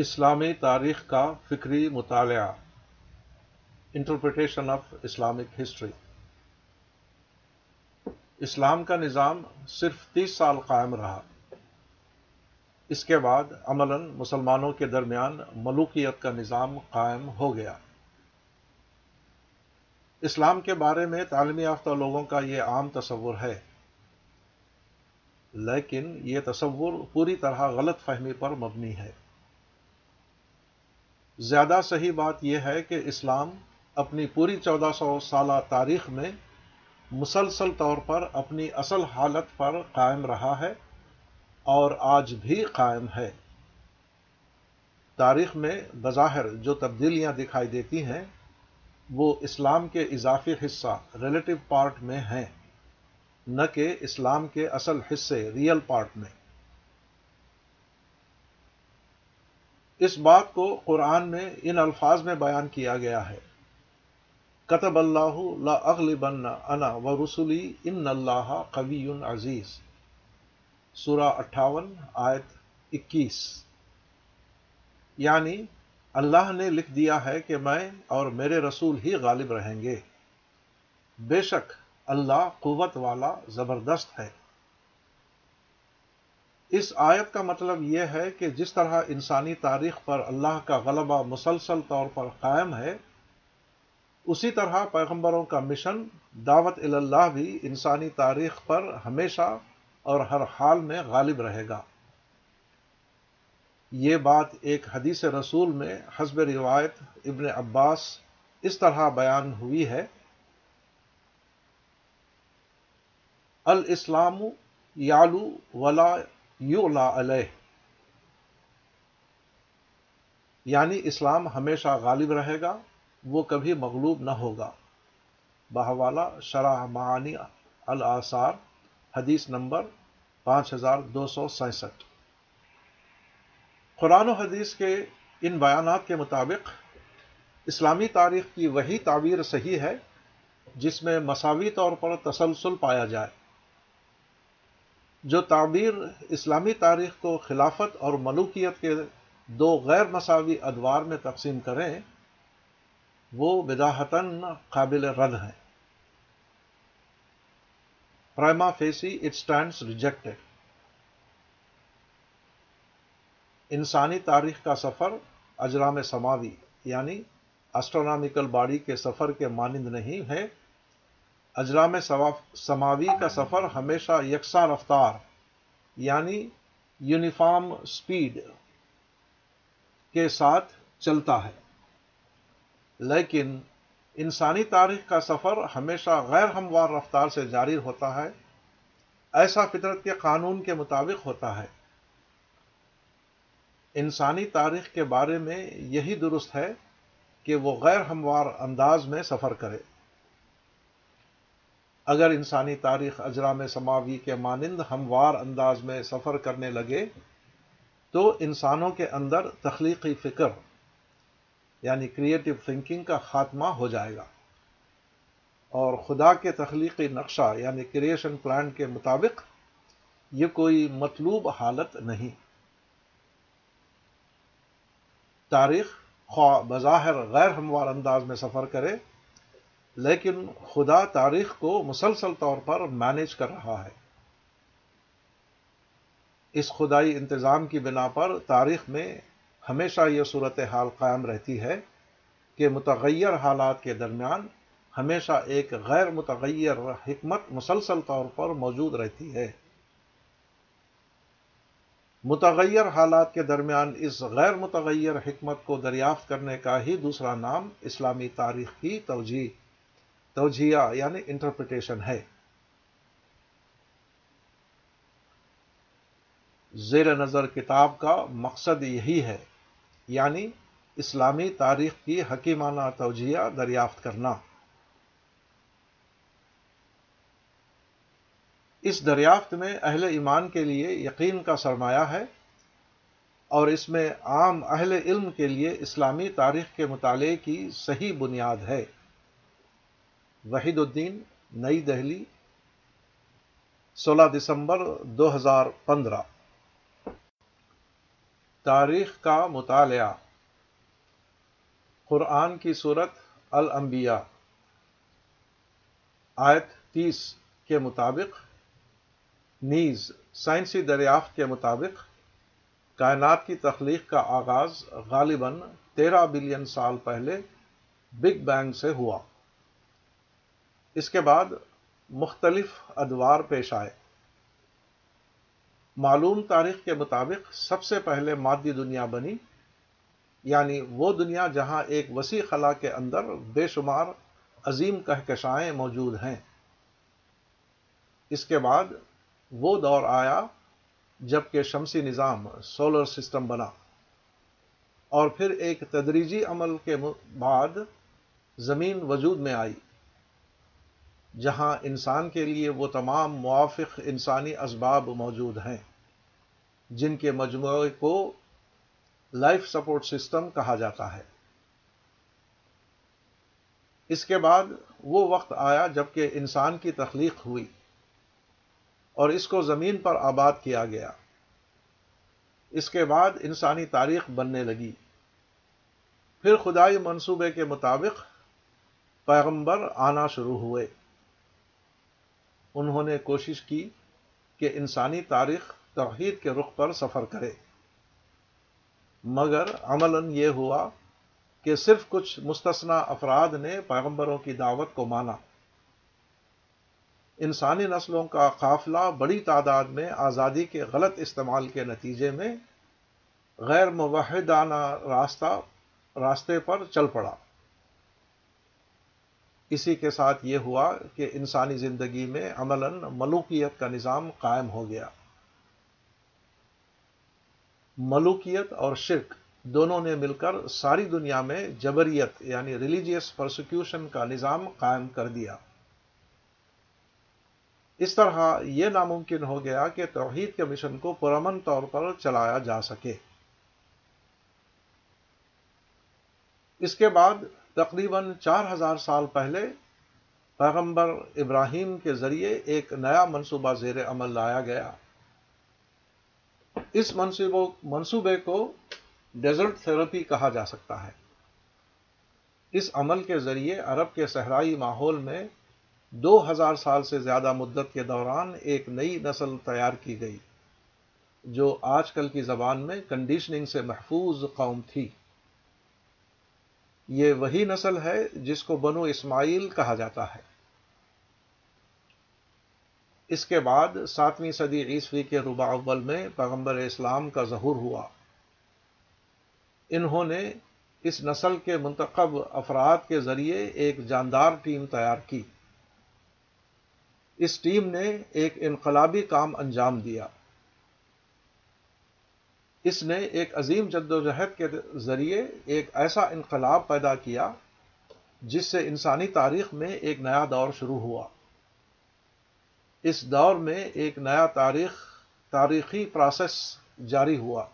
اسلامی تاریخ کا فکری مطالعہ۔ انٹرپریٹیشن آف اسلامک ہسٹری اسلام کا نظام صرف تیس سال قائم رہا۔ اس کے بعد عملاً مسلمانوں کے درمیان ملوکیت کا نظام قائم ہو گیا۔ اسلام کے بارے میں تعلیمی یافتہ لوگوں کا یہ عام تصور ہے۔ لیکن یہ تصور پوری طرح غلط فہمی پر مبنی ہے۔ زیادہ صحیح بات یہ ہے کہ اسلام اپنی پوری چودہ سو سالہ تاریخ میں مسلسل طور پر اپنی اصل حالت پر قائم رہا ہے اور آج بھی قائم ہے۔ تاریخ میں بظاہر جو تبدیلیاں دکھائی دیتی ہیں، وہ اسلام کے اضافی حصہ ریلیٹو پارٹ میں ہیں، نہ کہ اسلام کے اصل حصے ریئل پارٹ میں۔ اس بات کو قرآن میں ان الفاظ میں بیان کیا گیا ہے۔ کتب اللہ لا اغلبن انا و رسولی ان اللہ قوی عزیز۔ سورہ اٹھاون، آیت اکیس۔ یعنی اللہ نے لکھ دیا ہے کہ میں اور میرے رسول ہی غالب رہیں گے۔ بے شک اللہ قوت والا زبردست ہے۔ اس آیت کا مطلب یہ ہے کہ جس طرح انسانی تاریخ پر اللہ کا غلبہ مسلسل طور پر قائم ہے، اسی طرح پیغمبروں کا مشن، دعوت اللہ بھی انسانی تاریخ پر ہمیشہ اور ہر حال میں غالب رہے گا۔ یہ بات ایک حدیث رسول میں حسب روایت ابن عباس اس طرح بیان ہوئی ہے۔ الاسلام یالو ولا یو علیہ۔ یعنی اسلام ہمیشہ غالب رہے گا، وہ کبھی مغلوب نہ ہوگا۔ بہوالا شرح معانی الاثار حدیث نمبر پانچ ہزار دو سو سینسٹھ۔ قرآن و حدیث کے ان بیانات کے مطابق، اسلامی تاریخ کی وہی تعبیر صحیح ہے، جس میں مساوی طور پر تسلسل پایا جائے۔ جو تعبیر اسلامی تاریخ کو خلافت اور ملوکیت کے دو غیر مساوی ادوار میں تقسیم کریں، وہ بداحتن قابل رد ہیں۔ Prima facie it stands rejected انسانی تاریخ کا سفر اجرام سماوی یعنی اسٹرونامیکل باڈی کے سفر کے مانند نہیں ہے۔ اجرام سماوی کا سفر ہمیشہ یکساں رفتار یعنی یونیفارم سپیڈ کے ساتھ چلتا ہے۔ لیکن انسانی تاریخ کا سفر ہمیشہ غیر ہموار رفتار سے جاری ہوتا ہے۔ ایسا فطرت کے قانون کے مطابق ہوتا ہے۔ انسانی تاریخ کے بارے میں یہی درست ہے کہ وہ غیر ہموار انداز میں سفر کرے۔ اگر انسانی تاریخ اجرام سماوی کے مانند ہموار انداز میں سفر کرنے لگے، تو انسانوں کے اندر تخلیقی فکر یعنی کریٹو تھنکنگ کا خاتمہ ہو جائے گا۔ اور خدا کے تخلیقی نقشہ یعنی کریشن پلان کے مطابق، یہ کوئی مطلوب حالت نہیں۔ تاریخ خواہ بظاہر غیر ہموار انداز میں سفر کرے لیکن خدا تاریخ کو مسلسل طور پر مینج کر رہا ہے۔ اس خدائی انتظام کی بنا پر تاریخ میں ہمیشہ یہ صورت حال قائم رہتی ہے کہ متغیر حالات کے درمیان ہمیشہ ایک غیر متغیر حکمت مسلسل طور پر موجود رہتی ہے۔ متغیر حالات کے درمیان اس غیر متغیر حکمت کو دریافت کرنے کا ہی دوسرا نام اسلامی تاریخ کی توجہ توجیہ یعنی انٹرپریٹیشن ہے۔ زیر نظر کتاب کا مقصد یہی ہے یعنی اسلامی تاریخ کی حکیمانہ توجیہ دریافت کرنا۔ اس دریافت میں اہل ایمان کے لیے یقین کا سرمایہ ہے اور اس میں عام اہل علم کے لیے اسلامی تاریخ کے مطالعے کی صحیح بنیاد ہے۔ وحید الدین، نئی دہلی، سولہ دسمبر دو ہزار پندرہ۔ تاریخ کا مطالعہ۔ قرآن کی صورت الانبیاء۔ آیت تیس کے مطابق۔ نیز سائنسی دریافت کے مطابق۔ کائنات کی تخلیق کا آغاز غالباً تیرہ بلین سال پہلے بگ بینگ سے ہوا۔ اس کے بعد مختلف ادوار پیش آئے۔ معلوم تاریخ کے مطابق سب سے پہلے مادی دنیا بنی یعنی وہ دنیا جہاں ایک وسیع خلا کے اندر بے شمار عظیم کہکشائیں موجود ہیں۔ اس کے بعد وہ دور آیا جبکہ شمسی نظام سولر سسٹم بنا۔ اور پھر ایک تدریجی عمل کے بعد زمین وجود میں آئی۔ جہاں انسان کے لیے وہ تمام موافق انسانی اسباب موجود ہیں، جن کے مجموعے کو لائف سپورٹ سسٹم کہا جاتا ہے۔ اس کے بعد وہ وقت آیا جبکہ انسان کی تخلیق ہوئی اور اس کو زمین پر آباد کیا گیا۔ اس کے بعد انسانی تاریخ بننے لگی۔ پھر خدائی منصوبے کے مطابق پیغمبر آنا شروع ہوئے۔ انہوں نے کوشش کی کہ انسانی تاریخ توحید کے رخ پر سفر کرے۔ مگر عملاً یہ ہوا کہ صرف کچھ مستثنا افراد نے پیغمبروں کی دعوت کو مانا۔ انسانی نسلوں کا قافلہ بڑی تعداد میں آزادی کے غلط استعمال کے نتیجے میں غیر موحدانہ راستہ، راستے پر چل پڑا۔ اسی کے ساتھ یہ ہوا کہ انسانی زندگی میں عملاً ملوکیت کا نظام قائم ہو گیا۔ ملوکیت اور شرک دونوں نے مل کر ساری دنیا میں جبریت یعنی ریلیجیس پرسیکیوشن کا نظام قائم کر دیا۔ اس طرح یہ ناممکن ہو گیا کہ توحید کے مشن کو پرامن طور پر چلایا جا سکے۔ اس کے بعد تقریباً چار ہزار سال پہلے پیغمبر ابراہیم کے ذریعے ایک نیا منصوبہ زیر عمل لایا گیا۔ اس منصوبے کو ڈیزرٹ تھراپی کہا جا سکتا ہے۔ اس عمل کے ذریعے عرب کے صحرائی ماحول میں دو ہزار سال سے زیادہ مدت کے دوران ایک نئی نسل تیار کی گئی، جو آج کل کی زبان میں کنڈیشننگ سے محفوظ قوم تھی۔ یہ وہی نسل ہے جس کو بنو اسماعیل کہا جاتا ہے۔ اس کے بعد ساتویں صدی عیسوی کے ربا اول میں پیغمبر اسلام کا ظہور ہوا۔ انہوں نے اس نسل کے منتخب افراد کے ذریعے ایک جاندار ٹیم تیار کی۔ اس ٹیم نے ایک انقلابی کام انجام دیا۔ اس نے ایک عظیم جدوجہد کے ذریعے ایک ایسا انقلاب پیدا کیا جس سے انسانی تاریخ میں ایک نیا دور شروع ہوا۔ اس دور میں ایک نیا تاریخ، تاریخی پروسیس جاری ہوا،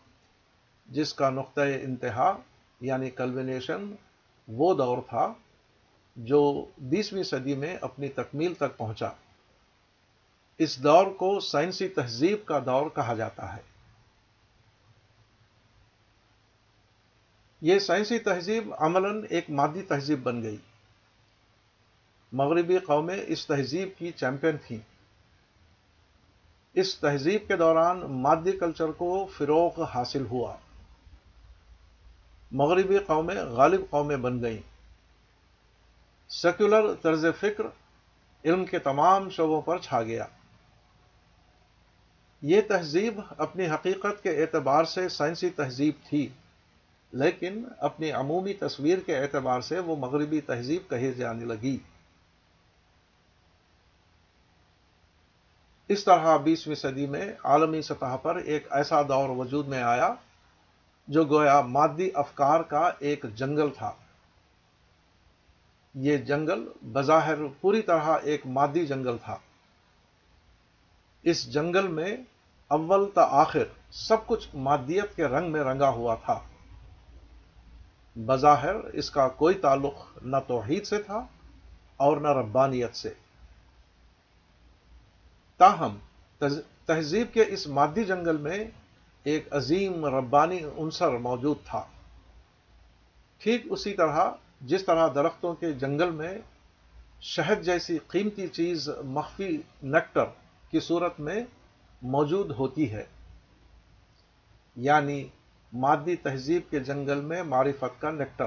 جس کا نقطۂ انتہا یعنی کلوینیشن وہ دور تھا جو بیسویں صدی میں اپنی تکمیل تک پہنچا۔ اس دور کو سائنسی تہذیب کا دور کہا جاتا ہے۔ یہ سائنسی تہذیب عملاً ایک مادی تہذیب بن گئی۔ مغربی قومیں اس تہذیب کی چیمپئن تھیں۔ اس تہذیب کے دوران مادی کلچر کو فروغ حاصل ہوا۔ مغربی قومیں غالب قومیں بن گئیں۔ سیکولر طرز فکر علم کے تمام شعبوں پر چھا گیا۔ یہ تہذیب اپنی حقیقت کے اعتبار سے سائنسی تہذیب تھی۔ لیکن اپنی عمومی تصویر کے اعتبار سے وہ مغربی تہذیب کہی جانے لگی۔ اس طرح بیسویں صدی میں عالمی سطح پر ایک ایسا دور وجود میں آیا جو گویا مادی افکار کا ایک جنگل تھا۔ یہ جنگل بظاہر پوری طرح ایک مادی جنگل تھا۔ اس جنگل میں اول تا آخر سب کچھ مادیت کے رنگ میں رنگا ہوا تھا۔ بظاہر اس کا کوئی تعلق نہ توحید سے تھا اور نہ ربانیت سے۔ تاہم تہذیب کے اس مادی جنگل میں ایک عظیم ربانی عنصر موجود تھا۔ ٹھیک اسی طرح جس طرح درختوں کے جنگل میں شہد جیسی قیمتی چیز مخفی نیکٹر کی صورت میں موجود ہوتی ہے یعنی مادی تہذیب کے جنگل میں معرفت کا نیکٹر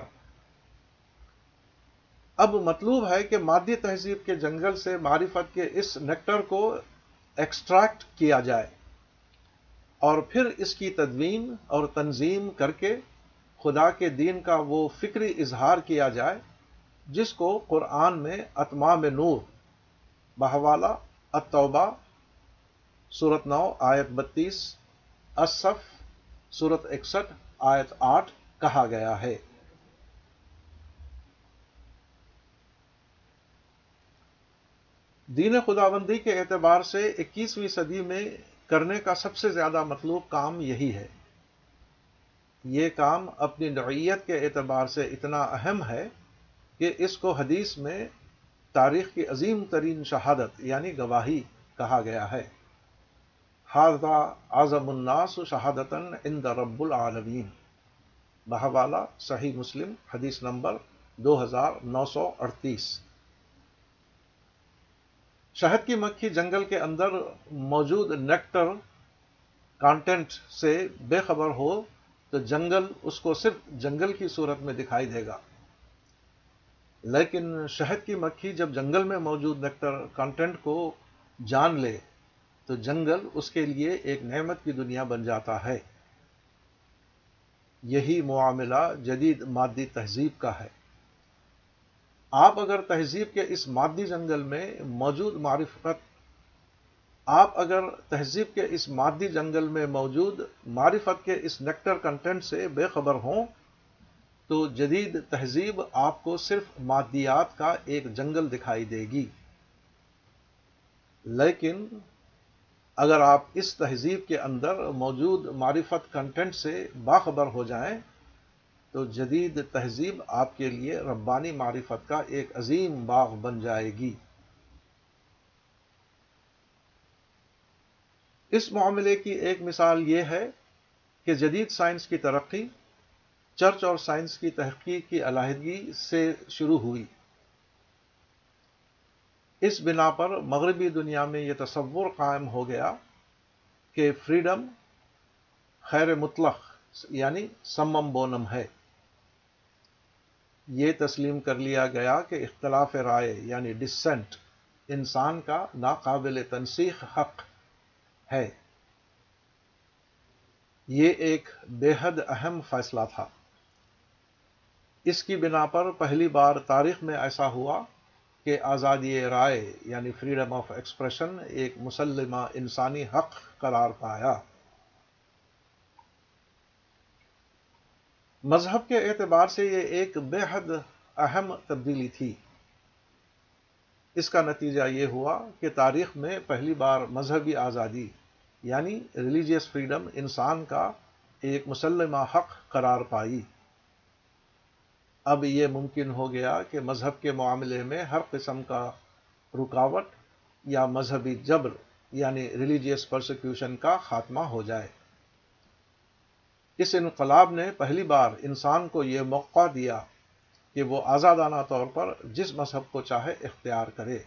اب مطلوب ہے کہ مادی تہذیب کے جنگل سے معرفت کے اس نیکٹر کو ایکسٹریکٹ کیا جائے اور پھر اس کی تدوین اور تنظیم کر کے خدا کے دین کا وہ فکری اظہار کیا جائے، جس کو قرآن میں اتمام نور بہوالا التوبہ صورت نو، آیت بتیس اصف صورت اکسٹھ، آیت آٹھ کہا گیا ہے۔ دین خداوندی کے اعتبار سے اکیسویں صدی میں کرنے کا سب سے زیادہ مطلوب کام یہی ہے۔ یہ کام اپنی نوعیت کے اعتبار سے اتنا اہم ہے کہ اس کو حدیث میں تاریخ کی عظیم ترین شہادت یعنی گواہی، کہا گیا ہے۔ حاضہ اعظم الناس شہادتاً ان رب العالمین بہوالا صحیح مسلم حدیث نمبر دو ہزار نو سو اڑتیس. شہد کی مکھی جنگل کے اندر موجود نیکٹر کانٹینٹ سے بے خبر ہو تو جنگل اس کو صرف جنگل کی صورت میں دکھائی دے گا. لیکن شہد کی مکھی جب جنگل میں موجود نیکٹر کانٹینٹ کو جان لے تو جنگل اس کے لیے ایک نعمت کی دنیا بن جاتا ہے۔ یہی معاملہ جدید مادی تہذیب کا ہے۔ آپ اگر تہذیب کے اس مادی جنگل میں موجود معرفت، آپ اگر تہذیب کے اس مادی جنگل میں موجود معرفت کے اس نیکٹر کنٹینٹ سے بے خبر ہوں، تو جدید تہذیب آپ کو صرف مادیات کا ایک جنگل دکھائی دے گی۔ لیکن اگر آپ اس تہذیب کے اندر موجود معرفت کنٹینٹ سے باخبر ہو جائیں، تو جدید تہذیب آپ کے لیے ربانی معرفت کا ایک عظیم باغ بن جائے گی۔ اس معاملے کی ایک مثال یہ ہے کہ جدید سائنس کی ترقی، چرچ اور سائنس کی تحقیق کی علیحدگی سے شروع ہوئی۔ اس بنا پر مغربی دنیا میں یہ تصور قائم ہو گیا کہ فریڈم خیر مطلق یعنی سمم بونم ہے۔ یہ تسلیم کر لیا گیا کہ اختلاف رائے یعنی ڈسینٹ انسان کا ناقابل تنسیخ حق ہے۔ یہ ایک بے حد اہم فیصلہ تھا۔ اس کی بنا پر پہلی بار تاریخ میں ایسا ہوا کہ آزادی رائے یعنی فریڈم آف ایکسپریشن ایک مسلمہ انسانی حق قرار پایا۔ مذہب کے اعتبار سے یہ ایک بے حد اہم تبدیلی تھی۔ اس کا نتیجہ یہ ہوا کہ تاریخ میں پہلی بار مذہبی آزادی یعنی ریلیجیس فریڈم انسان کا ایک مسلمہ حق قرار پائی۔ اب یہ ممکن ہو گیا کہ مذہب کے معاملے میں ہر قسم کا رکاوٹ یا مذہبی جبر یعنی ریلیجیس پرسیکیوشن کا خاتمہ ہو جائے۔ اس انقلاب نے پہلی بار انسان کو یہ موقع دیا کہ وہ آزادانہ طور پر جس مذہب کو چاہے اختیار کرے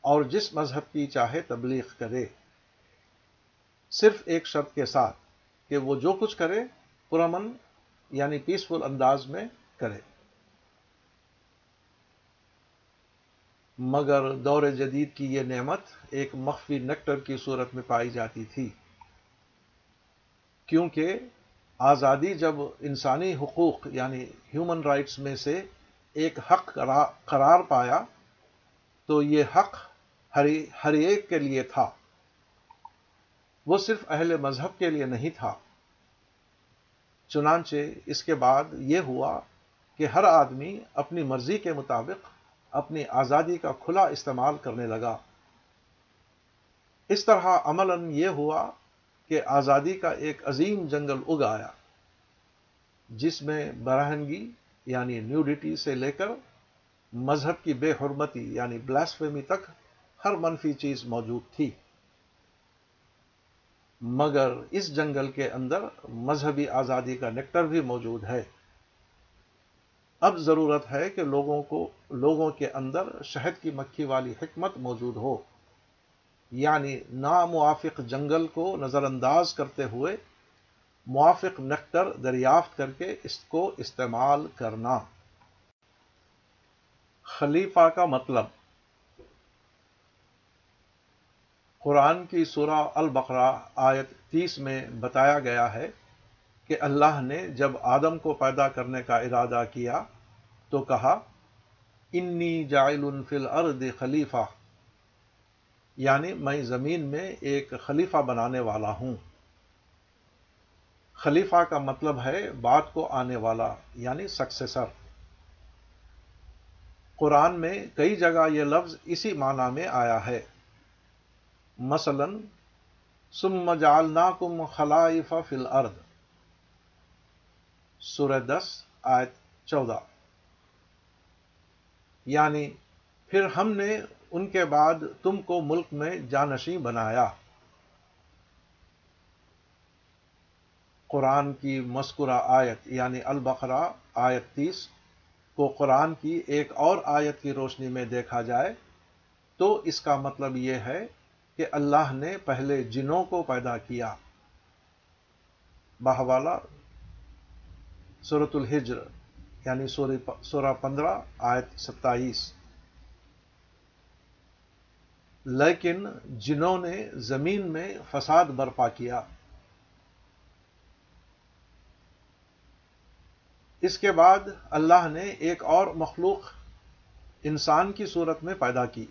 اور جس مذہب کی چاہے تبلیغ کرے۔ صرف ایک شرط کے ساتھ کہ وہ جو کچھ کرے پرامن یعنی پیسفل انداز میں کرے۔ مگر دور جدید کی یہ نعمت ایک مخفی نیکٹر کی صورت میں پائی جاتی تھی۔ کیونکہ آزادی جب انسانی حقوق یعنی ہیومن رائٹس میں سے ایک حق قرار پایا، تو یہ حق ہر ایک کے لیے تھا۔ وہ صرف اہل مذہب کے لیے نہیں تھا۔ چنانچہ اس کے بعد یہ ہوا کہ ہر آدمی اپنی مرضی کے مطابق اپنی آزادی کا کھلا استعمال کرنے لگا۔ اس طرح عملاً یہ ہوا کہ آزادی کا ایک عظیم جنگل اگ آیا، جس میں براہنگی یعنی نیوڈیٹی سے لے کر مذہب کی بے حرمتی یعنی بلاسفیمی تک ہر منفی چیز موجود تھی۔ مگر اس جنگل کے اندر مذہبی آزادی کا نیکٹر بھی موجود ہے۔ اب ضرورت ہے کہ لوگوں کو، لوگوں کے اندر شہد کی مکھی والی حکمت موجود ہو۔ یعنی ناموافق جنگل کو نظر انداز کرتے ہوئے موافق نکٹر دریافت کر کے اس کو استعمال کرنا۔ خلیفہ کا مطلب۔ قرآن کی سورہ البقرہ آیت تیس میں بتایا گیا ہے کہ اللہ نے جب آدم کو پیدا کرنے کا ارادہ کیا تو کہا، انی جائل فی الارض خلیفہ. یعنی میں زمین میں ایک خلیفہ بنانے والا ہوں۔ خلیفہ کا مطلب ہے بات کو آنے والا یعنی سکسیسر قرآن میں کئی جگہ یہ لفظ اسی معنی میں آیا ہے۔ مثلا سم جعلناکم خلائف فی الارض سورہ دس، آیت چودہ۔ یعنی پھر ہم نے ان کے بعد تم کو ملک میں جانشی بنایا۔ قرآن کی مسکرہ آیت یعنی البقرہ آیت تیس، کو قرآن کی ایک اور آیت کی روشنی میں دیکھا جائے تو اس کا مطلب یہ ہے کہ اللہ نے پہلے جنوں کو پیدا کیا۔ بہوالا صورت الحجر یعنی سورہ پندرہ، آیت ستائیس۔ لیکن جنہوں نے زمین میں فساد برپا کیا، اس کے بعد اللہ نے ایک اور مخلوق انسان کی صورت میں پیدا کی۔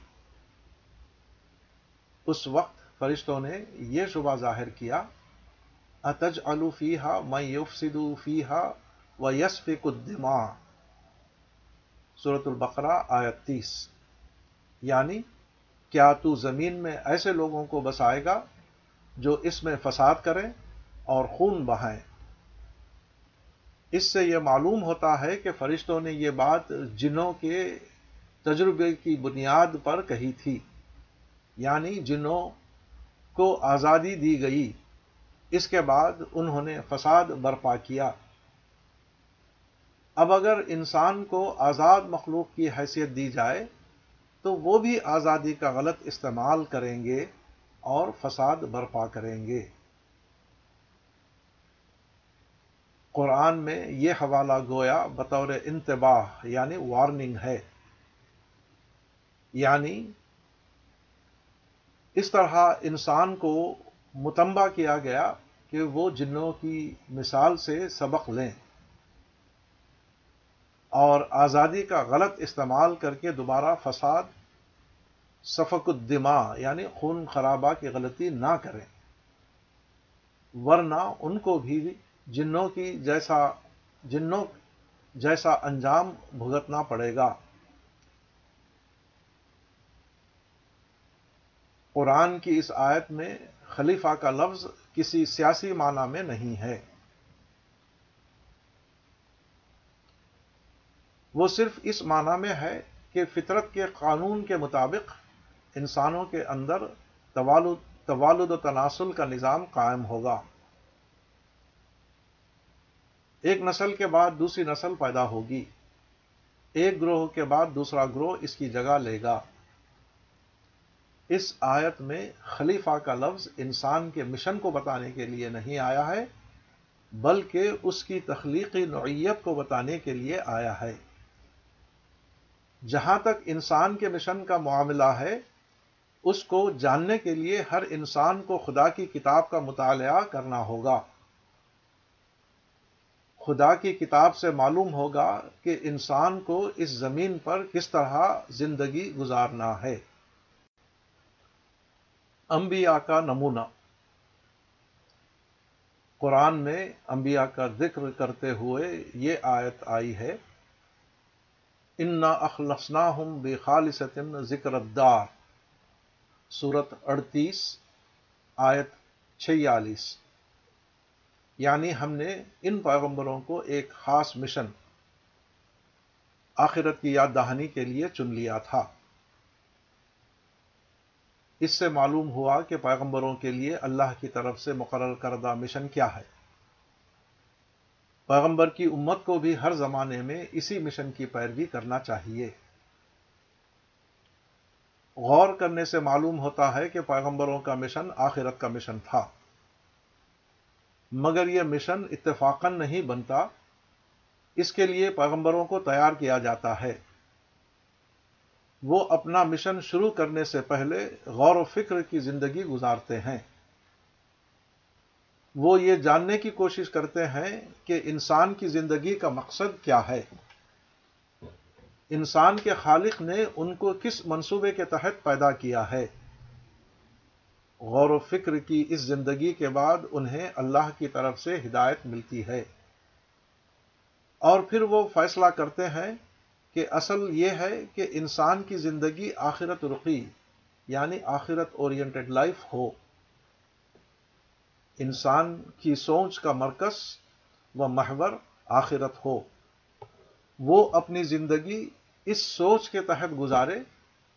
اس وقت فرشتوں نے یہ شبہ ظاہر کیا اتج الفیحا میں یوفسدو فیحا و یسف قدما صورت البقرہ، آیت تیس۔ یعنی کیا تو زمین میں ایسے لوگوں کو بسائے گا جو اس میں فساد کریں اور خون بہائیں؟ اس سے یہ معلوم ہوتا ہے کہ فرشتوں نے یہ بات جنوں کے تجربے کی بنیاد پر کہی تھی۔ یعنی جنوں کو آزادی دی گئی۔ اس کے بعد انہوں نے فساد برپا کیا۔ اب اگر انسان کو آزاد مخلوق کی حیثیت دی جائے، تو وہ بھی آزادی کا غلط استعمال کریں گے اور فساد برپا کریں گے۔ قرآن میں یہ حوالہ گویا بطور انتباہ یعنی وارننگ ہے۔ یعنی اس طرح انسان کو متمبہ کیا گیا کہ وہ جنوں کی مثال سے سبق لیں۔ اور آزادی کا غلط استعمال کر کے دوبارہ فساد، سفق الدماء یعنی خون خرابہ کی غلطی نہ کریں۔ ورنہ ان کو بھی جنوں کی جیسا، جنوں جیسا انجام بھگتنا پڑے گا۔ قرآن کی اس آیت میں خلیفہ کا لفظ کسی سیاسی معنی میں نہیں ہے۔ وہ صرف اس معنی میں ہے کہ فطرت کے قانون کے مطابق انسانوں کے اندر توالد و تناسل کا نظام قائم ہوگا۔ ایک نسل کے بعد دوسری نسل پیدا ہوگی۔ ایک گروہ کے بعد دوسرا گروہ اس کی جگہ لے گا۔ اس آیت میں خلیفہ کا لفظ انسان کے مشن کو بتانے کے لیے نہیں آیا ہے، بلکہ اس کی تخلیقی نوعیت کو بتانے کے لیے آیا ہے۔ جہاں تک انسان کے مشن کا معاملہ ہے، اس کو جاننے کے لیے ہر انسان کو خدا کی کتاب کا مطالعہ کرنا ہوگا۔ خدا کی کتاب سے معلوم ہوگا کہ انسان کو اس زمین پر کس طرح زندگی گزارنا ہے۔ انبیاء کا نمونہ۔ قرآن میں انبیاء کا ذکر کرتے ہوئے یہ آیت آئی ہے۔ انا اخلصنا ہم بے خالص ذکر دار صورت اڑتیس، آیت چھیالیس۔ یعنی ہم نے ان پیغمبروں کو ایک خاص مشن آخرت کی یاد دہانی کے لیے چن لیا تھا۔ اس سے معلوم ہوا کہ پیغمبروں کے لیے اللہ کی طرف سے مقرر کردہ مشن کیا ہے۔ پیغمبر کی امت کو بھی ہر زمانے میں اسی مشن کی پیروی کرنا چاہیے۔ غور کرنے سے معلوم ہوتا ہے کہ پیغمبروں کا مشن آخرت کا مشن تھا۔ مگر یہ مشن اتفاقاً نہیں بنتا۔ اس کے لیے پیغمبروں کو تیار کیا جاتا ہے۔ وہ اپنا مشن شروع کرنے سے پہلے غور و فکر کی زندگی گزارتے ہیں۔ وہ یہ جاننے کی کوشش کرتے ہیں کہ انسان کی زندگی کا مقصد کیا ہے۔ انسان کے خالق نے ان کو کس منصوبے کے تحت پیدا کیا ہے۔ غور و فکر کی اس زندگی کے بعد انہیں اللہ کی طرف سے ہدایت ملتی ہے۔ اور پھر وہ فیصلہ کرتے ہیں کہ اصل یہ ہے کہ انسان کی زندگی آخرت رقی یعنی آخرت اورینٹڈ لائف ہو۔ انسان کی سوچ کا مرکز و محور آخرت ہو۔ وہ اپنی زندگی اس سوچ کے تحت گزارے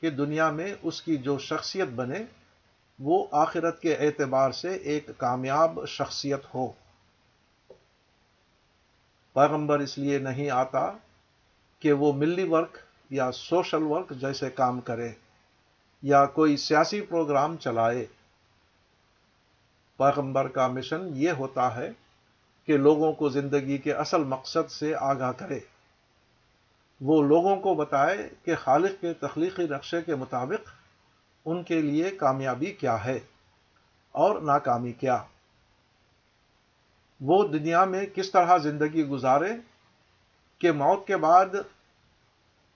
کہ دنیا میں اس کی جو شخصیت بنے، وہ آخرت کے اعتبار سے ایک کامیاب شخصیت ہو۔ پیغمبر اس لیے نہیں آتا کہ وہ ملی ورک یا سوشل ورک جیسے کام کرے یا کوئی سیاسی پروگرام چلائے۔ پیغمبر کا مشن یہ ہوتا ہے کہ لوگوں کو زندگی کے اصل مقصد سے آگاہ کرے۔ وہ لوگوں کو بتائے کہ خالق کے تخلیقی نقشے کے مطابق ان کے لیے کامیابی کیا ہے اور ناکامی کیا۔ وہ دنیا میں کس طرح زندگی گزارے کہ موت کے بعد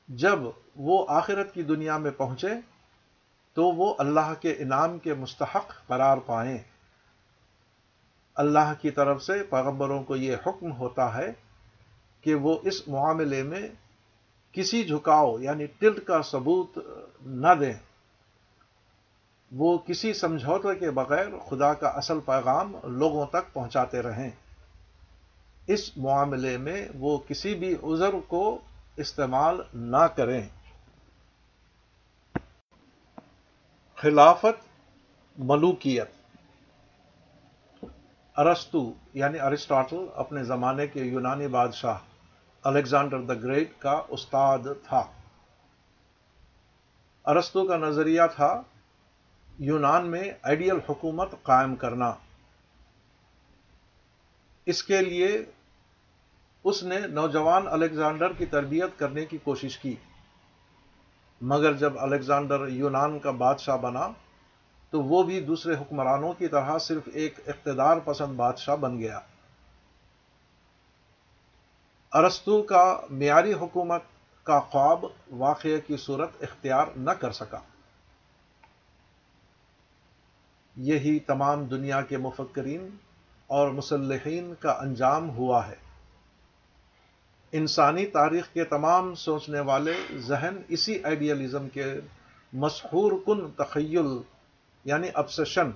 جب وہ آخرت کی دنیا میں پہنچے تو وہ اللہ کے انعام کے مستحق قرار پائیں۔ اللہ کی طرف سے پیغمبروں کو یہ حکم ہوتا ہے کہ وہ اس معاملے میں کسی جھکاؤ یعنی ٹلٹ کا ثبوت نہ دیں۔ وہ کسی سمجھوتے کے بغیر خدا کا اصل پیغام لوگوں تک پہنچاتے رہیں۔ اس معاملے میں وہ کسی بھی عذر کو استعمال نہ کریں۔ خلافت ملوکیت۔ ارستو یعنی ارسٹاٹل، اپنے زمانے کے یونانی بادشاہ الیگزانڈر دا گریٹ کا استاد تھا۔ ارستو کا نظریہ تھا یونان میں آئیڈیل حکومت قائم کرنا۔ اس کے لیے اس نے نوجوان الیگزانڈر کی تربیت کرنے کی کوشش کی۔ مگر جب الیگزانڈر یونان کا بادشاہ بنا تو وہ بھی دوسرے حکمرانوں کی طرح صرف ایک اقتدار پسند بادشاہ بن گیا۔ ارستو کا معیاری حکومت کا خواب واقعے کی صورت اختیار نہ کر سکا۔ یہی تمام دنیا کے مفکرین اور مسلحین کا انجام ہوا ہے۔ انسانی تاریخ کے تمام سوچنے والے ذہن اسی آئیڈیالزم کے مشہور کن تخیل یعنی ابسشن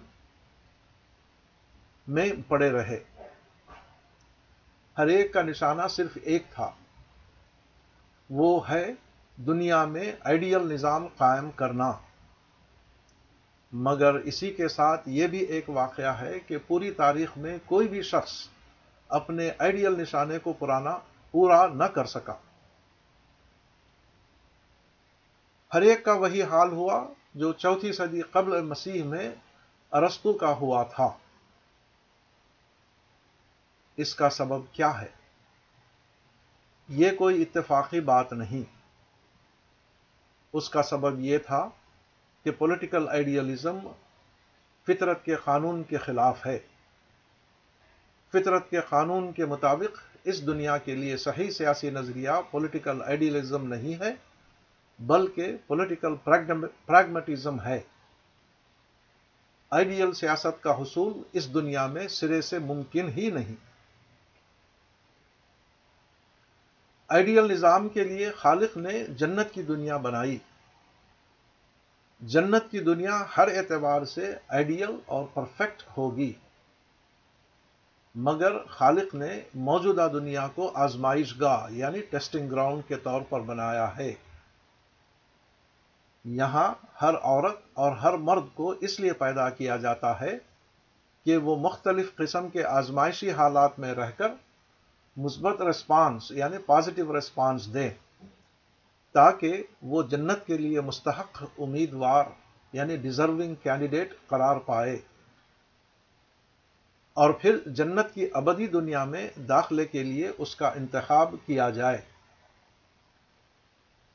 میں پڑے رہے۔ ہر ایک کا نشانہ صرف ایک تھا۔ وہ ہے دنیا میں آئیڈیل نظام قائم کرنا۔ مگر اسی کے ساتھ یہ بھی ایک واقعہ ہے کہ پوری تاریخ میں کوئی بھی شخص اپنے آئیڈیل نشانے کو پرانا، پورا نہ کر سکا۔ ہر ایک کا وہی حال ہوا۔ جو چوتھی صدی قبل مسیح میں ارستو کا ہوا تھا۔ اس کا سبب کیا ہے؟ یہ کوئی اتفاقی بات نہیں۔ اس کا سبب یہ تھا کہ پولیٹیکل آئیڈیالزم فطرت کے قانون کے خلاف ہے۔ فطرت کے قانون کے مطابق اس دنیا کے لیے صحیح سیاسی نظریہ پولیٹیکل آئیڈیالزم نہیں ہے۔ بلکہ پولیٹیکل پریگمیٹزم ہے۔ آئیڈیل سیاست کا حصول اس دنیا میں سرے سے ممکن ہی نہیں۔ آئیڈیل نظام کے لیے خالق نے جنت کی دنیا بنائی۔ جنت کی دنیا ہر اعتبار سے آئیڈیل اور پرفیکٹ ہوگی۔ مگر خالق نے موجودہ دنیا کو آزمائش گاہ یعنی ٹیسٹنگ گراؤنڈ کے طور پر بنایا ہے۔ یہاں ہر عورت اور ہر مرد کو اس لیے پیدا کیا جاتا ہے کہ وہ مختلف قسم کے آزمائشی حالات میں رہ کر مثبت ریسپانس یعنی پازیٹو ریسپانس دیں تاکہ وہ جنت کے لیے مستحق امیدوار یعنی ڈیزرونگ کینڈیڈیٹ قرار پائے۔ اور پھر جنت کی ابدی دنیا میں داخلے کے لیے اس کا انتخاب کیا جائے۔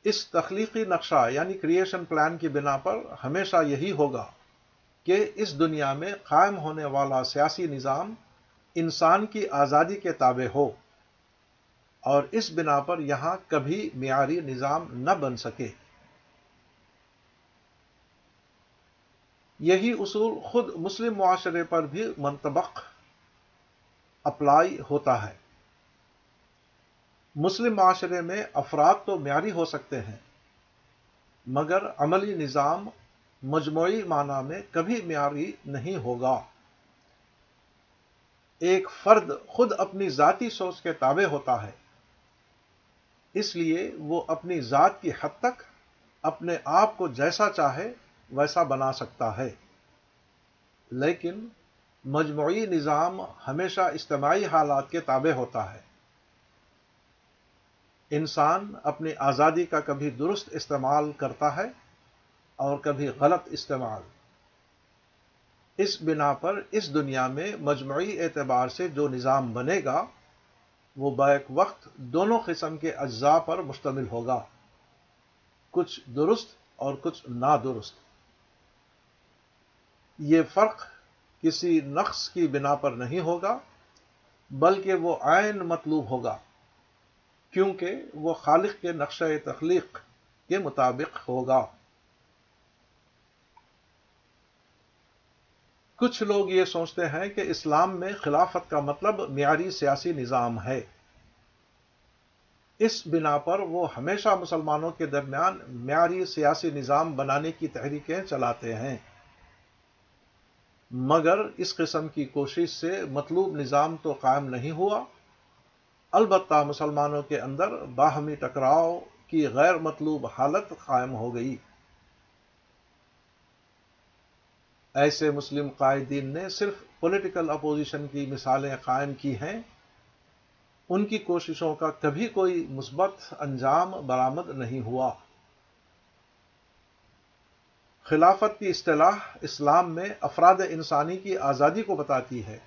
اس تخلیقی نقشہ یعنی کریشن پلان کی بنا پر ہمیشہ یہی ہوگا کہ اس دنیا میں قائم ہونے والا سیاسی نظام انسان کی آزادی کے تابع ہو اور اس بنا پر یہاں کبھی معیاری نظام نہ بن سکے۔ یہی اصول خود مسلم معاشرے پر بھی منطبق اپلائی ہوتا ہے۔ مسلم معاشرے میں افراد تو معیاری ہو سکتے ہیں، مگر عملی نظام مجموعی معنی میں کبھی معیاری نہیں ہوگا۔ ایک فرد خود اپنی ذاتی سوچ کے تابع ہوتا ہے، اس لیے وہ اپنی ذات کی حد تک اپنے آپ کو جیسا چاہے ویسا بنا سکتا ہے۔ لیکن مجموعی نظام ہمیشہ اجتماعی حالات کے تابع ہوتا ہے۔ انسان اپنی آزادی کا کبھی درست استعمال کرتا ہے اور کبھی غلط استعمال۔ اس بنا پر اس دنیا میں مجموعی اعتبار سے جو نظام بنے گا، وہ بیک وقت دونوں قسم کے اجزاء پر مشتمل ہوگا۔ کچھ درست اور کچھ نادرست۔ یہ فرق کسی نقص کی بنا پر نہیں ہوگا، بلکہ وہ عین مطلوب ہوگا۔ کیونکہ وہ خالق کے نقشہ تخلیق کے مطابق ہوگا۔ کچھ لوگ یہ سوچتے ہیں کہ اسلام میں خلافت کا مطلب معیاری سیاسی نظام ہے۔ اس بنا پر وہ ہمیشہ مسلمانوں کے درمیان معیاری سیاسی نظام بنانے کی تحریکیں چلاتے ہیں۔ مگر اس قسم کی کوشش سے مطلوب نظام تو قائم نہیں ہوا۔ البتہ مسلمانوں کے اندر باہمی ٹکراؤ کی غیر مطلوب حالت قائم ہو گئی۔ ایسے مسلم قائدین نے صرف پولیٹیکل اپوزیشن کی مثالیں قائم کی ہیں۔ ان کی کوششوں کا کبھی کوئی مثبت انجام برآمد نہیں ہوا۔ خلافت کی اصطلاح اسلام میں افراد انسانی کی آزادی کو بتاتی ہے،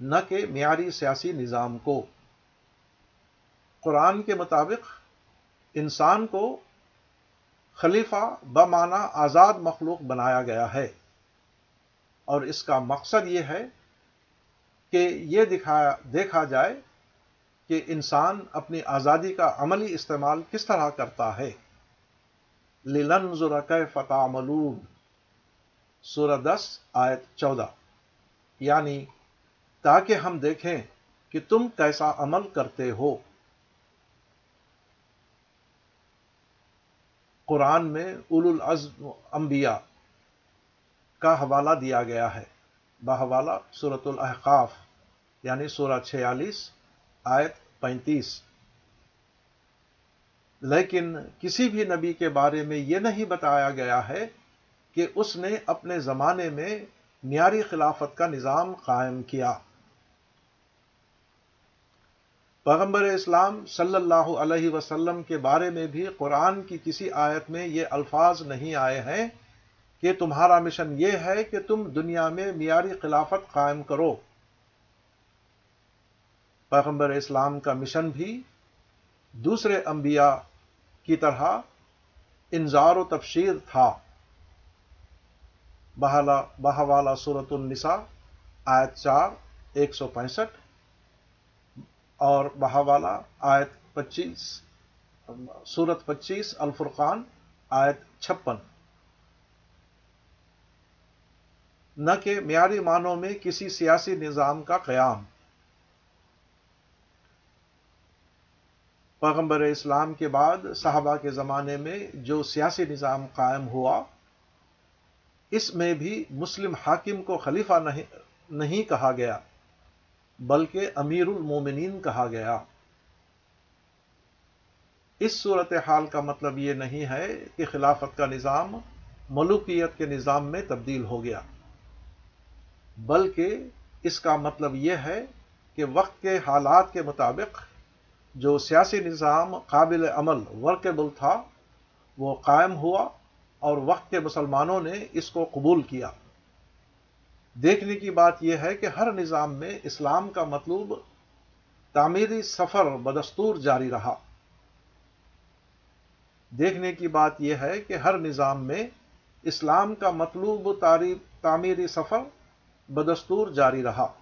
نہ کہ معیاری سیاسی نظام کو۔ قرآن کے مطابق انسان کو خلیفہ بمانہ آزاد مخلوق بنایا گیا ہے۔ اور اس کا مقصد یہ ہے کہ یہ دکھایا دیکھا جائے کہ انسان اپنی آزادی کا عملی استعمال کس طرح کرتا ہے۔ للن ذرق فتح ملون سورہ دس، آیت چودہ۔ یعنی تاکہ ہم دیکھیں کہ تم کیسا عمل کرتے ہو۔ قرآن میں اول العزم انبیاء کا حوالہ دیا گیا ہے۔ بحوالہ صورت الحقاف یعنی سورہ چھیالیس، آیت پینتیس۔ لیکن کسی بھی نبی کے بارے میں یہ نہیں بتایا گیا ہے کہ اس نے اپنے زمانے میں معیاری خلافت کا نظام قائم کیا۔ پیغمبر اسلام صلی اللہ علیہ وسلم کے بارے میں بھی قرآن کی کسی آیت میں یہ الفاظ نہیں آئے ہیں کہ تمہارا مشن یہ ہے کہ تم دنیا میں معیاری خلافت قائم کرو۔ پیغمبر اسلام کا مشن بھی دوسرے انبیاء کی طرح انظار و تفشیر تھا۔ بہوالا صورت النساء، آیت چار، ایک سو پینسٹھ۔ اور بہوالا آیت پچیس، سورت پچیس، الفرقان، آیت چھپن۔ نہ کہ معیاری معنوں میں کسی سیاسی نظام کا قیام۔ پیغمبر اسلام کے بعد صحابہ کے زمانے میں جو سیاسی نظام قائم ہوا، اس میں بھی مسلم حاکم کو خلیفہ نہیں کہا گیا۔ بلکہ امیر المومنین کہا گیا۔ اس صورت حال کا مطلب یہ نہیں ہے کہ خلافت کا نظام ملوکیت کے نظام میں تبدیل ہو گیا، بلکہ اس کا مطلب یہ ہے کہ وقت کے حالات کے مطابق جو سیاسی نظام قابل عمل ورکیبل تھا، وہ قائم ہوا اور وقت کے مسلمانوں نے اس کو قبول کیا۔ دیکھنے کی بات یہ ہے کہ ہر نظام میں اسلام کا مطلوب تعمیری سفر بدستور جاری رہا۔ دیکھنے کی بات یہ ہے کہ ہر نظام میں اسلام کا مطلوب تعمیری سفر بدستور جاری رہا۔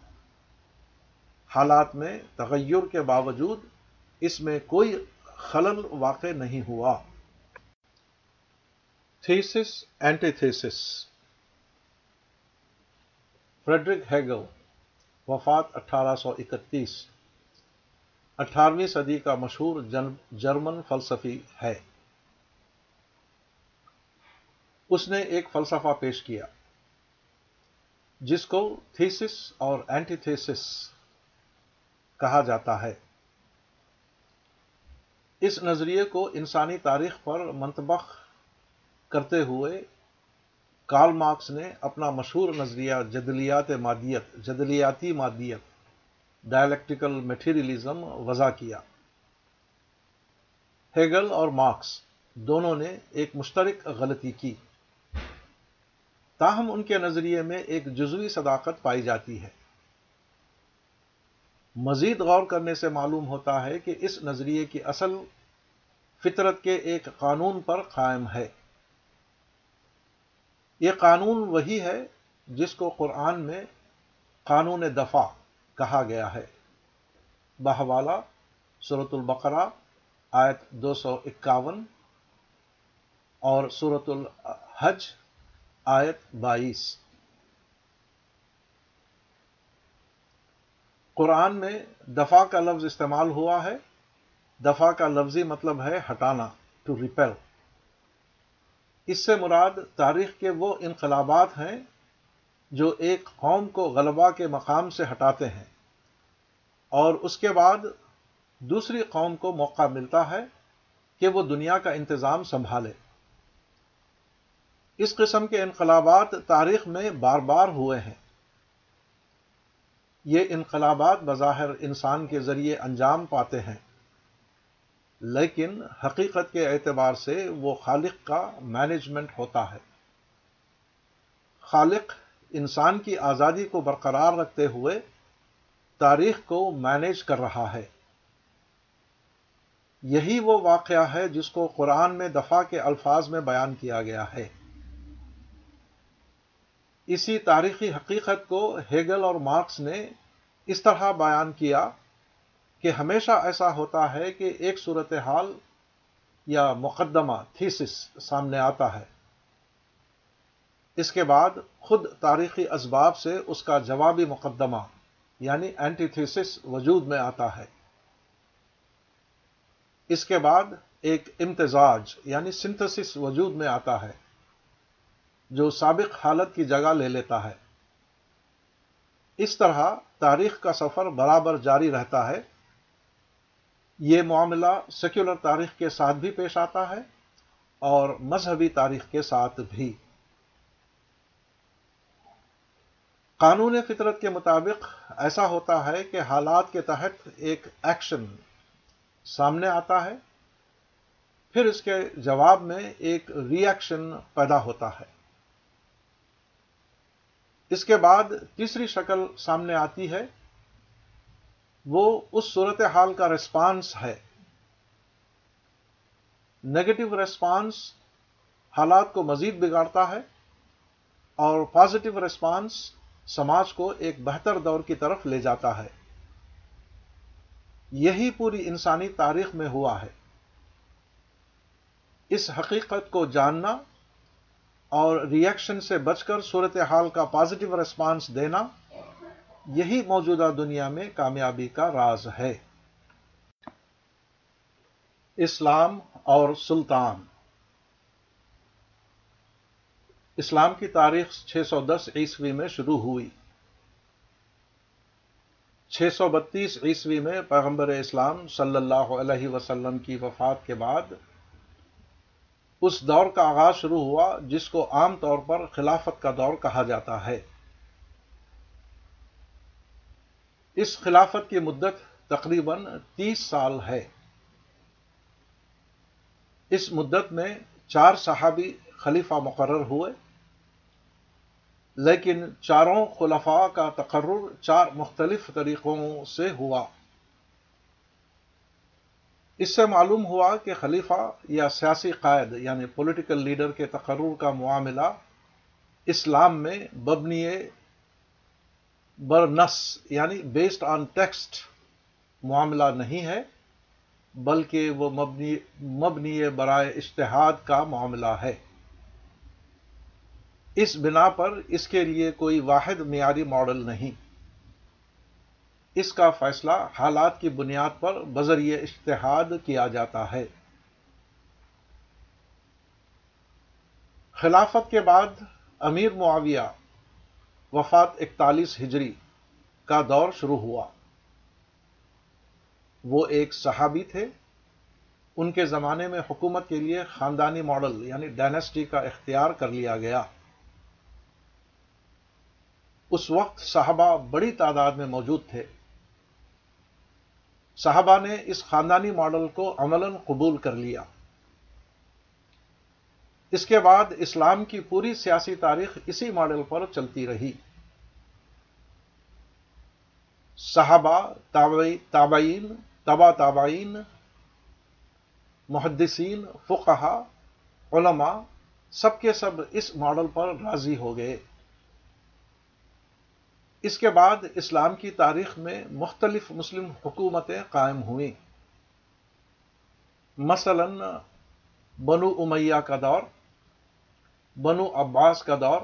حالات میں تغیر کے باوجود اس میں کوئی خلل واقع نہیں ہوا۔ Thesis antithesis Frederick Hegel, وفات اٹھارہ سو اکتیس۔ اٹھارہویں صدی کا مشہور جرمن فلسفی ہے۔ اس نے ایک فلسفہ پیش کیا، جس کو تھیسس اور اینٹی تھیسس کہا جاتا ہے۔ اس نظریے کو انسانی تاریخ پر منتبخ کرتے ہوئے کارل مارکس نے اپنا مشہور نظریہ جدلیات مادیت، جدلیاتی مادیت ڈائلیکٹیکل میٹیریلزم وضع کیا۔ ہیگل اور مارکس دونوں نے ایک مشترک غلطی کی۔ تاہم، ان کے نظریے میں ایک جزوی صداقت پائی جاتی ہے۔ مزید غور کرنے سے معلوم ہوتا ہے کہ اس نظریے کی اصل فطرت کے ایک قانون پر قائم ہے۔ یہ قانون وہی ہے جس کو قرآن میں قانون دفاع کہا گیا ہے۔ بہوالا صورت البقرہ آیت دو سو اکاون اور صورت الحج آیت بائیس۔ قرآن میں دفاع کا لفظ استعمال ہوا ہے۔ دفاع کا لفظی مطلب ہے ہٹانا ٹو ریپیل اس سے مراد تاریخ کے وہ انقلابات ہیں جو ایک قوم کو غلبہ کے مقام سے ہٹاتے ہیں اور اس کے بعد دوسری قوم کو موقع ملتا ہے کہ وہ دنیا کا انتظام سنبھالے۔ اس قسم کے انقلابات تاریخ میں بار بار ہوئے ہیں۔ یہ انقلابات بظاہر انسان کے ذریعے انجام پاتے ہیں۔ لیکن حقیقت کے اعتبار سے وہ خالق کا مینجمنٹ ہوتا ہے۔ خالق انسان کی آزادی کو برقرار رکھتے ہوئے تاریخ کو مینیج کر رہا ہے۔ یہی وہ واقعہ ہے جس کو قرآن میں دفاع کے الفاظ میں بیان کیا گیا ہے۔ اسی تاریخی حقیقت کو ہیگل اور مارکس نے اس طرح بیان کیا کہ ہمیشہ ایسا ہوتا ہے کہ ایک صورتحال یا مقدمہ تھیسس سامنے آتا ہے۔ اس کے بعد خود تاریخی اسباب سے اس کا جوابی مقدمہ یعنی اینٹی تھیسس وجود میں آتا ہے۔ اس کے بعد ایک امتزاج یعنی سنتھسس وجود میں آتا ہے، جو سابق حالت کی جگہ لے لیتا ہے۔ اس طرح تاریخ کا سفر برابر جاری رہتا ہے یہ معاملہ سیکولر تاریخ کے ساتھ بھی پیش آتا ہے اور مذہبی تاریخ کے ساتھ بھی۔ قانون فطرت کے مطابق ایسا ہوتا ہے کہ حالات کے تحت ایک ایکشن سامنے آتا ہے، پھر اس کے جواب میں ایک ری ایکشن پیدا ہوتا ہے۔ اس کے بعد تیسری شکل سامنے آتی ہے وہ اس صورت حال کا ریسپانس ہے۔ نیگیٹو ریسپانس حالات کو مزید بگاڑتا ہے اور پازیٹو ریسپانس سماج کو ایک بہتر دور کی طرف لے جاتا ہے۔ یہی پوری انسانی تاریخ میں ہوا ہے۔ اس حقیقت کو جاننا اور ریئیکشن سے بچ کر صورتحال کا پازیٹو ریسپانس دینا یہی موجودہ دنیا میں کامیابی کا راز ہے۔ اسلام اور سلطان۔ اسلام کی تاریخ چھ سو دس عیسوی میں شروع ہوئی۔ چھ سو بتیس عیسوی میں پیغمبر اسلام صلی اللہ علیہ وسلم کی وفات کے بعد اس دور کا آغاز شروع ہوا، جس کو عام طور پر خلافت کا دور کہا جاتا ہے۔ اس خلافت کی مدت تقریباً تیس سال ہے۔ اس مدت میں چار صحابی خلیفہ مقرر ہوئے، لیکن چاروں خلفاء کا تقرر چار مختلف طریقوں سے ہوا۔ اس سے معلوم ہوا کہ خلیفہ یا سیاسی قائد یعنی پولیٹیکل لیڈر کے تقرر کا معاملہ اسلام میں برنس یعنی بیسڈ آن ٹیکسٹ معاملہ نہیں ہے، بلکہ وہ مبنی مبنی برائے اشتہاد کا معاملہ ہے۔ اس بنا پر اس کے لیے کوئی واحد معیاری ماڈل نہیں۔ اس کا فیصلہ حالات کی بنیاد پر بذریعہ اشتہاد کیا جاتا ہے۔ خلافت کے بعد امیر معاویہ وفات اکتالیس ہجری کا دور شروع ہوا۔ وہ ایک صحابی تھے۔ ان کے زمانے میں حکومت کے لیے خاندانی ماڈل یعنی ڈائنسٹی کا اختیار کر لیا گیا۔ اس وقت صحابہ بڑی تعداد میں موجود تھے۔ صحابہ نے اس خاندانی ماڈل کو عملاً قبول کر لیا۔ اس کے بعد اسلام کی پوری سیاسی تاریخ اسی ماڈل پر چلتی رہی۔ صحابہ تابعین تبا تابعین، محدثین، فقہا، علماء، سب کے سب اس ماڈل پر راضی ہو گئے۔ اس کے بعد اسلام کی تاریخ میں مختلف مسلم حکومتیں قائم ہوئیں۔ مثلا بنو امیہ کا دور بنو عباس کا دور،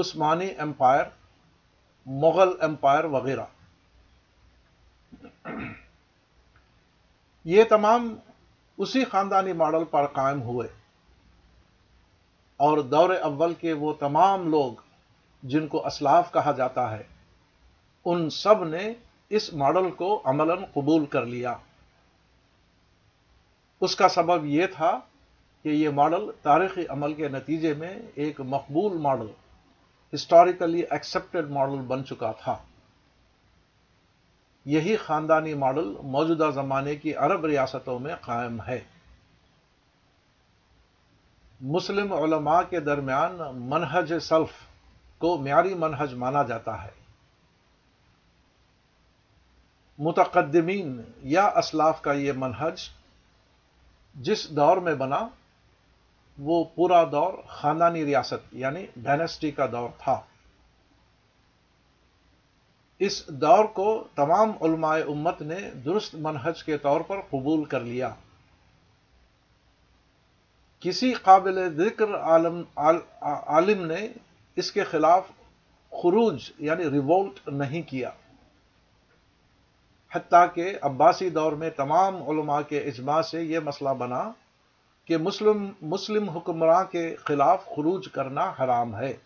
عثمانی امپائر، مغل امپائر وغیرہ۔ یہ تمام اسی خاندانی ماڈل پر قائم ہوئے۔ اور دور اول کے وہ تمام لوگ جن کو اسلاف کہا جاتا ہے، ان سب نے اس ماڈل کو عملاً قبول کر لیا۔ اس کا سبب یہ تھا کہ یہ ماڈل تاریخی عمل کے نتیجے میں ایک مقبول ماڈل ہسٹوریکلی ایکسپٹڈ ماڈل بن چکا تھا۔ یہی خاندانی ماڈل موجودہ زمانے کی عرب ریاستوں میں قائم ہے۔ مسلم علماء کے درمیان منہج سلف کو معیاری منہج مانا جاتا ہے۔ متقدمین یا اسلاف کا یہ منہج جس دور میں بنا وہ پورا دور خاندانی ریاست یعنی ڈائنسٹی کا دور تھا۔ اس دور کو تمام علماء امت نے درست منہج کے طور پر قبول کر لیا۔ کسی قابل ذکر عالم عالم نے اس کے خلاف خروج یعنی ریوولٹ نہیں کیا۔ حتیٰ کہ عباسی دور میں تمام علماء کے اجماع سے یہ مسئلہ بنا کہ مسلم مسلم حکمراں کے خلاف خروج کرنا حرام ہے۔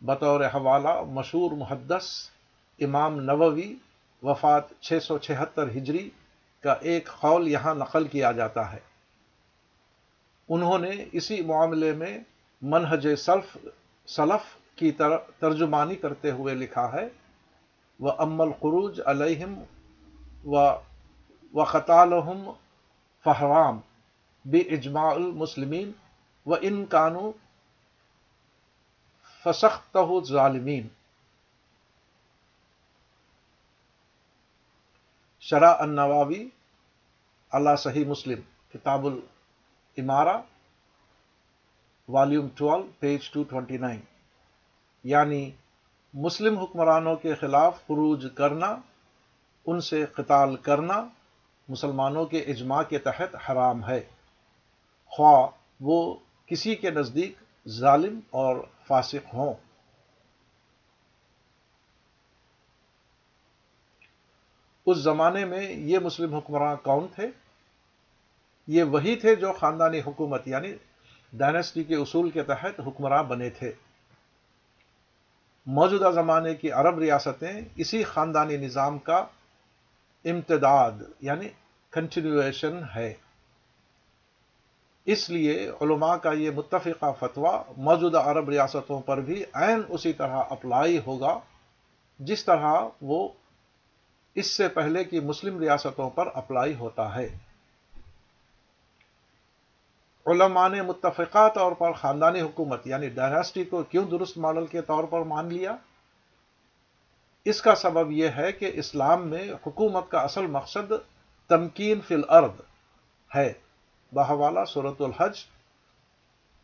بطور حوالہ، مشہور محدث امام نووی وفات چھ سو چھہتر ہجری کا ایک قول یہاں نقل کیا جاتا ہے۔ انہوں نے اسی معاملے میں منہج سلف سلف کی ترجمانی کرتے ہوئے لکھا ہے وہ امل قروج علیہم و خطالحم فہرام بے اجماع المسلمین و ان کانو فسخت ظالمین شرح النواوی اللہ صحیح مسلم، کتاب الامارہ، volume twelve, page two twenty nine. یعنی مسلم حکمرانوں کے خلاف خروج کرنا، ان سے قتال کرنا مسلمانوں کے اجماع کے تحت حرام ہے۔ خواہ وہ کسی کے نزدیک ظالم اور فاسق ہوں۔ اس زمانے میں یہ مسلم حکمراں کون تھے؟ یہ وہی تھے جو خاندانی حکومت یعنی ڈائنسٹی کے اصول کے تحت حکمراں بنے تھے۔ موجودہ زمانے کی عرب ریاستیں اسی خاندانی نظام کا امتداد یعنی کنٹینیویشن ہے۔ اس لیے علماء کا یہ متفقہ فتویٰ موجودہ عرب ریاستوں پر بھی عین اسی طرح اپلائی ہوگا، جس طرح وہ اس سے پہلے کی مسلم ریاستوں پر اپلائی ہوتا ہے۔ علماء نے متفقہ طور پر خاندانی حکومت یعنی ڈائناسٹی کو کیوں درست ماڈل کے طور پر مان لیا؟ اس کا سبب یہ ہے کہ اسلام میں حکومت کا اصل مقصد تمکین فی الارض ہے۔ بحوالہ صورت الحج،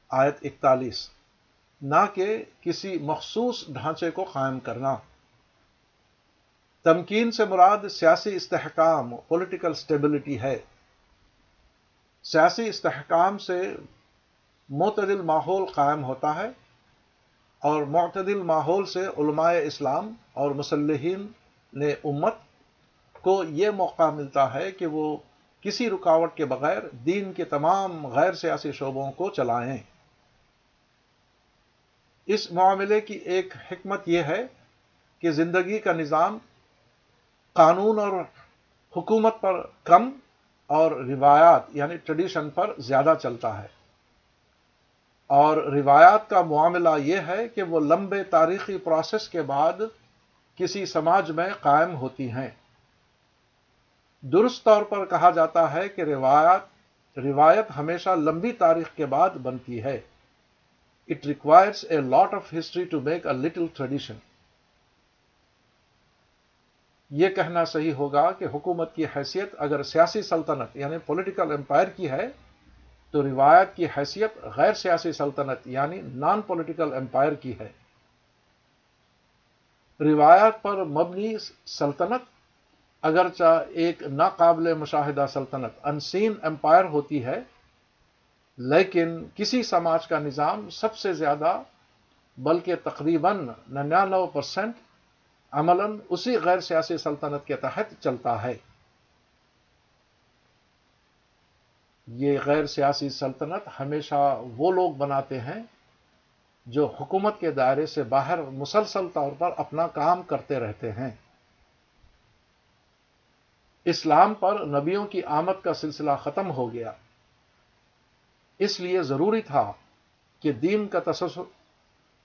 آیت اکتالیس۔ نہ کہ کسی مخصوص ڈھانچے کو قائم کرنا۔ تمکین سے مراد سیاسی استحکام پولیٹیکل سٹیبلٹی ہے۔ سیاسی استحکام سے معتدل ماحول قائم ہوتا ہے۔ اور معتدل ماحول سے علماء اسلام اور مسلحین نے امت کو یہ موقع ملتا ہے کہ وہ کسی رکاوٹ کے بغیر دین کے تمام غیر سیاسی شعبوں کو چلائیں۔ اس معاملے کی ایک حکمت یہ ہے کہ زندگی کا نظام قانون اور حکومت پر کم اور روایات یعنی ٹریڈیشن پر زیادہ چلتا ہے۔ اور روایات کا معاملہ یہ ہے کہ وہ لمبے تاریخی پروسیس کے بعد کسی سماج میں قائم ہوتی ہیں۔ درست طور پر کہا جاتا ہے کہ روایات، روایت ہمیشہ لمبی تاریخ کے بعد بنتی ہے۔ It requires a lot of history to make a little tradition یہ کہنا صحیح ہوگا کہ حکومت کی حیثیت اگر سیاسی سلطنت یعنی پولیٹیکل امپائر کی ہے تو روایت کی حیثیت غیر سیاسی سلطنت یعنی نان پولیٹیکل امپائر کی ہے۔ روایت پر مبنی سلطنت اگرچہ ایک ناقابل مشاہدہ سلطنت انسین امپائر ہوتی ہے، لیکن کسی سماج کا نظام سب سے زیادہ، بلکہ تقریباً ننانوے پرسنٹ عملاً اسی غیر سیاسی سلطنت کے تحت چلتا ہے۔ یہ غیر سیاسی سلطنت ہمیشہ وہ لوگ بناتے ہیں جو حکومت کے دائرے سے باہر مسلسل طور پر اپنا کام کرتے رہتے ہیں۔ اسلام پر نبیوں کی آمد کا سلسلہ ختم ہو گیا۔ اس لیے ضروری تھا کہ دین کا تسلسل،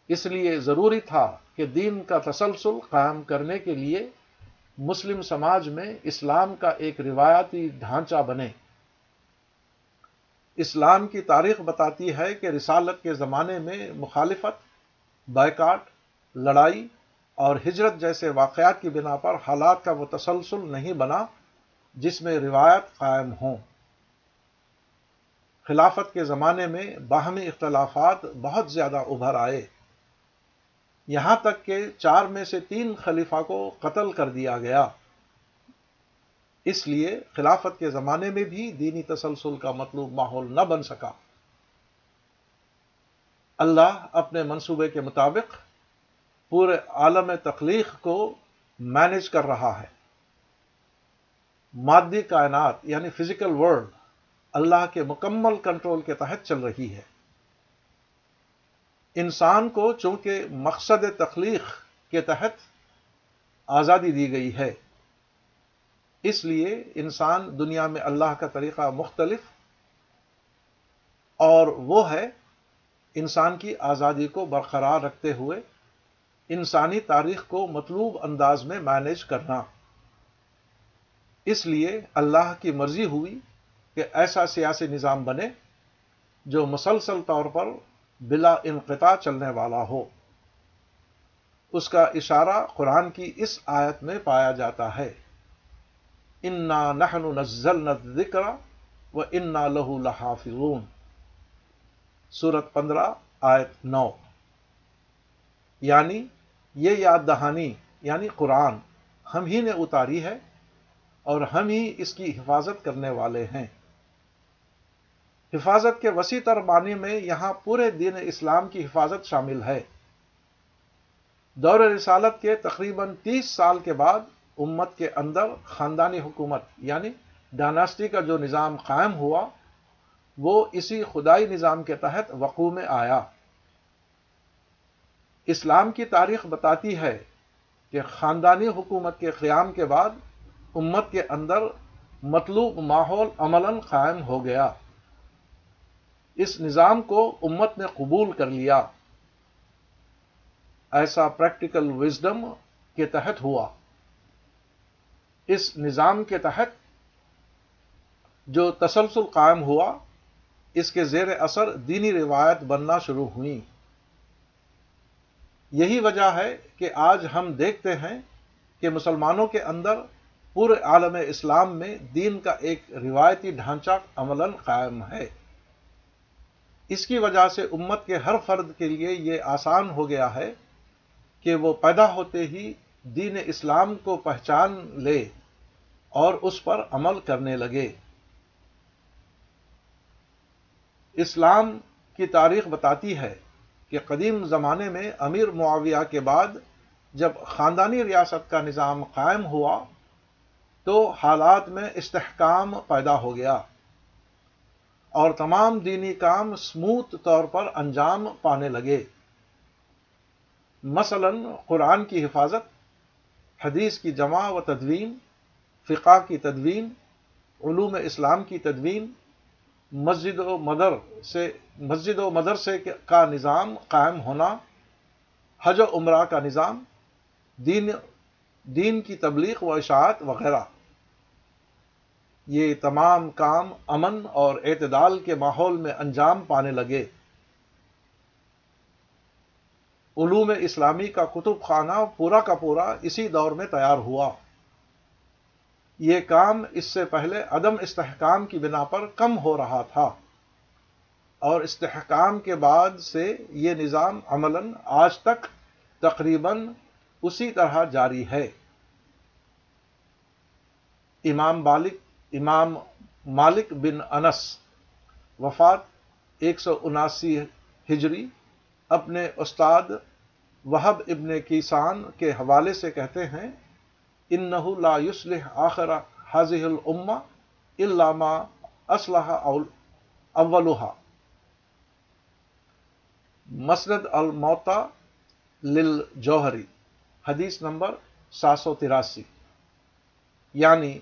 اس لیے ضروری تھا کہ دین کا تسلسل قائم کرنے کے لیے مسلم سماج میں اسلام کا ایک روایتی ڈھانچہ بنے۔ اسلام کی تاریخ بتاتی ہے کہ رسالت کے زمانے میں مخالفت، بائیکاٹ، لڑائی اور ہجرت جیسے واقعات کی بنا پر حالات کا وہ تسلسل نہیں بنا جس میں روایت قائم ہوں۔ خلافت کے زمانے میں باہمی اختلافات بہت زیادہ ابھر آئے۔ یہاں تک کہ چار میں سے تین خلیفہ کو قتل کر دیا گیا۔ اس لیے خلافت کے زمانے میں بھی دینی تسلسل کا مطلوب ماحول نہ بن سکا۔ اللہ اپنے منصوبے کے مطابق پورے عالم تخلیق کو مینج کر رہا ہے۔ مادی کائنات یعنی فزیکل ورلڈ اللہ کے مکمل کنٹرول کے تحت چل رہی ہے۔ انسان کو چونکہ مقصد تخلیق کے تحت آزادی دی گئی ہے۔ اس لیے انسان دنیا میں اللہ کا طریقہ مختلف اور وہ ہے انسان کی آزادی کو برقرار رکھتے ہوئے انسانی تاریخ کو مطلوب انداز میں مینج کرنا۔ اس لیے اللہ کی مرضی ہوئی کہ ایسا سیاسی نظام بنے جو مسلسل طور پر بلا انقطاع چلنے والا ہو۔ اس کا اشارہ قرآن کی اس آیت میں پایا جاتا ہے۔ انا نحن نزل ذکر و انا لہو لحافظون۔ سورت پندرہ، آیت نو۔ یعنی یہ یاد دہانی یعنی قرآن ہم ہی نے اتاری ہے اور ہم ہی اس کی حفاظت کرنے والے ہیں۔ حفاظت کے وسیع تر معنی میں یہاں پورے دین اسلام کی حفاظت شامل ہے۔ دور رسالت کے تقریباً تیس سال کے بعد امت کے اندر خاندانی حکومت یعنی ڈائناسٹی کا جو نظام قائم ہوا، وہ اسی خدائی نظام کے تحت وقوع میں آیا۔ اسلام کی تاریخ بتاتی ہے کہ خاندانی حکومت کے قیام کے بعد امت کے اندر مطلوب ماحول عملاً قائم ہو گیا۔ اس نظام کو امت نے قبول کر لیا۔ ایسا پریکٹیکل وزڈم کے تحت ہوا۔ اس نظام کے تحت جو تسلسل قائم ہوا، اس کے زیر اثر دینی روایت بننا شروع ہوئی۔ یہی وجہ ہے کہ آج ہم دیکھتے ہیں کہ مسلمانوں کے اندر پورے عالم اسلام میں دین کا ایک روایتی ڈھانچہ عملاً قائم ہے۔ اس کی وجہ سے امت کے ہر فرد کے لیے یہ آسان ہو گیا ہے کہ وہ پیدا ہوتے ہی دین اسلام کو پہچان لے اور اس پر عمل کرنے لگے۔ اسلام کی تاریخ بتاتی ہے کہ قدیم زمانے میں امیر معاویہ کے بعد جب خاندانی ریاست کا نظام قائم ہوا تو حالات میں استحکام پیدا ہو گیا اور تمام دینی کام سموتھ طور پر انجام پانے لگے۔ مثلا قرآن کی حفاظت حدیث کی جمع و تدوین، فقہ کی تدوین، علوم اسلام کی تدوین، مسجد و مدر سے، مسجد و مدرسے کا نظام قائم ہونا، حج و عمرہ کا نظام، دین دین کی تبلیغ و اشاعت وغیرہ۔ یہ تمام کام امن اور اعتدال کے ماحول میں انجام پانے لگے۔ علوم اسلامی کا کتب خانہ پورا کا پورا اسی دور میں تیار ہوا۔ یہ کام اس سے پہلے عدم استحکام کی بنا پر کم ہو رہا تھا۔ اور استحکام کے بعد سے یہ نظام عملاً آج تک تقریباً اسی طرح جاری ہے۔ امام بالک امام مالک بن انس، وفات ایک سو اناسی ہجری اپنے استاد وہب ابن کیسان کے حوالے سے کہتے ہیں انہ لا يصلح آخر حاضح الما علامہ اسلحہ اولحا مسند الموتا لل جوہری حدیث نمبر سات سو تراسی۔ یعنی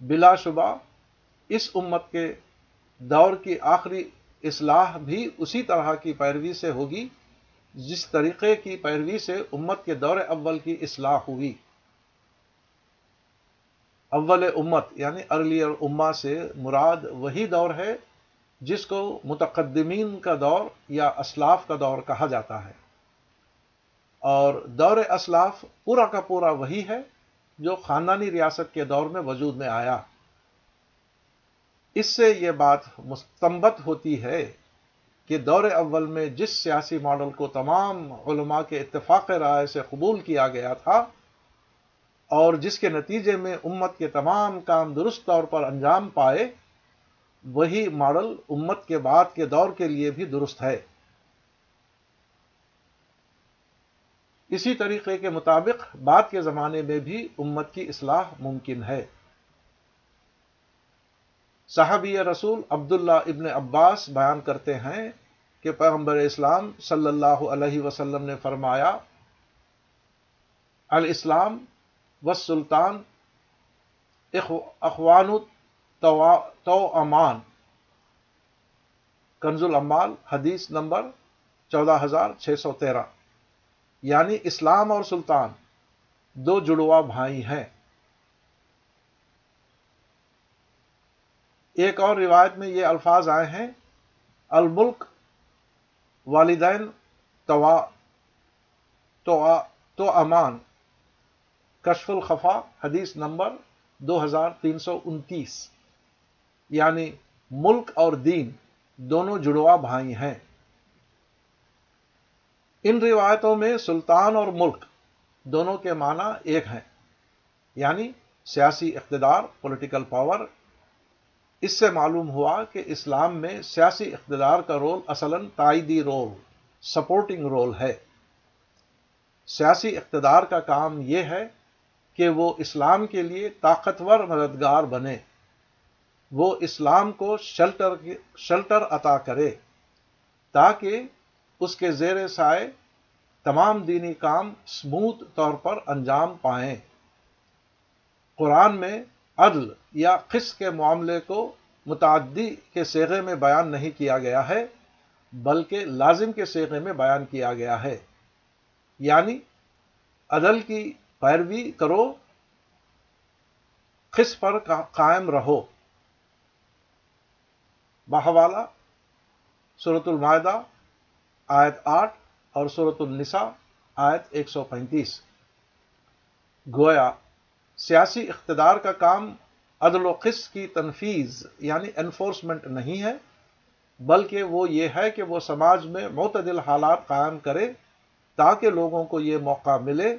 بلا شبہ اس امت کے دور کی آخری اصلاح بھی اسی طرح کی پیروی سے ہوگی، جس طریقے کی پیروی سے امت کے دور اول کی اصلاح ہوئی۔ اول امت یعنی ارلیئر اما سے مراد وہی دور ہے جس کو متقدمین کا دور یا اسلاف کا دور کہا جاتا ہے۔ اور دور اسلاف پورا کا پورا وہی ہے جو خاندانی ریاست کے دور میں وجود میں آیا۔ اس سے یہ بات مستمت ہوتی ہے کہ دور اول میں جس سیاسی ماڈل کو تمام علماء کے اتفاق رائے سے قبول کیا گیا تھا اور جس کے نتیجے میں امت کے تمام کام درست طور پر انجام پائے، وہی ماڈل امت کے بعد کے دور کے لیے بھی درست ہے۔ اسی طریقے کے مطابق بعد کے زمانے میں بھی امت کی اصلاح ممکن ہے۔ صحابی رسول عبداللہ ابن عباس بیان کرتے ہیں کہ پیغمبر اسلام صلی اللہ علیہ وسلم نے فرمایا، الاسلام و سلطان اخوان تو امان کنز العمال، حدیث نمبر چودہ ہزار چھ سو تیرہ۔ یعنی اسلام اور سلطان دو جڑوا بھائی ہیں۔ ایک اور روایت میں یہ الفاظ آئے ہیں، الملک والدین توا تو امان کشف الخفا، حدیث نمبر دو ہزار تین سو انتیس۔ یعنی ملک اور دین دونوں جڑوا بھائی ہیں۔ ان روایتوں میں سلطان اور ملک دونوں کے معنی ایک ہیں یعنی سیاسی اقتدار پولیٹیکل پاور اس سے معلوم ہوا کہ اسلام میں سیاسی اقتدار کا رول اصلا تائیدی رول سپورٹنگ رول ہے۔ سیاسی اقتدار کا کام یہ ہے کہ وہ اسلام کے لیے طاقتور مددگار بنے۔ وہ اسلام کو شلٹر شلٹر عطا کرے تاکہ اس کے زیر سائے تمام دینی کام سموتھ طور پر انجام پائیں۔ قرآن میں عدل یا قص کے معاملے کو متعدی کے سیغے میں بیان نہیں کیا گیا ہے، بلکہ لازم کے سیغے میں بیان کیا گیا ہے۔ یعنی عدل کی پیروی کرو خص پر قائم رہو۔ بہوالا صورت المائدہ، آیت آٹھ اور صورت النساء، آیت ایک سو پینتیس۔ گویا سیاسی اقتدار کا کام عدل و قص کی تنفیز یعنی انفورسمنٹ نہیں ہے، بلکہ وہ یہ ہے کہ وہ سماج میں معتدل حالات قائم کرے تاکہ لوگوں کو یہ موقع ملے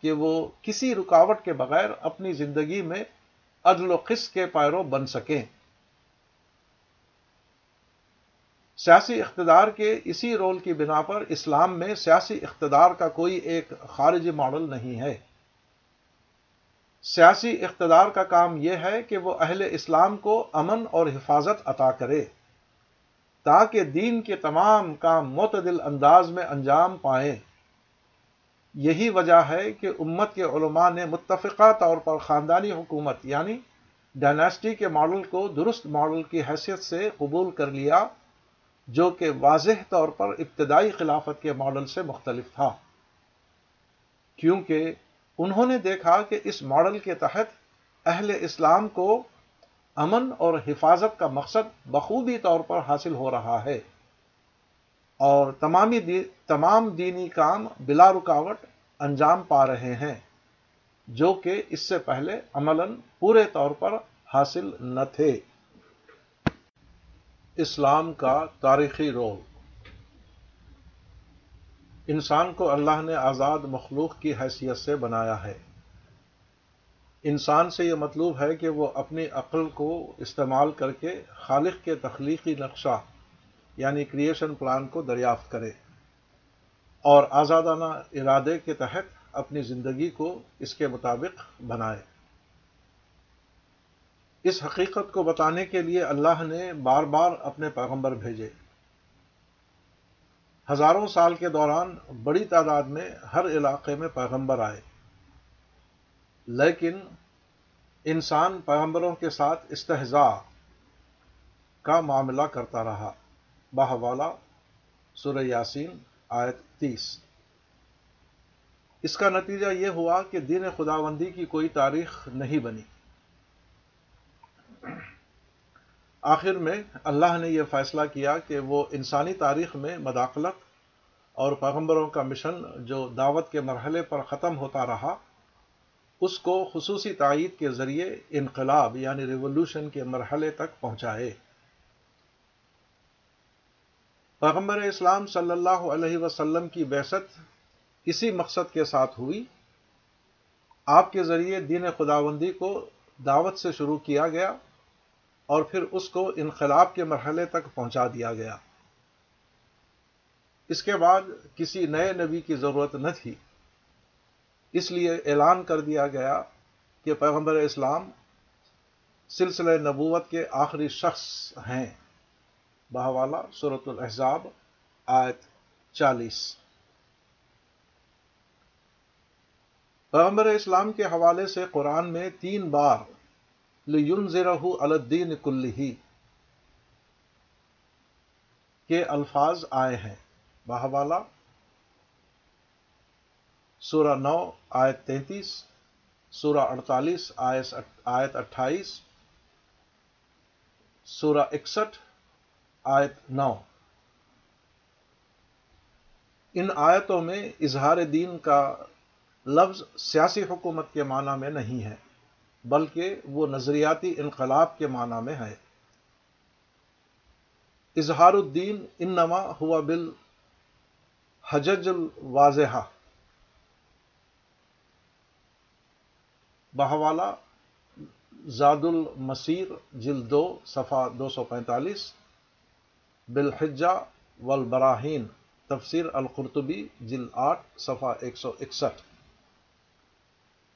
کہ وہ کسی رکاوٹ کے بغیر اپنی زندگی میں عدل و قص کے پیرو بن سکیں۔ سیاسی اقتدار کے اسی رول کی بنا پر اسلام میں سیاسی اقتدار کا کوئی ایک خارجی ماڈل نہیں ہے۔ سیاسی اقتدار کا کام یہ ہے کہ وہ اہل اسلام کو امن اور حفاظت عطا کرے، تاکہ دین کے تمام کام معتدل انداز میں انجام پائیں۔ یہی وجہ ہے کہ امت کے علماء نے متفقہ طور پر خاندانی حکومت یعنی ڈائناسٹی کے ماڈل کو درست ماڈل کی حیثیت سے قبول کر لیا، جو کہ واضح طور پر ابتدائی خلافت کے ماڈل سے مختلف تھا۔ کیونکہ انہوں نے دیکھا کہ اس ماڈل کے تحت اہل اسلام کو امن اور حفاظت کا مقصد بخوبی طور پر حاصل ہو رہا ہے۔ اور تمامی دی، تمام دینی کام بلا رکاوٹ انجام پا رہے ہیں، جو کہ اس سے پہلے عملاً پورے طور پر حاصل نہ تھے۔ اسلام کا تاریخی رول انسان کو اللہ نے آزاد مخلوق کی حیثیت سے بنایا ہے۔ انسان سے یہ مطلوب ہے کہ وہ اپنی عقل کو استعمال کر کے خالق کے تخلیقی نقشہ یعنی کریشن پلان کو دریافت کرے اور آزادانہ ارادے کے تحت اپنی زندگی کو اس کے مطابق بنائے۔ اس حقیقت کو بتانے کے لیے اللہ نے بار بار اپنے پیغمبر بھیجے۔ ہزاروں سال کے دوران بڑی تعداد میں ہر علاقے میں پیغمبر آئے۔ لیکن انسان پیغمبروں کے ساتھ استحضاء کا معاملہ کرتا رہا۔ باہوالا سورہ یاسین، آیت تیس۔ اس کا نتیجہ یہ ہوا کہ دین خداوندی کی کوئی تاریخ نہیں بنی۔ آخر میں اللہ نے یہ فیصلہ کیا کہ وہ انسانی تاریخ میں مداخلت اور پیغمبروں کا مشن جو دعوت کے مرحلے پر ختم ہوتا رہا، اس کو خصوصی تائید کے ذریعے انقلاب یعنی ریولوشن کے مرحلے تک پہنچائے۔ پیغمبر اسلام صلی اللہ علیہ وسلم کی بحثت اسی مقصد کے ساتھ ہوئی۔ آپ کے ذریعے دین خداوندی کو دعوت سے شروع کیا گیا۔ اور پھر اس کو انقلاب کے مرحلے تک پہنچا دیا گیا۔ اس کے بعد کسی نئے نبی کی ضرورت نہ تھی۔ اس لیے اعلان کر دیا گیا کہ پیغمبر اسلام سلسلہ نبوت کے آخری شخص ہیں۔ بہوالا صورت الحضاب آیت چالیس۔ پیغمبر اسلام کے حوالے سے قرآن میں تین بار لینذرہ الدین کلہی کے الفاظ آئے ہیں۔ باہوالا سورہ نو، آیت تینتیس، سورہ اڑتالیس آیت اٹھائیس، سورہ اکسٹھ، آیت نو۔ ان آیتوں میں اظہار دین کا لفظ سیاسی حکومت کے معنی میں نہیں ہے۔ بلکہ وہ نظریاتی انقلاب کے معنی میں ہے اظہار الدین انما ہوا بل حجج الواضح بہوالا زاد المسیر جلد دو صفحہ دو سو پینتالیس۔ بالحجہ والبراہین۔ تفسیر القرطبی جلد آٹھ صفحہ ایک سو اکسٹھ۔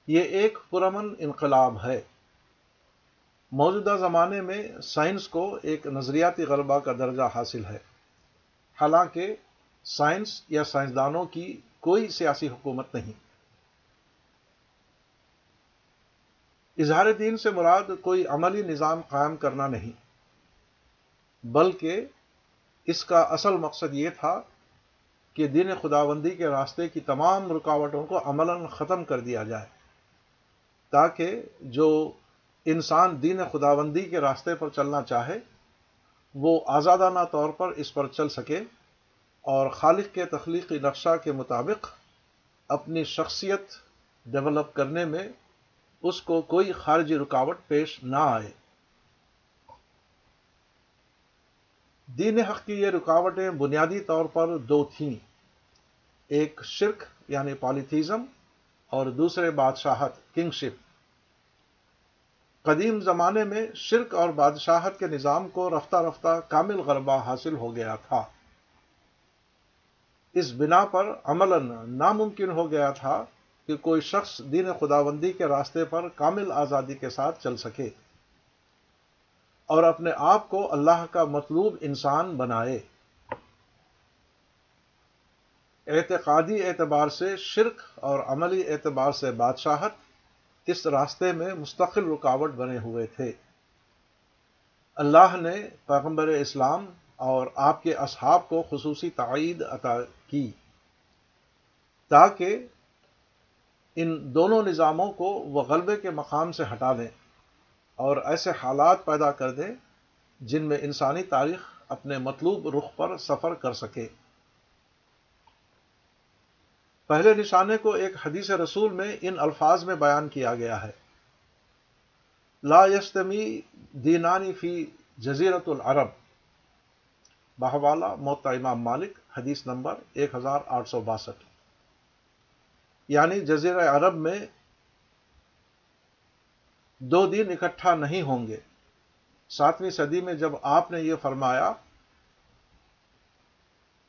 یہ ایک پرامن انقلاب ہے۔ موجودہ زمانے میں سائنس کو ایک نظریاتی غلبہ کا درجہ حاصل ہے۔ حالانکہ سائنس یا سائنسدانوں کی کوئی سیاسی حکومت نہیں۔ اظہار دین سے مراد کوئی عملی نظام قائم کرنا نہیں، بلکہ اس کا اصل مقصد یہ تھا کہ دین خداوندی کے راستے کی تمام رکاوٹوں کو عملاً ختم کر دیا جائے۔ تاکہ جو انسان دین خداوندی کے راستے پر چلنا چاہے، وہ آزادانہ طور پر اس پر چل سکے اور خالق کے تخلیقی نقشہ کے مطابق اپنی شخصیت ڈیولپ کرنے میں اس کو کوئی خارجی رکاوٹ پیش نہ آئے۔ دین حق کی یہ رکاوٹیں بنیادی طور پر دو تھیں۔ ایک شرک یعنی پالیتھیزم اور دوسرے بادشاہت کنگ شپ قدیم زمانے میں شرک اور بادشاہت کے نظام کو رفتہ رفتہ کامل غربہ حاصل ہو گیا تھا۔ اس بنا پر عملاً ناممکن ہو گیا تھا کہ کوئی شخص دین خداوندی کے راستے پر کامل آزادی کے ساتھ چل سکے اور اپنے آپ کو اللہ کا مطلوب انسان بنائے۔ اعتقادی اعتبار سے شرک اور عملی اعتبار سے بادشاہت اس راستے میں مستقل رکاوٹ بنے ہوئے تھے۔ اللہ نے پیغمبر اسلام اور آپ کے اصحاب کو خصوصی تعید عطا کی تاکہ ان دونوں نظاموں کو وہ غلبے کے مقام سے ہٹا دیں اور ایسے حالات پیدا کر دیں جن میں انسانی تاریخ اپنے مطلوب رخ پر سفر کر سکے۔ پہلے نشانے کو ایک حدیث رسول میں ان الفاظ میں بیان کیا گیا ہے۔ لا یستمی دینانی فی جزیرت العرب۔ بہوالا، موتا امام مالک، حدیث نمبر ایک ہزار آٹھ سو باسٹھ۔ یعنی جزیر عرب میں دو دن اکٹھا نہیں ہوں گے۔ ساتویں صدی میں جب آپ نے یہ فرمایا،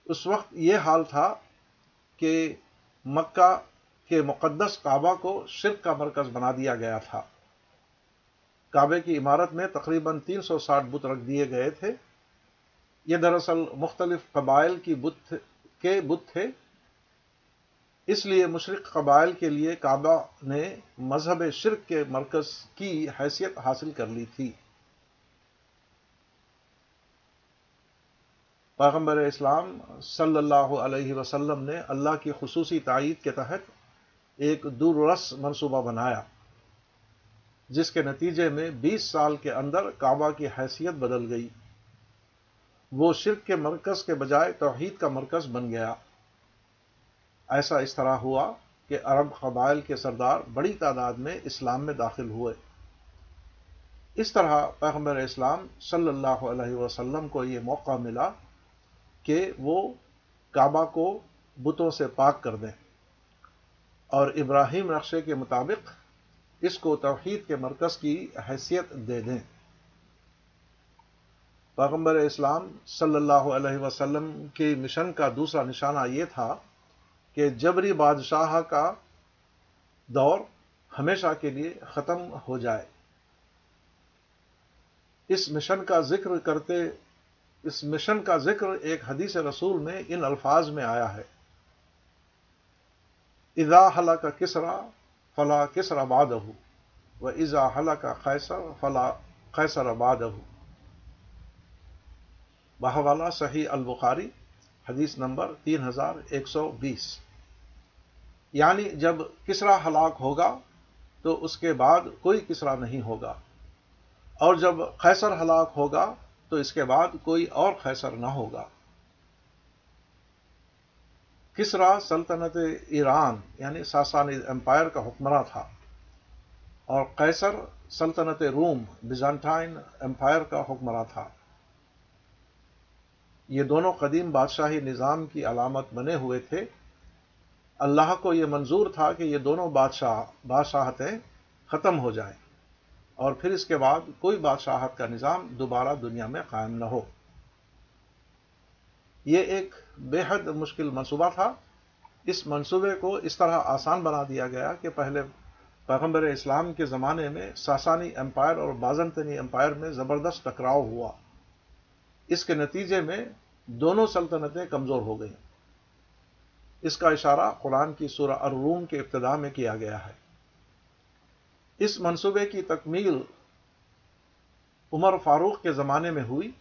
اس وقت یہ حال تھا کہ مکہ کے مقدس کعبہ کو شرک کا مرکز بنا دیا گیا تھا۔ کعبے کی عمارت میں تقریباً تین سو ساٹھ بت رکھ دیے گئے تھے۔ یہ دراصل مختلف قبائل کی بت کے بت تھے۔ اس لیے مشرق قبائل کے لیے کعبہ نے مذہب شرک کے مرکز کی حیثیت حاصل کر لی تھی۔ پیغمبر اسلام صلی اللہ علیہ وسلم نے اللہ کی خصوصی تائید کے تحت ایک دور رس منصوبہ بنایا، جس کے نتیجے میں بیس سال کے اندر کعبہ کی حیثیت بدل گئی۔ وہ شرک کے مرکز کے بجائے توحید کا مرکز بن گیا۔ ایسا اس طرح ہوا کہ عرب قبائل کے سردار بڑی تعداد میں اسلام میں داخل ہوئے۔ اس طرح پیغمبر اسلام صلی اللہ علیہ وسلم کو یہ موقع ملا کہ وہ کعبہ کو بتوں سے پاک کر دیں۔ اور ابراہیم نقشے کے مطابق اس کو توحید کے مرکز کی حیثیت دے دیں۔ پیغمبر اسلام صلی اللہ علیہ وسلم کے مشن کا دوسرا نشانہ یہ تھا کہ جبری بادشاہ کا دور ہمیشہ کے لیے ختم ہو جائے۔ اس مشن کا ذکر کرتے اس مشن کا ذکر ایک حدیث رسول میں ان الفاظ میں آیا ہے۔ ادا حلا کا کسرا فلا کسر آباد و ازا حلا کا خیسر فلا خیسر آباد بہوالا صحیح البخاری حدیث نمبر تین ہزار ایک سو بیس۔ یعنی جب کسرا ہلاک ہوگا تو اس کے بعد کوئی کسرا نہیں ہوگا۔ اور جب خیسر ہلاک ہوگا تو اس کے بعد کوئی اور خیسر نہ ہوگا۔ کسرا سلطنت ایران یعنی ساسانی امپائر کا حکمراں تھا۔ اور قیصر سلطنت روم بزانٹائن امپائر کا حکمراں تھا۔ یہ دونوں قدیم بادشاہی نظام کی علامت بنے ہوئے تھے۔ اللہ کو یہ منظور تھا کہ یہ دونوں بادشاہ، بادشاہتیں ختم ہو جائیں۔ اور پھر اس کے بعد کوئی بادشاہت کا نظام دوبارہ دنیا میں قائم نہ ہو۔ یہ ایک بے حد مشکل منصوبہ تھا۔ اس منصوبے کو اس طرح آسان بنا دیا گیا کہ پہلے پیغمبر اسلام کے زمانے میں ساسانی امپائر اور بازنطنی امپائر میں زبردست ٹکراؤ ہوا۔ اس کے نتیجے میں دونوں سلطنتیں کمزور ہو گئیں۔ اس کا اشارہ قرآن کی سورہ الروم کے ابتدا میں کیا گیا ہے۔ اس منصوبے کی تکمیل عمر فاروق کے زمانے میں ہوئی،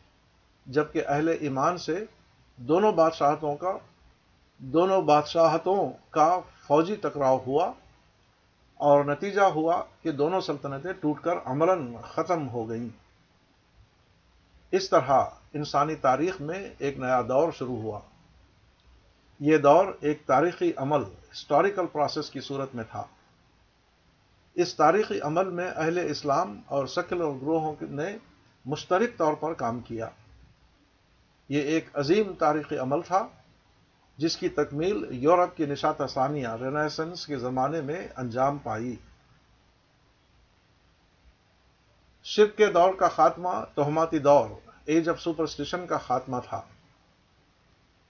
جبکہ اہل ایمان سے دونوں بادشاہتوں کا، دونوں بادشاہتوں کا فوجی ٹکراؤ ہوا اور نتیجہ ہوا کہ دونوں سلطنتیں ٹوٹ کر عملاً ختم ہو گئیں۔ اس طرح انسانی تاریخ میں ایک نیا دور شروع ہوا۔ یہ دور ایک تاریخی عمل ہسٹوریکل پروسیس کی صورت میں تھا۔ اس تاریخی عمل میں اہل اسلام اور سیکولر گروہوں نے مشترک طور پر کام کیا۔ یہ ایک عظیم تاریخی عمل تھا، جس کی تکمیل یورپ کی نشات ثانیہ رینیسنس کے زمانے میں انجام پائی۔ شرک کے دور کا خاتمہ توہماتی دور، ایج آف سپرسٹیشن کا خاتمہ تھا۔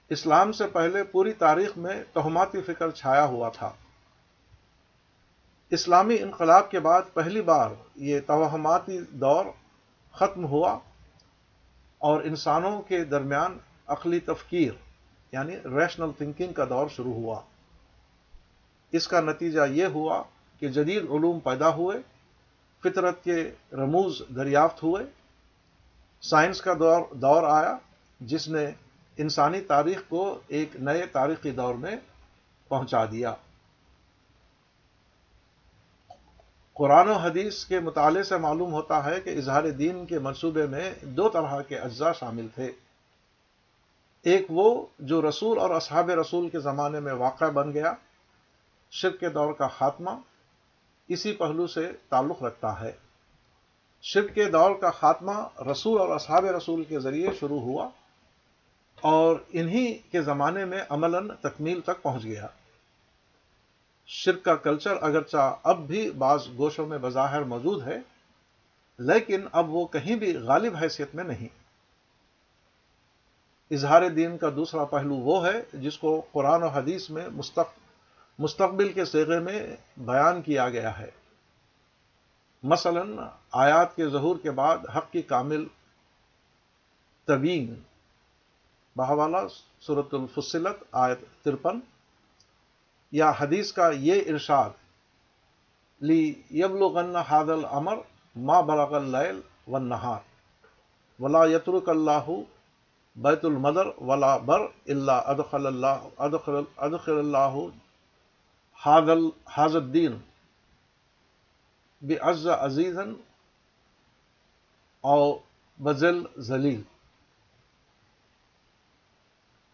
اسلام سے پہلے پوری تاریخ میں توہماتی فکر چھایا ہوا تھا۔ اسلامی انقلاب کے بعد پہلی بار یہ توہماتی دور ختم ہوا اور انسانوں کے درمیان عقلی تفکیر یعنی ریشنل تھنکنگ کا دور شروع ہوا۔ اس کا نتیجہ یہ ہوا کہ جدید علوم پیدا ہوئے، فطرت کے رموز دریافت ہوئے، سائنس کا دور دور آیا، جس نے انسانی تاریخ کو ایک نئے تاریخی دور میں پہنچا دیا۔ قرآن و حدیث کے مطالعے سے معلوم ہوتا ہے کہ اظہار دین کے منصوبے میں دو طرح کے اجزاء شامل تھے۔ ایک وہ جو رسول اور اصحاب رسول کے زمانے میں واقع بن گیا، شرک کے دور کا خاتمہ، اسی پہلو سے تعلق رکھتا ہے۔ شرک کے دور کا خاتمہ رسول اور اصحاب رسول کے ذریعے شروع ہوا اور انہی کے زمانے میں عملاً تکمیل تک پہنچ گیا۔ شرک کا کلچر اگرچہ اب بھی بعض گوشوں میں بظاہر موجود ہے، لیکن اب وہ کہیں بھی غالب حیثیت میں نہیں۔ اظہار دین کا دوسرا پہلو وہ ہے جس کو قرآن و حدیث میں مستقبل کے سیغے میں بیان کیا گیا ہے۔ مثلا آیات کے ظہور کے بعد حق کی کامل طوین بہوالا صورت الفصلت آیت ترپن۔ یا حدیث کا یہ ارشاد لی یبل حاد العمر ما بلغ اللیل و نہار ولا یترک اللہ بیت المدر ولا بر اللہ ادخل اللہ ادخل ادخل اللہ حاض الدین بعز عزیزن او بزل ذلیل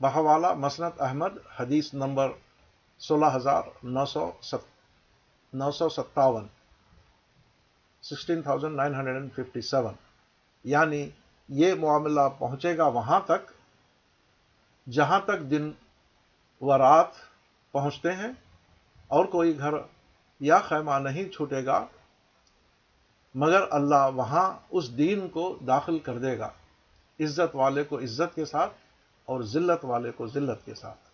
بہوالا مسنت احمد حدیث نمبر سولہ ہزار نو سو نو سو ستاون، sixteen thousand nine hundred and fifty seven. یعنی یہ معاملہ پہنچے گا وہاں تک جہاں تک دن و رات پہنچتے ہیں، اور کوئی گھر یا خیمہ نہیں چھوٹے گا، مگر اللہ وہاں اس دین کو داخل کر دے گا، عزت والے کو عزت کے ساتھ اور ذلت والے کو ذلت کے ساتھ۔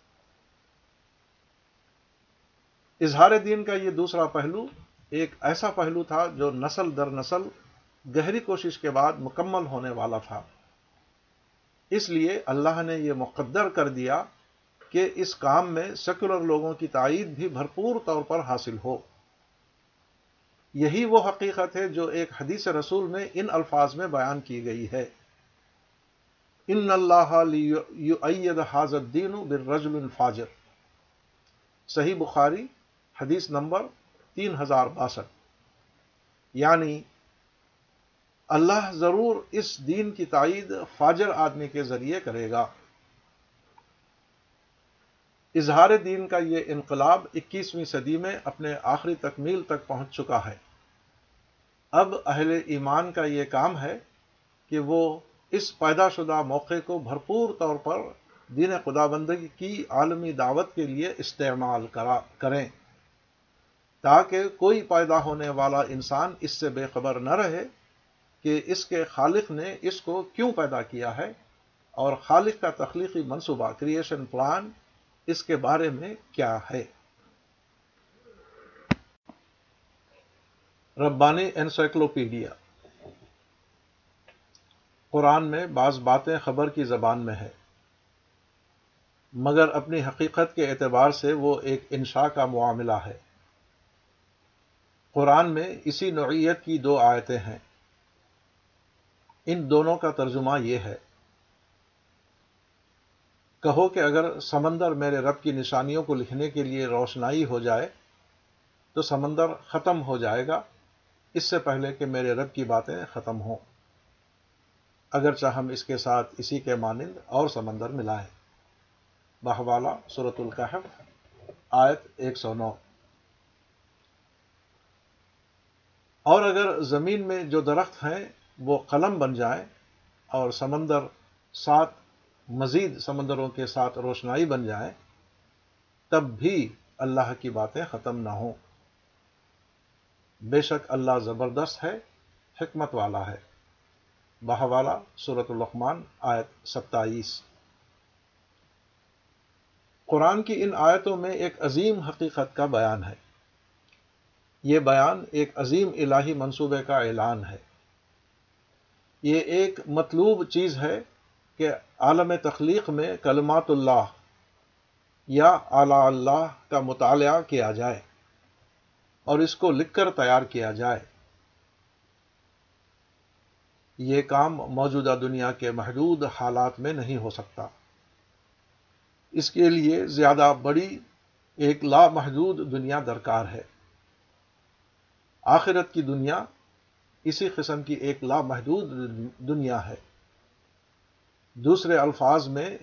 اظہار دین کا یہ دوسرا پہلو ایک ایسا پہلو تھا جو نسل در نسل گہری کوشش کے بعد مکمل ہونے والا تھا۔ اس لیے اللہ نے یہ مقدر کر دیا کہ اس کام میں سیکولر لوگوں کی تائید بھی بھرپور طور پر حاصل ہو۔ یہی وہ حقیقت ہے جو ایک حدیث رسول میں ان الفاظ میں بیان کی گئی ہے۔ ان اللہ حاضر دین بالرجل الفاجر۔ صحیح بخاری حدیث نمبر تین ہزار باسٹھ۔ یعنی اللہ ضرور اس دین کی تائید فاجر آدمی کے ذریعے کرے گا۔ اظہار دین کا یہ انقلاب اکیسویں صدی میں اپنے آخری تکمیل تک پہنچ چکا ہے۔ اب اہل ایمان کا یہ کام ہے کہ وہ اس پیدا شدہ موقع کو بھرپور طور پر دین خدا بندگی کی عالمی دعوت کے لیے استعمال کریں۔ تاکہ کوئی پیدا ہونے والا انسان اس سے بے خبر نہ رہے کہ اس کے خالق نے اس کو کیوں پیدا کیا ہے اور خالق کا تخلیقی منصوبہ کریشن پلان اس کے بارے میں کیا ہے۔ ربانی انسائکلوپیڈیا قرآن میں بعض باتیں خبر کی زبان میں ہے مگر اپنی حقیقت کے اعتبار سے وہ ایک انشاء کا معاملہ ہے۔ قرآن میں اسی نوعیت کی دو آیتیں ہیں۔ ان دونوں کا ترجمہ یہ ہے۔ کہو کہ اگر سمندر میرے رب کی نشانیوں کو لکھنے کے لیے روشنائی ہو جائے، تو سمندر ختم ہو جائے گا۔ اس سے پہلے کہ میرے رب کی باتیں ختم ہوں۔ اگرچہ ہم اس کے ساتھ اسی کے مانند اور سمندر ملائیں۔ بہوالا صورت القحف آیت ایک سو نو۔ اور اگر زمین میں جو درخت ہیں وہ قلم بن جائیں اور سمندر سات مزید سمندروں کے ساتھ روشنائی بن جائیں، تب بھی اللہ کی باتیں ختم نہ ہوں۔ بے شک اللہ زبردست ہے، حکمت والا ہے۔ بہوالا صورت الرحمان آیت ستائیس۔ قرآن کی ان آیتوں میں ایک عظیم حقیقت کا بیان ہے۔ یہ بیان ایک عظیم الہی منصوبے کا اعلان ہے۔ یہ ایک مطلوب چیز ہے کہ عالم تخلیق میں کلمات اللہ یا اعلی اللہ کا مطالعہ کیا جائے اور اس کو لکھ کر تیار کیا جائے۔ یہ کام موجودہ دنیا کے محدود حالات میں نہیں ہو سکتا۔ اس کے لیے زیادہ بڑی ایک لامحدود دنیا درکار ہے۔ آخرت کی دنیا اسی قسم کی ایک لامحدود دنیا ہے۔ دوسرے الفاظ میں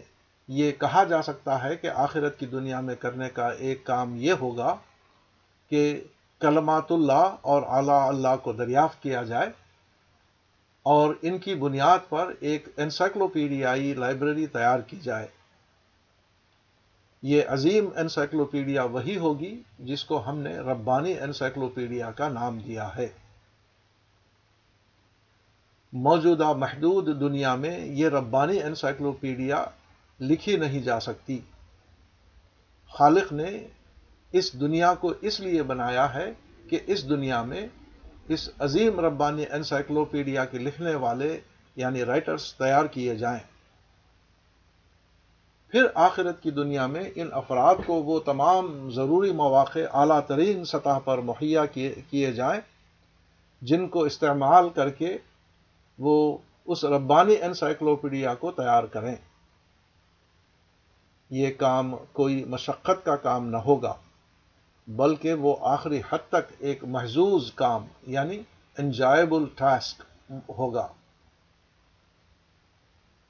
یہ کہا جا سکتا ہے کہ آخرت کی دنیا میں کرنے کا ایک کام یہ ہوگا کہ کلمات اللہ اور اعلی اللہ کو دریافت کیا جائے اور ان کی بنیاد پر ایک انسائکلوپیڈیائی لائبریری تیار کی جائے۔ یہ عظیم انسائکلوپیڈیا وہی ہوگی جس کو ہم نے ربانی انسائکلوپیڈیا کا نام دیا ہے۔ موجودہ محدود دنیا میں یہ ربانی انسائکلوپیڈیا لکھی نہیں جا سکتی۔ خالق نے اس دنیا کو اس لیے بنایا ہے کہ اس دنیا میں اس عظیم ربانی انسائکلوپیڈیا کے لکھنے والے یعنی رائٹرز تیار کیے جائیں۔ پھر آخرت کی دنیا میں ان افراد کو وہ تمام ضروری مواقع اعلیٰ ترین سطح پر مہیا کیے جائیں، جن کو استعمال کر کے وہ اس ربانی انسائکلوپیڈیا کو تیار کریں۔ یہ کام کوئی مشقت کا کام نہ ہوگا، بلکہ وہ آخری حد تک ایک محظوظ کام یعنی انجائبل ٹاسک ہوگا۔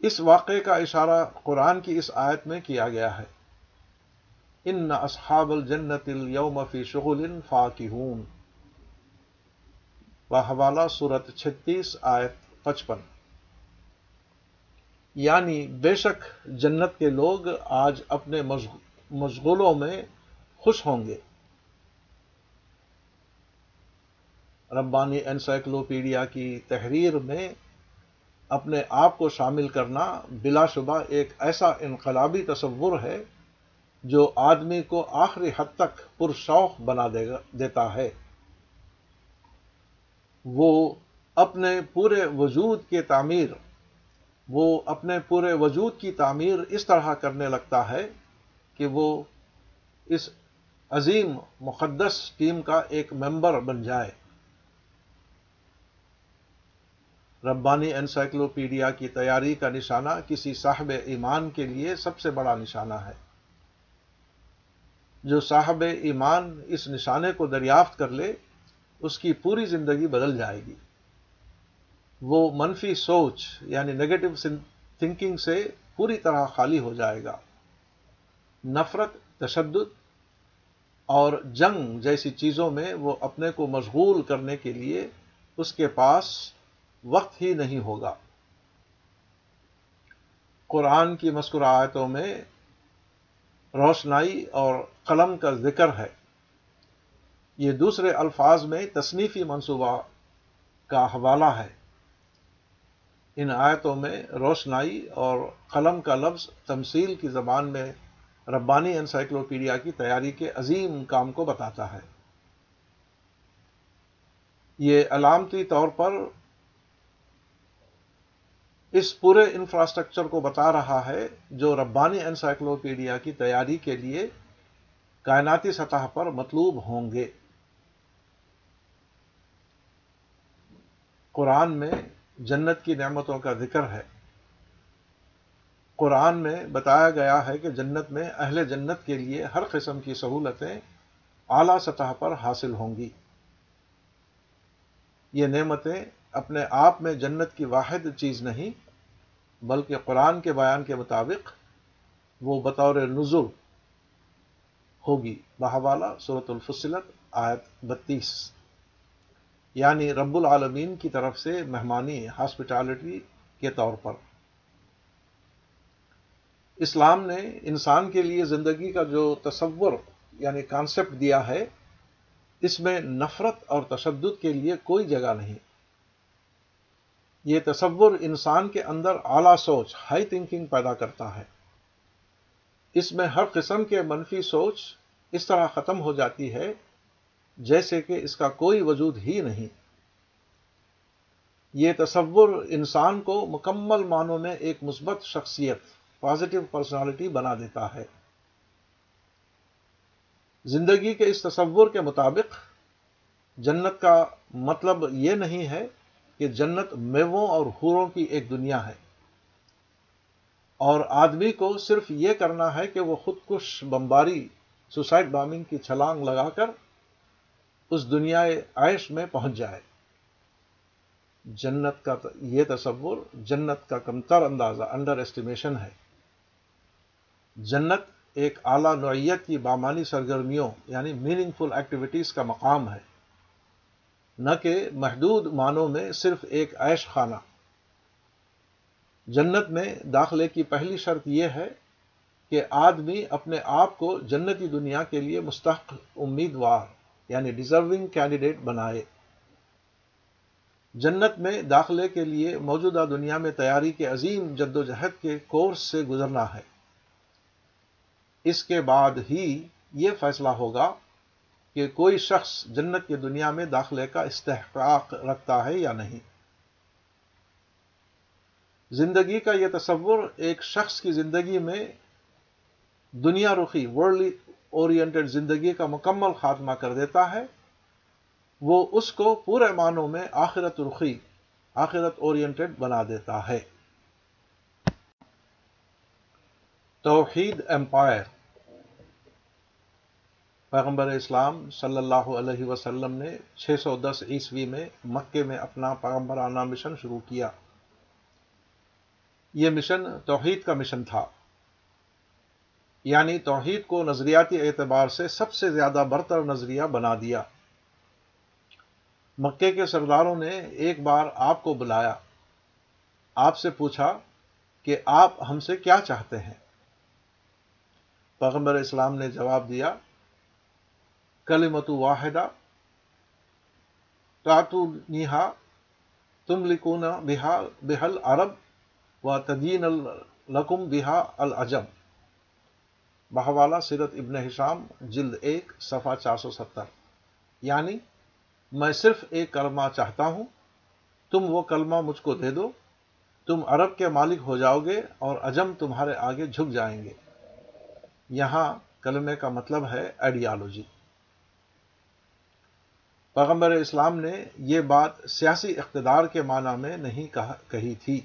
اس واقعے کا اشارہ قرآن کی اس آیت میں کیا گیا ہے۔ ان اصحاب الجنت اليوم فی شغل فاکہون۔ حوالہ صورت چھتیس آیت پچپن۔ یعنی بے شک جنت کے لوگ آج اپنے مشغولوں میں خوش ہوں گے۔ ربانی انسائکلوپیڈیا کی تحریر میں اپنے آپ کو شامل کرنا بلا شبہ ایک ایسا انقلابی تصور ہے جو آدمی کو آخری حد تک پرشوق بنا دیتا ہے۔ وہ اپنے پورے وجود کی تعمیر وہ اپنے پورے وجود کی تعمیر اس طرح کرنے لگتا ہے کہ وہ اس عظیم مقدس ٹیم کا ایک ممبر بن جائے۔ ربانی انسائکلوپیڈیا کی تیاری کا نشانہ کسی صاحب ایمان کے لیے سب سے بڑا نشانہ ہے۔ جو صاحب ایمان اس نشانے کو دریافت کر لے، اس کی پوری زندگی بدل جائے گی۔ وہ منفی سوچ یعنی نگیٹو تھنکنگ سے پوری طرح خالی ہو جائے گا۔ نفرت، تشدد اور جنگ جیسی چیزوں میں وہ اپنے کو مشغول کرنے کے لیے اس کے پاس وقت ہی نہیں ہوگا۔ قرآن کی مسکراہتوں میں روشنائی اور قلم کا ذکر ہے۔ یہ دوسرے الفاظ میں تصنیفی منصوبہ کا حوالہ ہے۔ ان آیتوں میں روشنائی اور قلم کا لفظ تمثیل کی زبان میں ربانی انسائکلوپیڈیا کی تیاری کے عظیم کام کو بتاتا ہے۔ یہ علامتی طور پر اس پورے انفراسٹرکچر کو بتا رہا ہے جو ربانی انسائکلوپیڈیا کی تیاری کے لیے کائناتی سطح پر مطلوب ہوں گے۔ قرآن میں جنت کی نعمتوں کا ذکر ہے۔ قرآن میں بتایا گیا ہے کہ جنت میں اہل جنت کے لیے ہر قسم کی سہولتیں اعلی سطح پر حاصل ہوں گی۔ یہ نعمتیں اپنے آپ میں جنت کی واحد چیز نہیں بلکہ قرآن کے بیان کے مطابق وہ بطور نزول ہوگی۔ بہوالا صورت الفصلت آیت بتیس۔ یعنی رب العالمین کی طرف سے مہمانی ہاسپٹالٹی کے طور پر۔ اسلام نے انسان کے لیے زندگی کا جو تصور یعنی کانسیپٹ دیا ہے، اس میں نفرت اور تشدد کے لیے کوئی جگہ نہیں۔ یہ تصور انسان کے اندر اعلی سوچ ہائی تھنکنگ پیدا کرتا ہے۔ اس میں ہر قسم کے منفی سوچ اس طرح ختم ہو جاتی ہے جیسے کہ اس کا کوئی وجود ہی نہیں۔ یہ تصور انسان کو مکمل معنوں میں ایک مثبت شخصیت پازیٹو پرسنالٹی بنا دیتا ہے۔ زندگی کے اس تصور کے مطابق جنت کا مطلب یہ نہیں ہے کہ جنت میووں اور ہوروں کی ایک دنیا ہے۔ اور آدمی کو صرف یہ کرنا ہے کہ وہ خود کش بمباری، سوسائڈ بامنگ کی چھلانگ لگا کر اس دنیا عائش میں پہنچ جائے۔ جنت کا یہ تصور جنت کا کمتر اندازہ انڈر ایسٹیمیشن ہے۔ جنت ایک اعلی نوعیت کی بامانی سرگرمیوں یعنی میننگ فل ایکٹیویٹیز کا مقام ہے۔ نہ کہ محدود معنوں میں صرف ایک عیش خانہ۔ جنت میں داخلے کی پہلی شرط یہ ہے کہ آدمی اپنے آپ کو جنتی دنیا کے لیے مستحق امیدوار یعنی ڈیزرونگ کینڈیڈیٹ بنائے۔ جنت میں داخلے کے لیے موجودہ دنیا میں تیاری کے عظیم جد و جہد کے کورس سے گزرنا ہے۔ اس کے بعد ہی یہ فیصلہ ہوگا کہ کوئی شخص جنت کی دنیا میں داخلے کا استحقاق رکھتا ہے یا نہیں۔ زندگی کا یہ تصور ایک شخص کی زندگی میں دنیا رخی ورلڈ اورینٹڈ زندگی کا مکمل خاتمہ کر دیتا ہے۔ وہ اس کو پورے معنوں میں آخرت رخی، آخرت اورینٹڈ بنا دیتا ہے۔ توحید امپائر پیغمبر اسلام صلی اللہ علیہ وسلم نے چھ سو دس عیسوی میں مکے میں اپنا پیغمبرانہ مشن شروع کیا۔ یہ مشن توحید کا مشن تھا۔ یعنی توحید کو نظریاتی اعتبار سے سب سے زیادہ برتر نظریہ بنا دیا۔ مکے کے سرداروں نے ایک بار آپ کو بلایا۔ آپ سے پوچھا کہ آپ ہم سے کیا چاہتے ہیں۔ پیغمبر اسلام نے جواب دیا کلمت واحدہ تاتو نیہا تم لکون بہا بحل عرب و تدین القم بہا العجم بہوالا سیرت ابن حشام جلد ایک صفحہ چار سو ستر یعنی میں صرف ایک کلمہ چاہتا ہوں، تم وہ کلمہ مجھ کو دے دو، تم عرب کے مالک ہو جاؤ گے اور اجم تمہارے آگے جھک جائیں گے۔ یہاں کلمے کا مطلب ہے آئیڈیالوجی پیغمبر اسلام نے یہ بات سیاسی اقتدار کے معنی میں نہیں کہی تھی،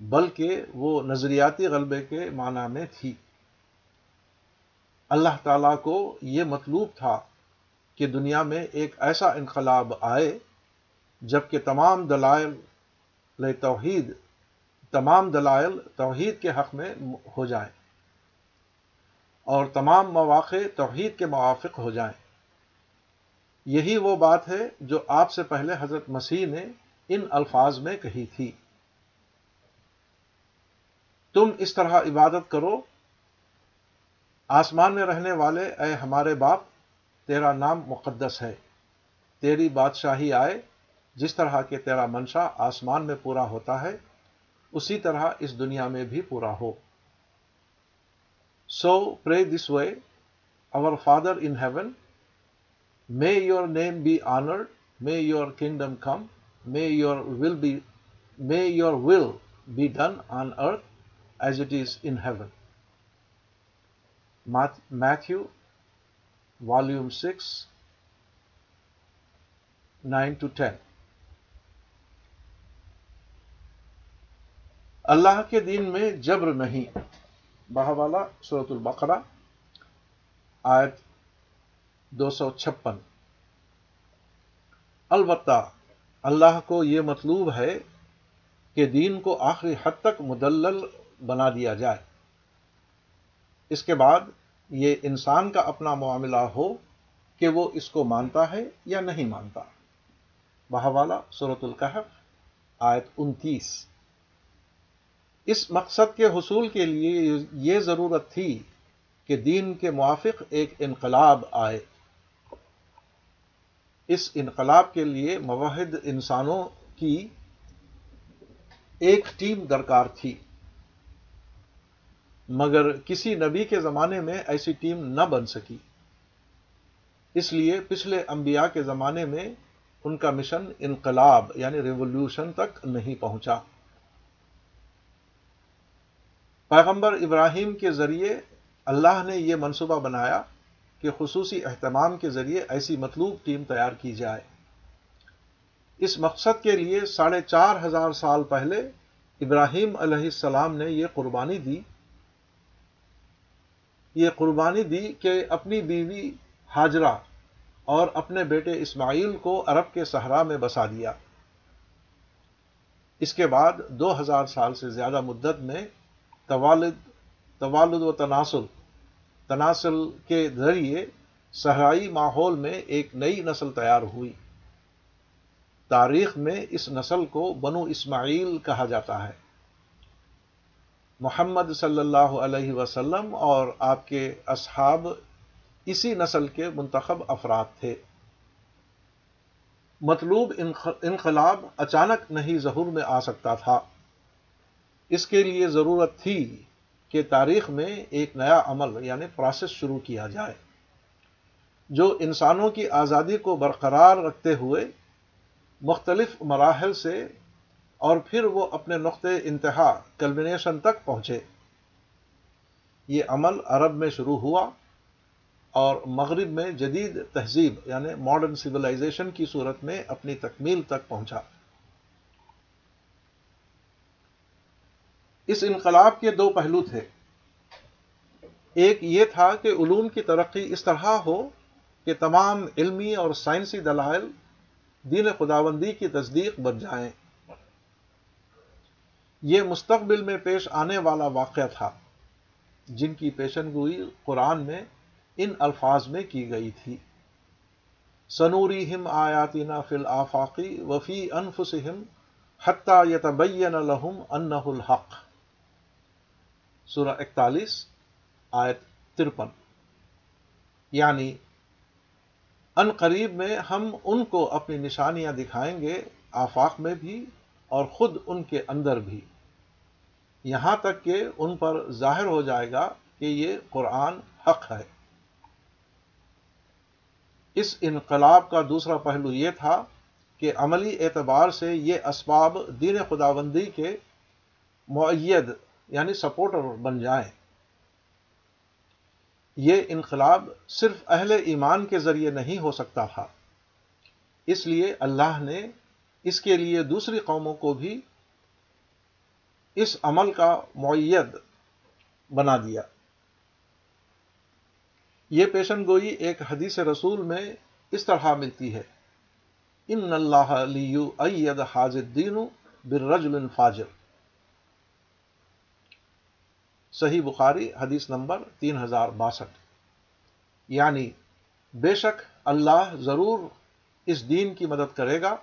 بلکہ وہ نظریاتی غلبے کے معنی میں تھی۔ اللہ تعالی کو یہ مطلوب تھا کہ دنیا میں ایک ایسا انقلاب آئے جبکہ تمام دلائل توحید تمام دلائل توحید کے حق میں ہو جائیں اور تمام مواقع توحید کے موافق ہو جائیں۔ یہی وہ بات ہے جو آپ سے پہلے حضرت مسیح نے ان الفاظ میں کہی تھی۔ تم اس طرح عبادت کرو، آسمان میں رہنے والے، اے ہمارے باپ، تیرا نام مقدس ہے۔ تیری بادشاہی آئے، جس طرح کہ تیرا منشا آسمان میں پورا ہوتا ہے، اسی طرح اس دنیا میں بھی پورا ہو۔ So pray this way our father in heaven may your name be honoured may your kingdom come may your will be may your will be done on earth as it is in heaven. Matthew, volume 6, 9 to 10. اللہ کے دین میں جبر نہیں بہوالا صورت البقرہ آیت دو سو چھپن۔ البتہ اللہ کو یہ مطلوب ہے کہ دین کو آخری حد تک مدلل بنا دیا جائے۔ اس کے بعد یہ انسان کا اپنا معاملہ ہو کہ وہ اس کو مانتا ہے یا نہیں مانتا۔ بہوالا صورت القحف آیت انتیس۔ اس مقصد کے حصول کے لیے یہ ضرورت تھی کہ دین کے موافق ایک انقلاب آئے۔ اس انقلاب کے لیے موحد انسانوں کی ایک ٹیم درکار تھی۔ مگر کسی نبی کے زمانے میں ایسی ٹیم نہ بن سکی۔ اس لیے پچھلے انبیاء کے زمانے میں ان کا مشن انقلاب یعنی ریولوشن تک نہیں پہنچا۔ پیغمبر ابراہیم کے ذریعے اللہ نے یہ منصوبہ بنایا کہ خصوصی اہتمام کے ذریعے ایسی مطلوب ٹیم تیار کی جائے۔ اس مقصد کے لیے ساڑھے چار ہزار سال پہلے ابراہیم علیہ السلام نے یہ قربانی دی۔ یہ قربانی دی کہ اپنی بیوی حاجرہ اور اپنے بیٹے اسماعیل کو عرب کے صحرا میں بسا دیا۔ اس کے بعد دو ہزار سال سے زیادہ مدت میں توالد توالد و تناسل تناسل کے ذریعے صحرائی ماحول میں ایک نئی نسل تیار ہوئی۔ تاریخ میں اس نسل کو بنو اسماعیل کہا جاتا ہے۔ محمد صلی اللہ علیہ وسلم اور آپ کے اصحاب اسی نسل کے منتخب افراد تھے۔ مطلوب انقلاب اچانک نہیں ظہور میں آ سکتا تھا۔ اس کے لیے ضرورت تھی کہ تاریخ میں ایک نیا عمل یعنی پروسیس شروع کیا جائے۔ جو انسانوں کی آزادی کو برقرار رکھتے ہوئے مختلف مراحل سے اور پھر وہ اپنے نقطۂ انتہا کلمنیشن تک پہنچے۔ یہ عمل عرب میں شروع ہوا اور مغرب میں جدید تہذیب یعنی ماڈرن سویلائزیشن کی صورت میں اپنی تکمیل تک پہنچا۔ اس انقلاب کے دو پہلو تھے۔ ایک یہ تھا کہ علوم کی ترقی اس طرح ہو کہ تمام علمی اور سائنسی دلائل دین خداوندی کی تصدیق بن جائیں۔ یہ مستقبل میں پیش آنے والا واقعہ تھا، جن کی پیشن گوئی قرآن میں ان الفاظ میں کی گئی تھی۔ سنوری ہم آیاتی فل آفاقی وفی انفسم حتہ یتبین لہم ان الحق۔ سورہ اکتالیس، آیت ترپن۔ یعنی ان قریب میں ہم ان کو اپنی نشانیاں دکھائیں گے، آفاق میں بھی اور خود ان کے اندر بھی۔ یہاں تک کہ ان پر ظاہر ہو جائے گا کہ یہ قرآن حق ہے۔ اس انقلاب کا دوسرا پہلو یہ تھا کہ عملی اعتبار سے یہ اسباب دین خداوندی کے معید یعنی سپورٹر بن جائیں۔ یہ انقلاب صرف اہل ایمان کے ذریعے نہیں ہو سکتا تھا۔ اس لیے اللہ نے اس کے لیے دوسری قوموں کو بھی اس عمل کا معید بنا دیا۔ یہ پیشن گوئی ایک حدیث رسول میں اس طرح ملتی ہے۔ ان اللہ عید حاضر دین بررجل فاجر۔ صحیح بخاری حدیث نمبر تین ہزار باسٹھ۔ یعنی بے شک اللہ ضرور اس دین کی مدد کرے گا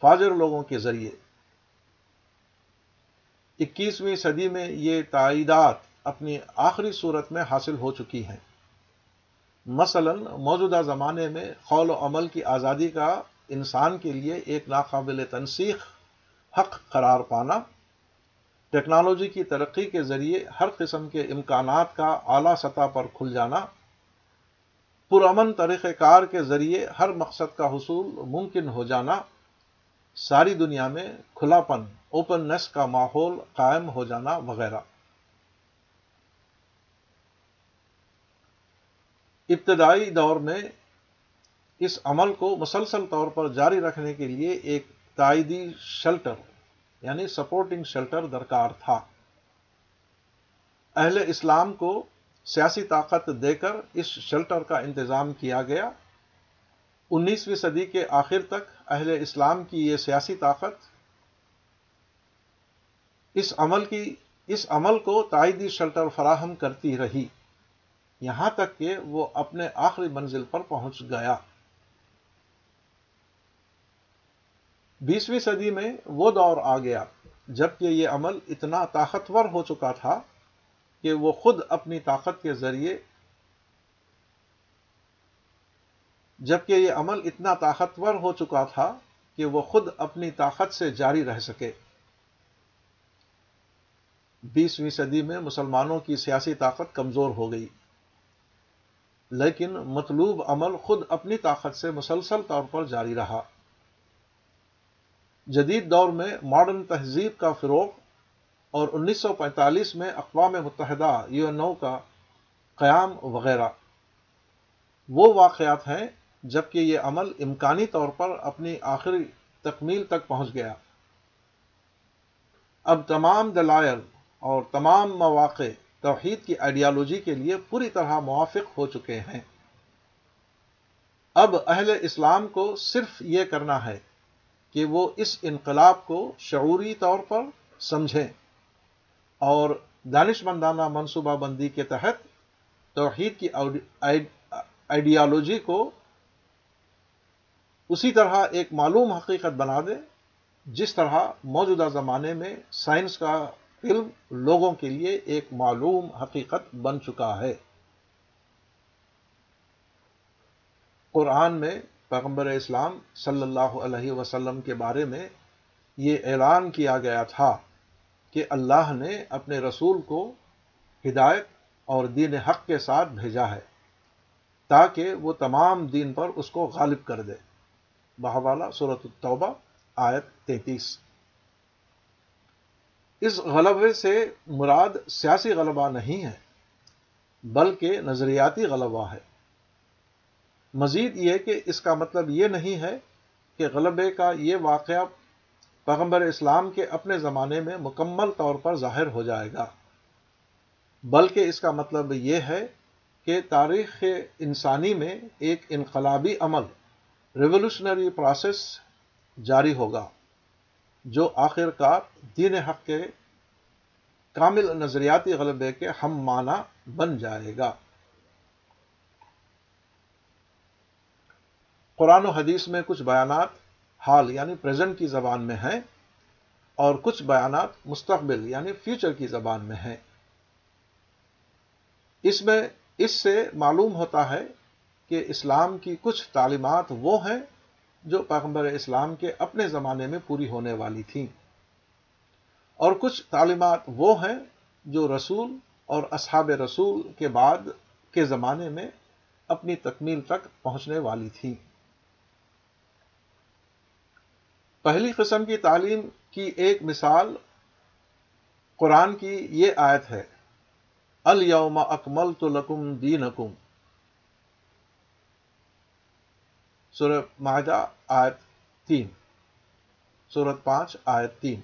فاجر لوگوں کے ذریعے۔ اکیسویں صدی میں یہ تائیدات اپنی آخری صورت میں حاصل ہو چکی ہیں۔ مثلا موجودہ زمانے میں قول و عمل کی آزادی کا انسان کے لیے ایک ناقابل تنسیخ حق قرار پانا ٹیکنالوجی کی ترقی کے ذریعے ہر قسم کے امکانات کا اعلی سطح پر کھل جانا، پرامن طریقہ کار کے ذریعے ہر مقصد کا حصول ممکن ہو جانا، ساری دنیا میں کھلا پن اوپننس کا ماحول قائم ہو جانا وغیرہ۔ ابتدائی دور میں اس عمل کو مسلسل طور پر جاری رکھنے کے لیے ایک تائیدی شیلٹر یعنی سپورٹنگ شیلٹر درکار تھا۔ اہل اسلام کو سیاسی طاقت دے کر اس شیلٹر کا انتظام کیا گیا۔ انیسویں صدی کے آخر تک اہل اسلام کی یہ سیاسی طاقت اس عمل کی، اس عمل کو تائیدی شیلٹر فراہم کرتی رہی۔ یہاں تک کہ وہ اپنے آخری منزل پر پہنچ گیا۔ بیسویں صدی میں وہ دور آ گیا جبکہ یہ عمل اتنا طاقتور ہو چکا تھا کہ وہ خود اپنی طاقت کے ذریعے جبکہ یہ عمل اتنا طاقتور ہو چکا تھا کہ وہ خود اپنی طاقت سے جاری رہ سکے۔ بیسویں صدی میں مسلمانوں کی سیاسی طاقت کمزور ہو گئی۔ لیکن مطلوب عمل خود اپنی طاقت سے مسلسل طور پر جاری رہا۔ جدید دور میں ماڈرن تہذیب کا فروغ اور انیس سو پینتالیس میں اقوام متحدہ یو این او کا قیام وغیرہ۔ وہ واقعات ہیں جبکہ یہ عمل امکانی طور پر اپنی آخری تکمیل تک پہنچ گیا۔ اب تمام دلائل اور تمام مواقع توحید کی آئیڈیالوجی کے لیے پوری طرح موافق ہو چکے ہیں۔ اب اہل اسلام کو صرف یہ کرنا ہے کہ وہ اس انقلاب کو شعوری طور پر سمجھیں اور دانش مندانہ منصوبہ بندی کے تحت توحید کی آئیڈیالوجی کو اسی طرح ایک معلوم حقیقت بنا دے جس طرح موجودہ زمانے میں سائنس کا علم لوگوں کے لیے ایک معلوم حقیقت بن چکا ہے۔ قرآن میں پیغمبر اسلام صلی اللہ علیہ وسلم کے بارے میں یہ اعلان کیا گیا تھا کہ اللہ نے اپنے رسول کو ہدایت اور دین حق کے ساتھ بھیجا ہے تاکہ وہ تمام دین پر اس کو غالب کر دے۔ بہوالا صورت التوبہ آیت تینتیس۔ اس غلبے سے مراد سیاسی غلبہ نہیں ہے، بلکہ نظریاتی غلبہ ہے۔ مزید یہ کہ اس کا مطلب یہ نہیں ہے کہ غلبے کا یہ واقعہ پیغمبر اسلام کے اپنے زمانے میں مکمل طور پر ظاہر ہو جائے گا۔ بلکہ اس کا مطلب یہ ہے کہ تاریخ انسانی میں ایک انقلابی عمل ریولوشنری پروسیس جاری ہوگا، جو آخر کار دین حق کے کامل نظریاتی غلبے کے ہم معنی بن جائے گا۔ قرآن و حدیث میں کچھ بیانات حال یعنی پریزنٹ کی زبان میں ہیں اور کچھ بیانات مستقبل یعنی فیوچر کی زبان میں ہیں۔ اس میں اس سے معلوم ہوتا ہے کہ اسلام کی کچھ تعلیمات وہ ہیں جو پیغمبر اسلام کے اپنے زمانے میں پوری ہونے والی تھیں۔ اور کچھ تعلیمات وہ ہیں جو رسول اور اصحاب رسول کے بعد کے زمانے میں اپنی تکمیل تک پہنچنے والی تھیں۔ پہلی قسم کی تعلیم کی ایک مثال قرآن کی یہ آیت ہے الوم اکمل تو لکم دین حکم سورت معاہدہ آیت تین سورت پانچ آیت تین۔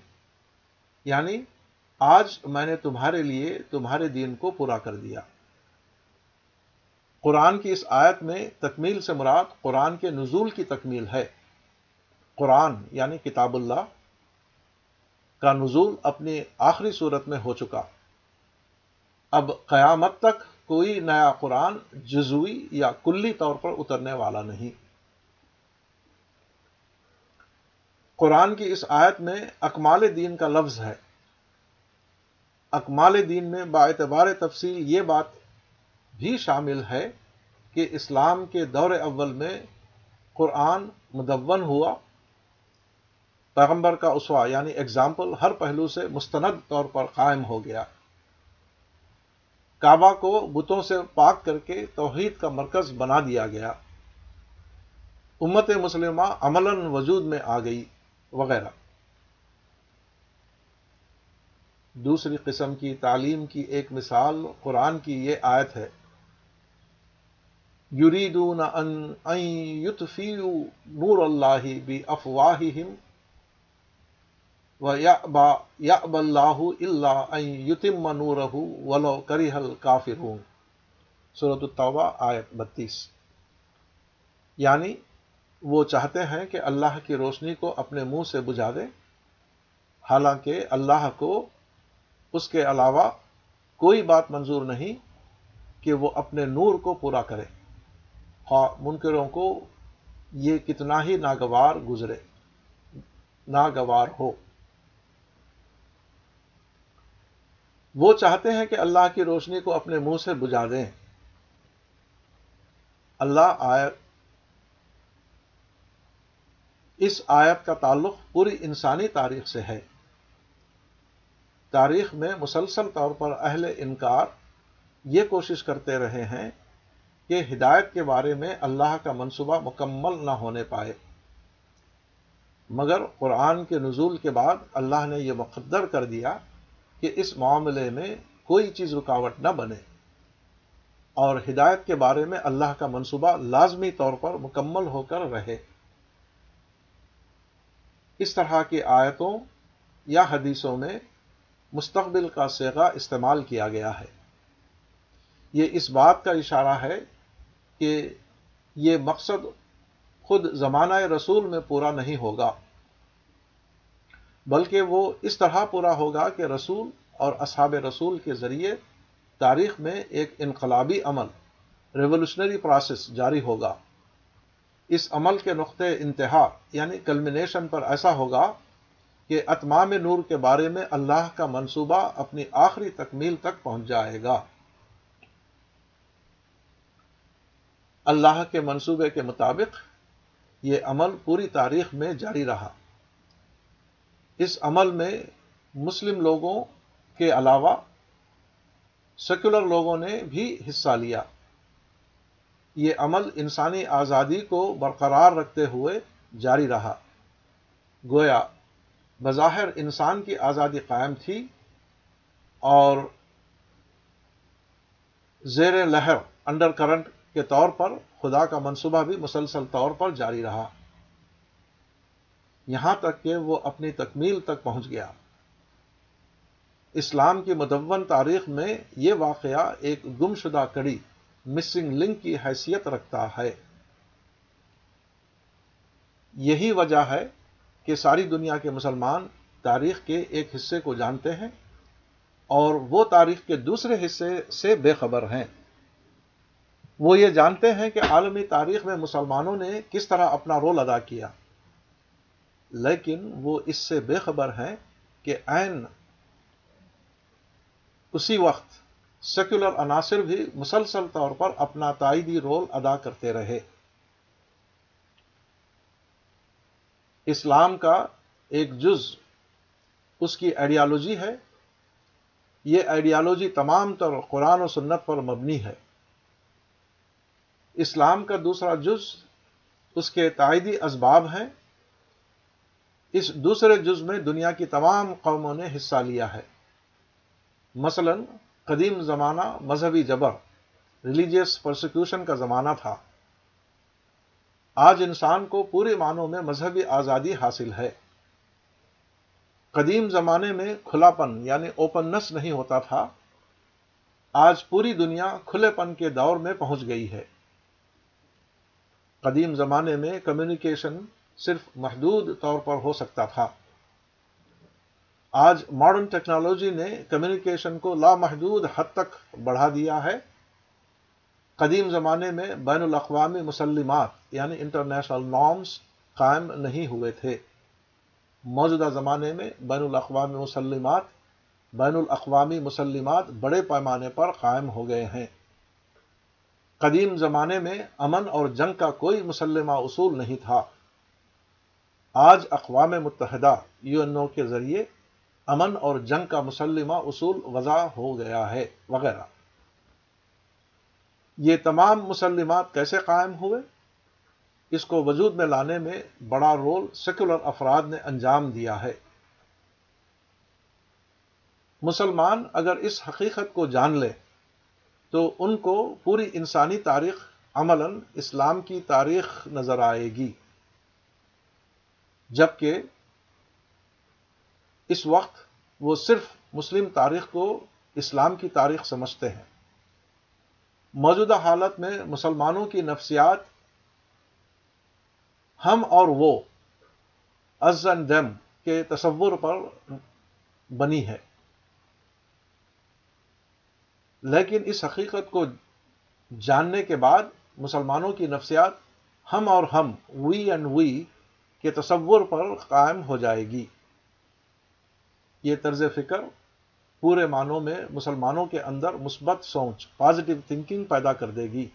یعنی آج میں نے تمہارے لیے تمہارے دین کو پورا کر دیا۔ قرآن کی اس آیت میں تکمیل سے مراد قرآن کے نزول کی تکمیل ہے۔ قرآن یعنی کتاب اللہ کا نزول اپنی آخری صورت میں ہو چکا۔ اب قیامت تک کوئی نیا قرآن جزوی یا کلی طور پر اترنے والا نہیں۔ قرآن کی اس آیت میں اکمال دین کا لفظ ہے۔ اکمال دین میں با اعتبار تفصیل یہ بات بھی شامل ہے کہ اسلام کے دور اول میں قرآن مدون ہوا۔ پیغمبر کا اسوا یعنی ایگزامپل ہر پہلو سے مستند طور پر قائم ہو گیا۔ کعبہ کو بتوں سے پاک کر کے توحید کا مرکز بنا دیا گیا۔ امت مسلمہ عملاً وجود میں آ گئی، وغیرہ۔ دوسری قسم کی تعلیم کی ایک مثال، قرآن کی یہ آیت ہے۔ یریدون ان یطفیو نور اللہ بی افواہہم و یعب اللہ اللہ یتم نورہ ولو کریہ الکافرون صورت التوبہ، آیت بتیس۔ یعنی وہ چاہتے ہیں کہ اللہ کی روشنی کو اپنے منہ سے بجھا دیں حالانکہ اللہ کو اس کے علاوہ کوئی بات منظور نہیں کہ وہ اپنے نور کو پورا کرے۔ ہاں منکروں کو یہ کتنا ہی ناگوار گزرے، ناگوار ہو۔ وہ چاہتے ہیں کہ اللہ کی روشنی کو اپنے منہ سے بجھا دیں۔ اللہ آیت اس آیت کا تعلق پوری انسانی تاریخ سے ہے۔ تاریخ میں مسلسل طور پر اہل انکار یہ کوشش کرتے رہے ہیں کہ ہدایت کے بارے میں اللہ کا منصوبہ مکمل نہ ہونے پائے۔ مگر قرآن کے نزول کے بعد اللہ نے یہ مقدر کر دیا کہ اس معاملے میں کوئی چیز رکاوٹ نہ بنے۔ اور ہدایت کے بارے میں اللہ کا منصوبہ لازمی طور پر مکمل ہو کر رہے۔ اس طرح کی آیتوں یا حدیثوں میں مستقبل کا سیگا استعمال کیا گیا ہے۔ یہ اس بات کا اشارہ ہے کہ یہ مقصد خود زمانہ رسول میں پورا نہیں ہوگا۔ بلکہ وہ اس طرح پورا ہوگا کہ رسول اور اصحاب رسول کے ذریعے تاریخ میں ایک انقلابی عمل ریولوشنری پروسیس جاری ہوگا۔ اس عمل کے نقطۂ انتہا یعنی کلمنیشن پر ایسا ہوگا کہ اتمام نور کے بارے میں اللہ کا منصوبہ اپنی آخری تکمیل تک پہنچ جائے گا۔ اللہ کے منصوبے کے مطابق یہ عمل پوری تاریخ میں جاری رہا۔ اس عمل میں مسلم لوگوں کے علاوہ سیکولر لوگوں نے بھی حصہ لیا۔ یہ عمل انسانی آزادی کو برقرار رکھتے ہوئے جاری رہا۔ گویا بظاہر انسان کی آزادی قائم تھی اور زیر لہر انڈر کرنٹ کے طور پر خدا کا منصوبہ بھی مسلسل طور پر جاری رہا۔ یہاں تک کہ وہ اپنی تکمیل تک پہنچ گیا۔ اسلام کی مدون تاریخ میں یہ واقعہ ایک گم شدہ کڑی مسنگ لنک کی حیثیت رکھتا ہے۔ یہی وجہ ہے کہ ساری دنیا کے مسلمان تاریخ کے ایک حصے کو جانتے ہیں اور وہ تاریخ کے دوسرے حصے سے بے خبر ہیں۔ وہ یہ جانتے ہیں کہ عالمی تاریخ میں مسلمانوں نے کس طرح اپنا رول ادا کیا۔ لیکن وہ اس سے بے خبر ہیں کہ عین اسی وقت سیکولر عناصر بھی مسلسل طور پر اپنا تائیدی رول ادا کرتے رہے۔ اسلام کا ایک جز اس کی آئیڈیالوجی ہے۔ یہ آئیڈیالوجی تمام تر قرآن و سنت پر مبنی ہے۔ اسلام کا دوسرا جز اس کے تائیدی اسباب ہیں۔ اس دوسرے جز میں دنیا کی تمام قوموں نے حصہ لیا ہے۔ مثلا قدیم زمانہ مذہبی جبر ریلیجیس پرسیکیوشن کا زمانہ تھا۔ آج انسان کو پورے معنوں میں مذہبی آزادی حاصل ہے۔ قدیم زمانے میں کھلا پن یعنی اوپننس نہیں ہوتا تھا۔ آج پوری دنیا کھلے پن کے دور میں پہنچ گئی ہے۔ قدیم زمانے میں کمیونیکیشن صرف محدود طور پر ہو سکتا تھا۔ آج ماڈرن ٹیکنالوجی نے کمیونیکیشن کو لامحدود حد تک بڑھا دیا ہے۔ قدیم زمانے میں بین الاقوامی مسلمات یعنی انٹرنیشنل نارمز قائم نہیں ہوئے تھے۔ موجودہ زمانے میں بین الاقوامی مسلمات، بین الاقوامی مسلمات بڑے پیمانے پر قائم ہو گئے ہیں۔ قدیم زمانے میں امن اور جنگ کا کوئی مسلمہ اصول نہیں تھا۔ آج اقوام متحدہ یو این او کے ذریعے امن اور جنگ کا مسلمہ اصول وضع ہو گیا ہے، وغیرہ۔ یہ تمام مسلمات کیسے قائم ہوئے؟ اس کو وجود میں لانے میں بڑا رول سیکولر افراد نے انجام دیا ہے۔ مسلمان اگر اس حقیقت کو جان لے، تو ان کو پوری انسانی تاریخ عملاً اسلام کی تاریخ نظر آئے گی۔ جبکہ اس وقت وہ صرف مسلم تاریخ کو اسلام کی تاریخ سمجھتے ہیں۔ موجودہ حالت میں مسلمانوں کی نفسیات ہم اور وہ از اینڈ دم کے تصور پر بنی ہے۔ لیکن اس حقیقت کو جاننے کے بعد مسلمانوں کی نفسیات ہم اور ہم وی اینڈ وی کے تصور پر قائم ہو جائے گی۔ یہ طرز فکر پورے معنوں میں مسلمانوں کے اندر مثبت سوچ پازیٹو تھنکنگ پیدا کر دے گی،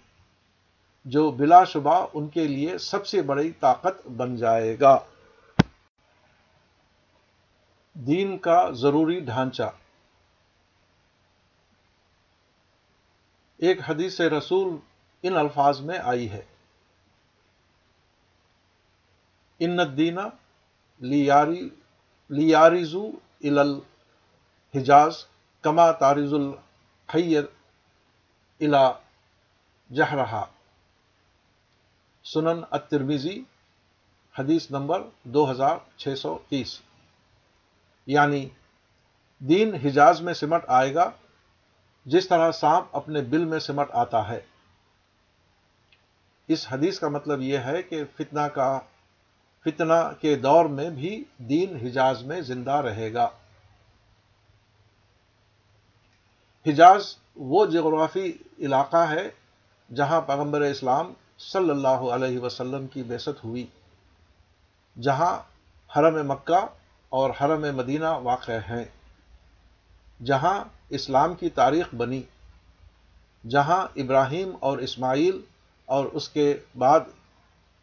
جو بلا شبہ ان کے لیے سب سے بڑی طاقت بن جائے گا۔ دین کا ضروری ڈھانچہ۔ ایک حدیث رسول ان الفاظ میں آئی ہے۔ ان دینا لیاری لیاریزو الحجاز کما تارز الحیر الا جہرہا۔ سنن الترمیزی حدیث نمبر دو ہزار چھ سو تیس۔ یعنی دین حجاز میں سمٹ آئے گا، جس طرح سانپ اپنے بل میں سمٹ آتا ہے۔ اس حدیث کا مطلب یہ ہے کہ فتنہ کا فتنہ کے دور میں بھی دین حجاز میں زندہ رہے گا۔ حجاز وہ جغرافی علاقہ ہے جہاں پیغمبر اسلام صلی اللہ علیہ وسلم کی بیست ہوئی، جہاں حرم مکہ اور حرم مدینہ واقع ہیں، جہاں اسلام کی تاریخ بنی، جہاں ابراہیم اور اسماعیل اور اس کے بعد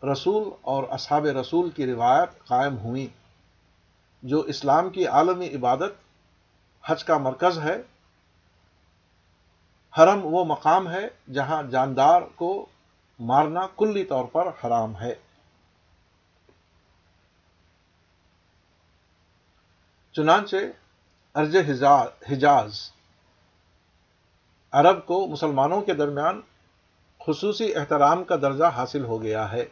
رسول اور اصحاب رسول کی روایت قائم ہوئی جو اسلام کی عالمی عبادت، حج کا مرکز ہے، حرم وہ مقام ہے جہاں جاندار کو مارنا کلی طور پر حرام ہے۔ چنانچہ ارج حجاز، عرب کو مسلمانوں کے درمیان خصوصی احترام کا درجہ حاصل ہو گیا ہے۔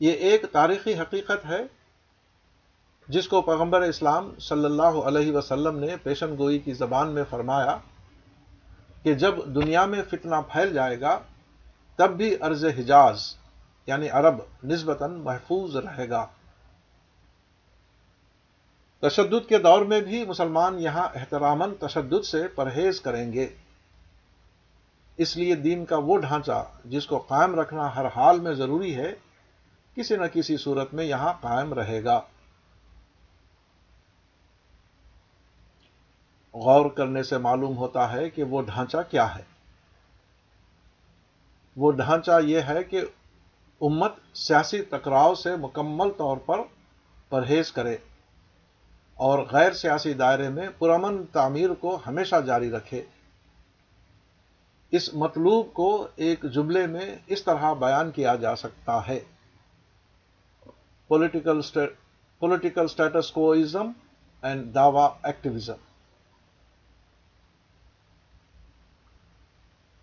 یہ ایک تاریخی حقیقت ہے جس کو پیغمبر اسلام صلی اللہ علیہ وسلم نے پیشن گوئی کی زبان میں فرمایا کہ جب دنیا میں فتنہ پھیل جائے گا، تب بھی عرض حجاز یعنی عرب، نسبتاً محفوظ رہے گا۔ تشدد کے دور میں بھی مسلمان یہاں احترامن تشدد سے پرہیز کریں گے۔ اس لیے دین کا وہ ڈھانچہ جس کو قائم رکھنا ہر حال میں ضروری ہے کسی نہ کسی صورت میں یہاں قائم رہے گا۔ غور کرنے سے معلوم ہوتا ہے کہ وہ ڈھانچہ کیا ہے۔ وہ ڈھانچہ یہ ہے کہ امت سیاسی ٹکراؤ سے مکمل طور پر پرہیز کرے اور غیر سیاسی دائرے میں پرامن تعمیر کو ہمیشہ جاری رکھے۔ اس مطلوب کو ایک جملے میں اس طرح بیان کیا جا سکتا ہے۔ Political political status quoism and Dawa activism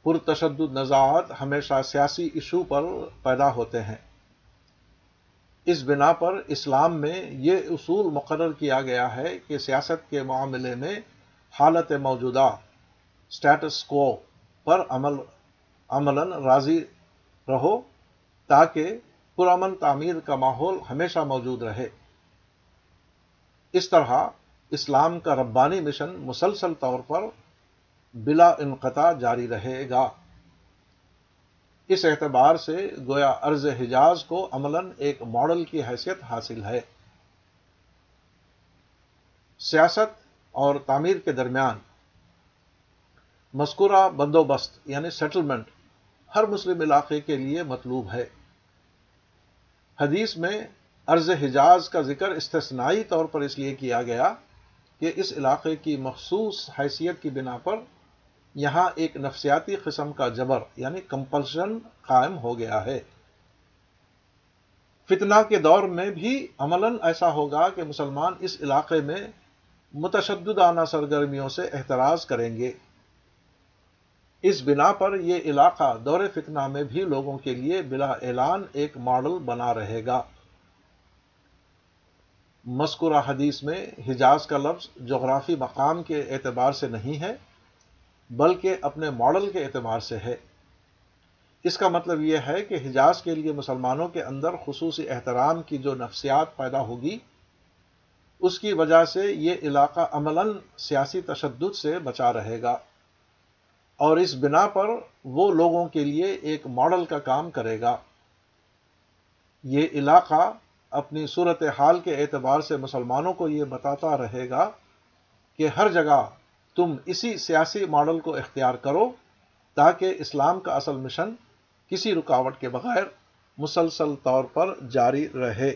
پرتشدد نزاعت ہمیشہ سیاسی ایشو پر پیدا ہوتے ہیں اس بنا پر اسلام میں یہ اصول مقرر کیا گیا ہے کہ سیاست کے معاملے میں حالت موجودہ اسٹیٹس کو پر عمل عملاً راضی رہو تاکہ پرامن تعمیر کا ماحول ہمیشہ موجود رہے۔ اس طرح اسلام کا ربانی مشن مسلسل طور پر بلا انقطاع جاری رہے گا۔ اس اعتبار سے گویا ارض حجاز کو عملاً ایک ماڈل کی حیثیت حاصل ہے۔ سیاست اور تعمیر کے درمیان مذکورہ بندوبست یعنی سیٹلمنٹ ہر مسلم علاقے کے لیے مطلوب ہے۔ حدیث میں عرض حجاز کا ذکر استثنائی طور پر اس لیے کیا گیا کہ اس علاقے کی مخصوص حیثیت کی بنا پر یہاں ایک نفسیاتی قسم کا جبر یعنی کمپلشن قائم ہو گیا ہے۔ فتنہ کے دور میں بھی عملاً ایسا ہوگا کہ مسلمان اس علاقے میں متشددانہ سرگرمیوں سے احتراز کریں گے۔ اس بنا پر یہ علاقہ دور فتنہ میں بھی لوگوں کے لیے بلا اعلان ایک ماڈل بنا رہے گا۔ مذکورہ حدیث میں حجاز کا لفظ جغرافی مقام کے اعتبار سے نہیں ہے، بلکہ اپنے ماڈل کے اعتبار سے ہے۔ اس کا مطلب یہ ہے کہ حجاز کے لیے مسلمانوں کے اندر خصوصی احترام کی جو نفسیات پیدا ہوگی، اس کی وجہ سے یہ علاقہ عملاً سیاسی تشدد سے بچا رہے گا۔ اور اس بنا پر وہ لوگوں کے لیے ایک ماڈل کا کام کرے گا۔ یہ علاقہ اپنی صورت حال کے اعتبار سے مسلمانوں کو یہ بتاتا رہے گا کہ ہر جگہ تم اسی سیاسی ماڈل کو اختیار کرو تاکہ اسلام کا اصل مشن کسی رکاوٹ کے بغیر مسلسل طور پر جاری رہے۔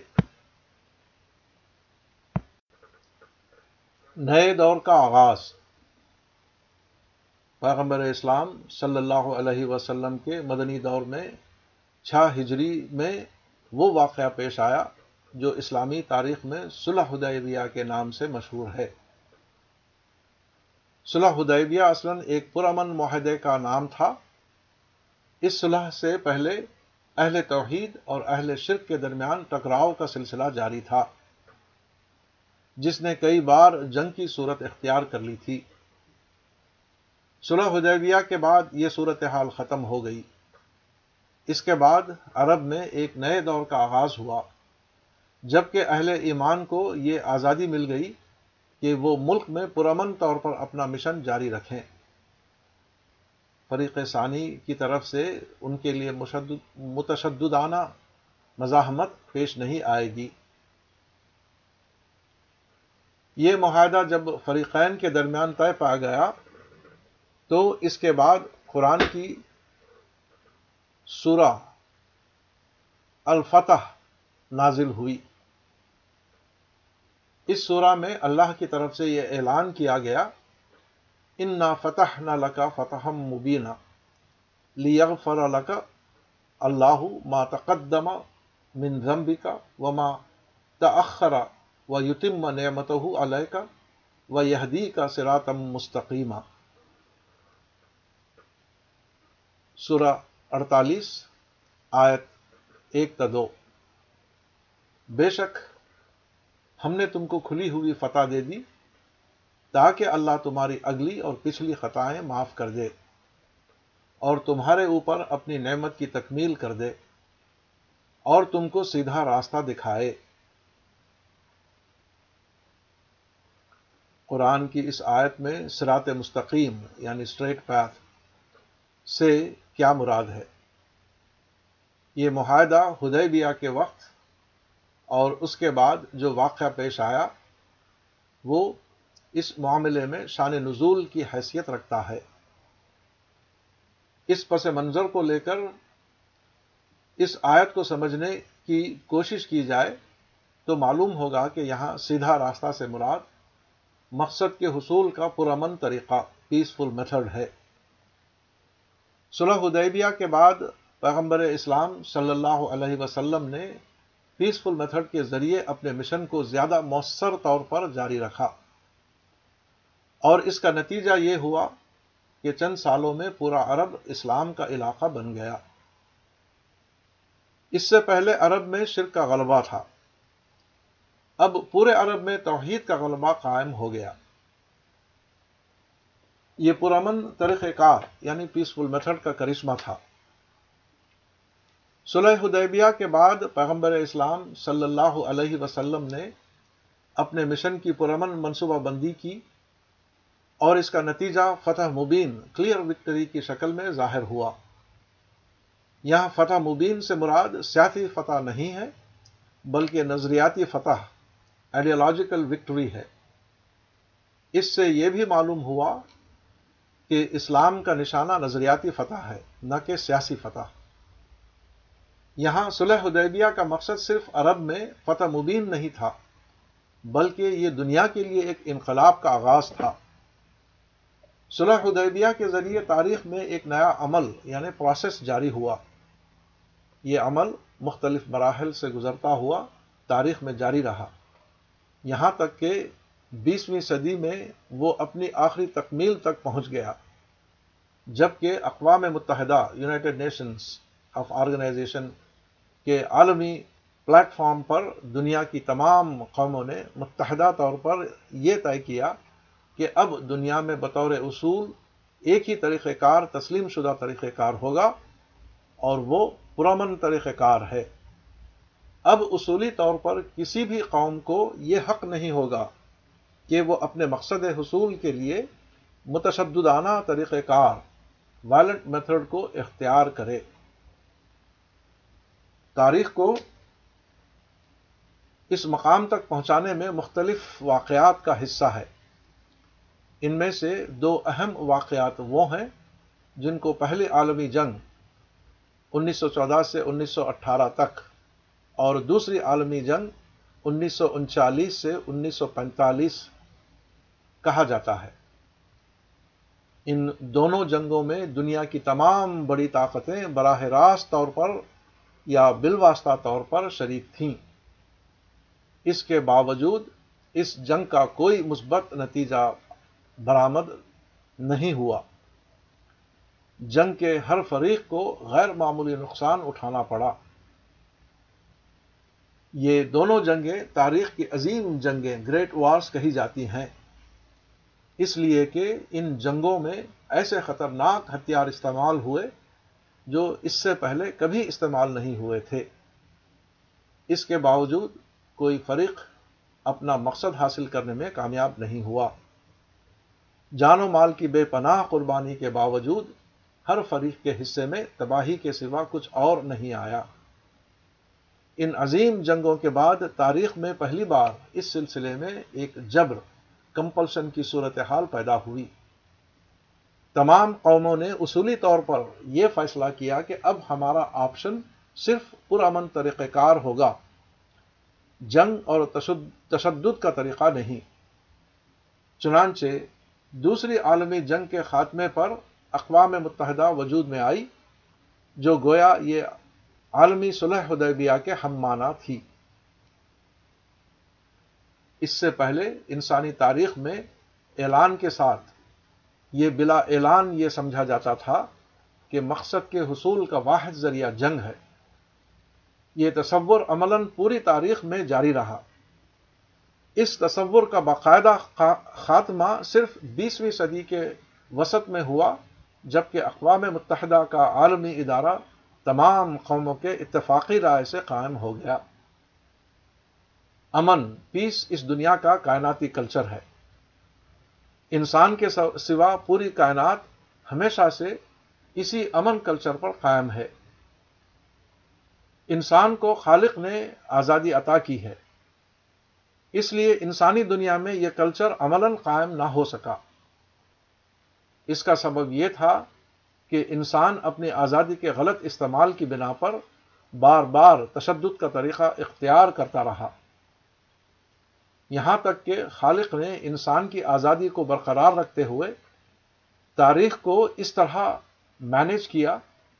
نئے دور کا آغاز۔ پیغمبر اسلام صلی اللہ علیہ وسلم کے مدنی دور میں چھ ہجری میں وہ واقعہ پیش آیا جو اسلامی تاریخ میں صلح حدیبیہ کے نام سے مشہور ہے۔ صلح حدیبیہ اصلاً ایک پرامن معاہدے کا نام تھا۔ اس صلح سے پہلے اہل توحید اور اہل شرک کے درمیان ٹکراؤ کا سلسلہ جاری تھا، جس نے کئی بار جنگ کی صورت اختیار کر لی تھی۔ صلح حدیبیہ کے بعد یہ صورتحال ختم ہو گئی۔ اس کے بعد عرب میں ایک نئے دور کا آغاز ہوا۔ جبکہ اہل ایمان کو یہ آزادی مل گئی کہ وہ ملک میں پرامن طور پر اپنا مشن جاری رکھیں۔ فریق ثانی کی طرف سے ان کے لیے متشددانہ مزاحمت پیش نہیں آئے گی۔ یہ معاہدہ جب فریقین کے درمیان طے پا گیا تو اس کے بعد قرآن کی سورہ الفتح نازل ہوئی۔ اس سورہ میں اللہ کی طرف سے یہ اعلان کیا گیا ان نہ فتح نہ لکا فتح مبینہ لیغفر لک اللہ ما تقدم من ذنبک وما تأخر و یتم نعمتہ علیہ کا و یہدی کا سراتم مستقیمہ سورہ اڑتالیس، آیت ایک دو۔ بے شک ہم نے تم کو کھلی ہوئی فتح دے دی تاکہ اللہ تمہاری اگلی اور پچھلی خطائیں معاف کر دے اور تمہارے اوپر اپنی نعمت کی تکمیل کر دے اور تم کو سیدھا راستہ دکھائے۔ قرآن کی اس آیت میں سرات مستقیم یعنی اسٹریٹ پیتھ سے کیا مراد ہے؟ یہ معاہدہ ہدیبیہ کے وقت اور اس کے بعد جو واقعہ پیش آیا، وہ اس معاملے میں شان نزول کی حیثیت رکھتا ہے۔ اس پس منظر کو لے کر اس آیت کو سمجھنے کی کوشش کی جائے تو معلوم ہوگا کہ یہاں سیدھا راستہ سے مراد مقصد کے حصول کا پرامن طریقہ پیسفل میتھڈ ہے۔ صلح حدیبیہ کے بعد پیغمبر اسلام صلی اللہ علیہ وسلم نے پیسفل میتھڈ کے ذریعے اپنے مشن کو زیادہ مؤثر طور پر جاری رکھا۔ اور اس کا نتیجہ یہ ہوا کہ چند سالوں میں پورا عرب اسلام کا علاقہ بن گیا۔ اس سے پہلے عرب میں شرک کا غلبہ تھا۔ اب پورے عرب میں توحید کا غلبہ قائم ہو گیا۔ یہ پرامن طریقہ کار یعنی پیسفل میتھڈ کا کرشمہ تھا۔ صلح حدیبیہ کے بعد پیغمبر اسلام صلی اللہ علیہ وسلم نے اپنے مشن کی پرامن منصوبہ بندی کی اور اس کا نتیجہ فتح مبین کلیئر وکٹری کی شکل میں ظاہر ہوا۔ یہاں فتح مبین سے مراد سیاسی فتح نہیں ہے، بلکہ نظریاتی فتح آئیڈیالوجیکل وکٹری ہے۔ اس سے یہ بھی معلوم ہوا کہ اسلام کا نشانہ نظریاتی فتح ہے، نہ کہ سیاسی فتح۔ یہاں صلح حدیبیہ کا مقصد صرف عرب میں فتح مبین نہیں تھا، بلکہ یہ دنیا کے لیے ایک انقلاب کا آغاز تھا۔ صلح حدیبیہ کے ذریعے تاریخ میں ایک نیا عمل یعنی پروسیس جاری ہوا۔ یہ عمل مختلف مراحل سے گزرتا ہوا تاریخ میں جاری رہا۔ یہاں تک کہ بیسویں صدی میں وہ اپنی آخری تکمیل تک پہنچ گیا، جبکہ اقوام متحدہ یونائٹڈ نیشنز آف آرگنائزیشن کے عالمی پلیٹ فارم پر دنیا کی تمام قوموں نے متحدہ طور پر یہ طے کیا کہ اب دنیا میں بطور اصول ایک ہی طریقہ کار، تسلیم شدہ طریقہ کار ہوگا اور وہ پرامن طریقہ کار ہے۔ اب اصولی طور پر کسی بھی قوم کو یہ حق نہیں ہوگا کہ وہ اپنے مقصد حصول کے لیے متشددانہ طریقہ کار وائلنٹ میتھڈ کو اختیار کرے۔ تاریخ کو اس مقام تک پہنچانے میں مختلف واقعات کا حصہ ہے۔ ان میں سے دو اہم واقعات وہ ہیں جن کو پہلی عالمی جنگ انیس سو چودہ سے انیس سو اٹھارہ تک اور دوسری عالمی جنگ انیس سو انچالیس سے انیس سو پینتالیس کہا جاتا ہے۔ ان دونوں جنگوں میں دنیا کی تمام بڑی طاقتیں براہ راست طور پر یا بالواسطہ طور پر شریک تھیں۔ اس کے باوجود اس جنگ کا کوئی مثبت نتیجہ برآمد نہیں ہوا۔ جنگ کے ہر فریق کو غیر معمولی نقصان اٹھانا پڑا۔ یہ دونوں جنگیں تاریخ کی عظیم جنگیں، گریٹ وارز کہی جاتی ہیں۔ اس لیے کہ ان جنگوں میں ایسے خطرناک ہتھیار استعمال ہوئے جو اس سے پہلے کبھی استعمال نہیں ہوئے تھے۔ اس کے باوجود کوئی فریق اپنا مقصد حاصل کرنے میں کامیاب نہیں ہوا۔ جان و مال کی بے پناہ قربانی کے باوجود ہر فریق کے حصے میں تباہی کے سوا کچھ اور نہیں آیا۔ ان عظیم جنگوں کے بعد تاریخ میں پہلی بار اس سلسلے میں ایک جبر کمپلشن کی صورتحال پیدا ہوئی۔ تمام قوموں نے اصولی طور پر یہ فیصلہ کیا کہ اب ہمارا آپشن صرف پرامن طریقہ کار ہوگا۔ جنگ اور تشدد کا طریقہ نہیں۔ چنانچہ دوسری عالمی جنگ کے خاتمے پر اقوام متحدہ وجود میں آئی، جو گویا یہ عالمی صلح حدیبیہ کے ہم مانا تھی۔ اس سے پہلے انسانی تاریخ میں اعلان کے ساتھ یہ بلا اعلان یہ سمجھا جاتا تھا کہ مقصد کے حصول کا واحد ذریعہ جنگ ہے۔ یہ تصور عملاً پوری تاریخ میں جاری رہا۔ اس تصور کا باقاعدہ خاتمہ صرف بیسویں صدی کے وسط میں ہوا، جبکہ اقوام متحدہ کا عالمی ادارہ تمام قوموں کے اتفاقی رائے سے قائم ہو گیا۔ امن پیس اس دنیا کا کائناتی کلچر ہے۔ انسان کے سوا پوری کائنات ہمیشہ سے اسی امن کلچر پر قائم ہے۔ انسان کو خالق نے آزادی عطا کی ہے۔ اس لیے انسانی دنیا میں یہ کلچر عملاً قائم نہ ہو سکا۔ اس کا سبب یہ تھا کہ انسان اپنی آزادی کے غلط استعمال کی بنا پر بار بار تشدد کا طریقہ اختیار کرتا رہا۔ یہاں تک کہ خالق نے انسان کی آزادی کو برقرار رکھتے ہوئے تاریخ کو اس طرح مینج کیا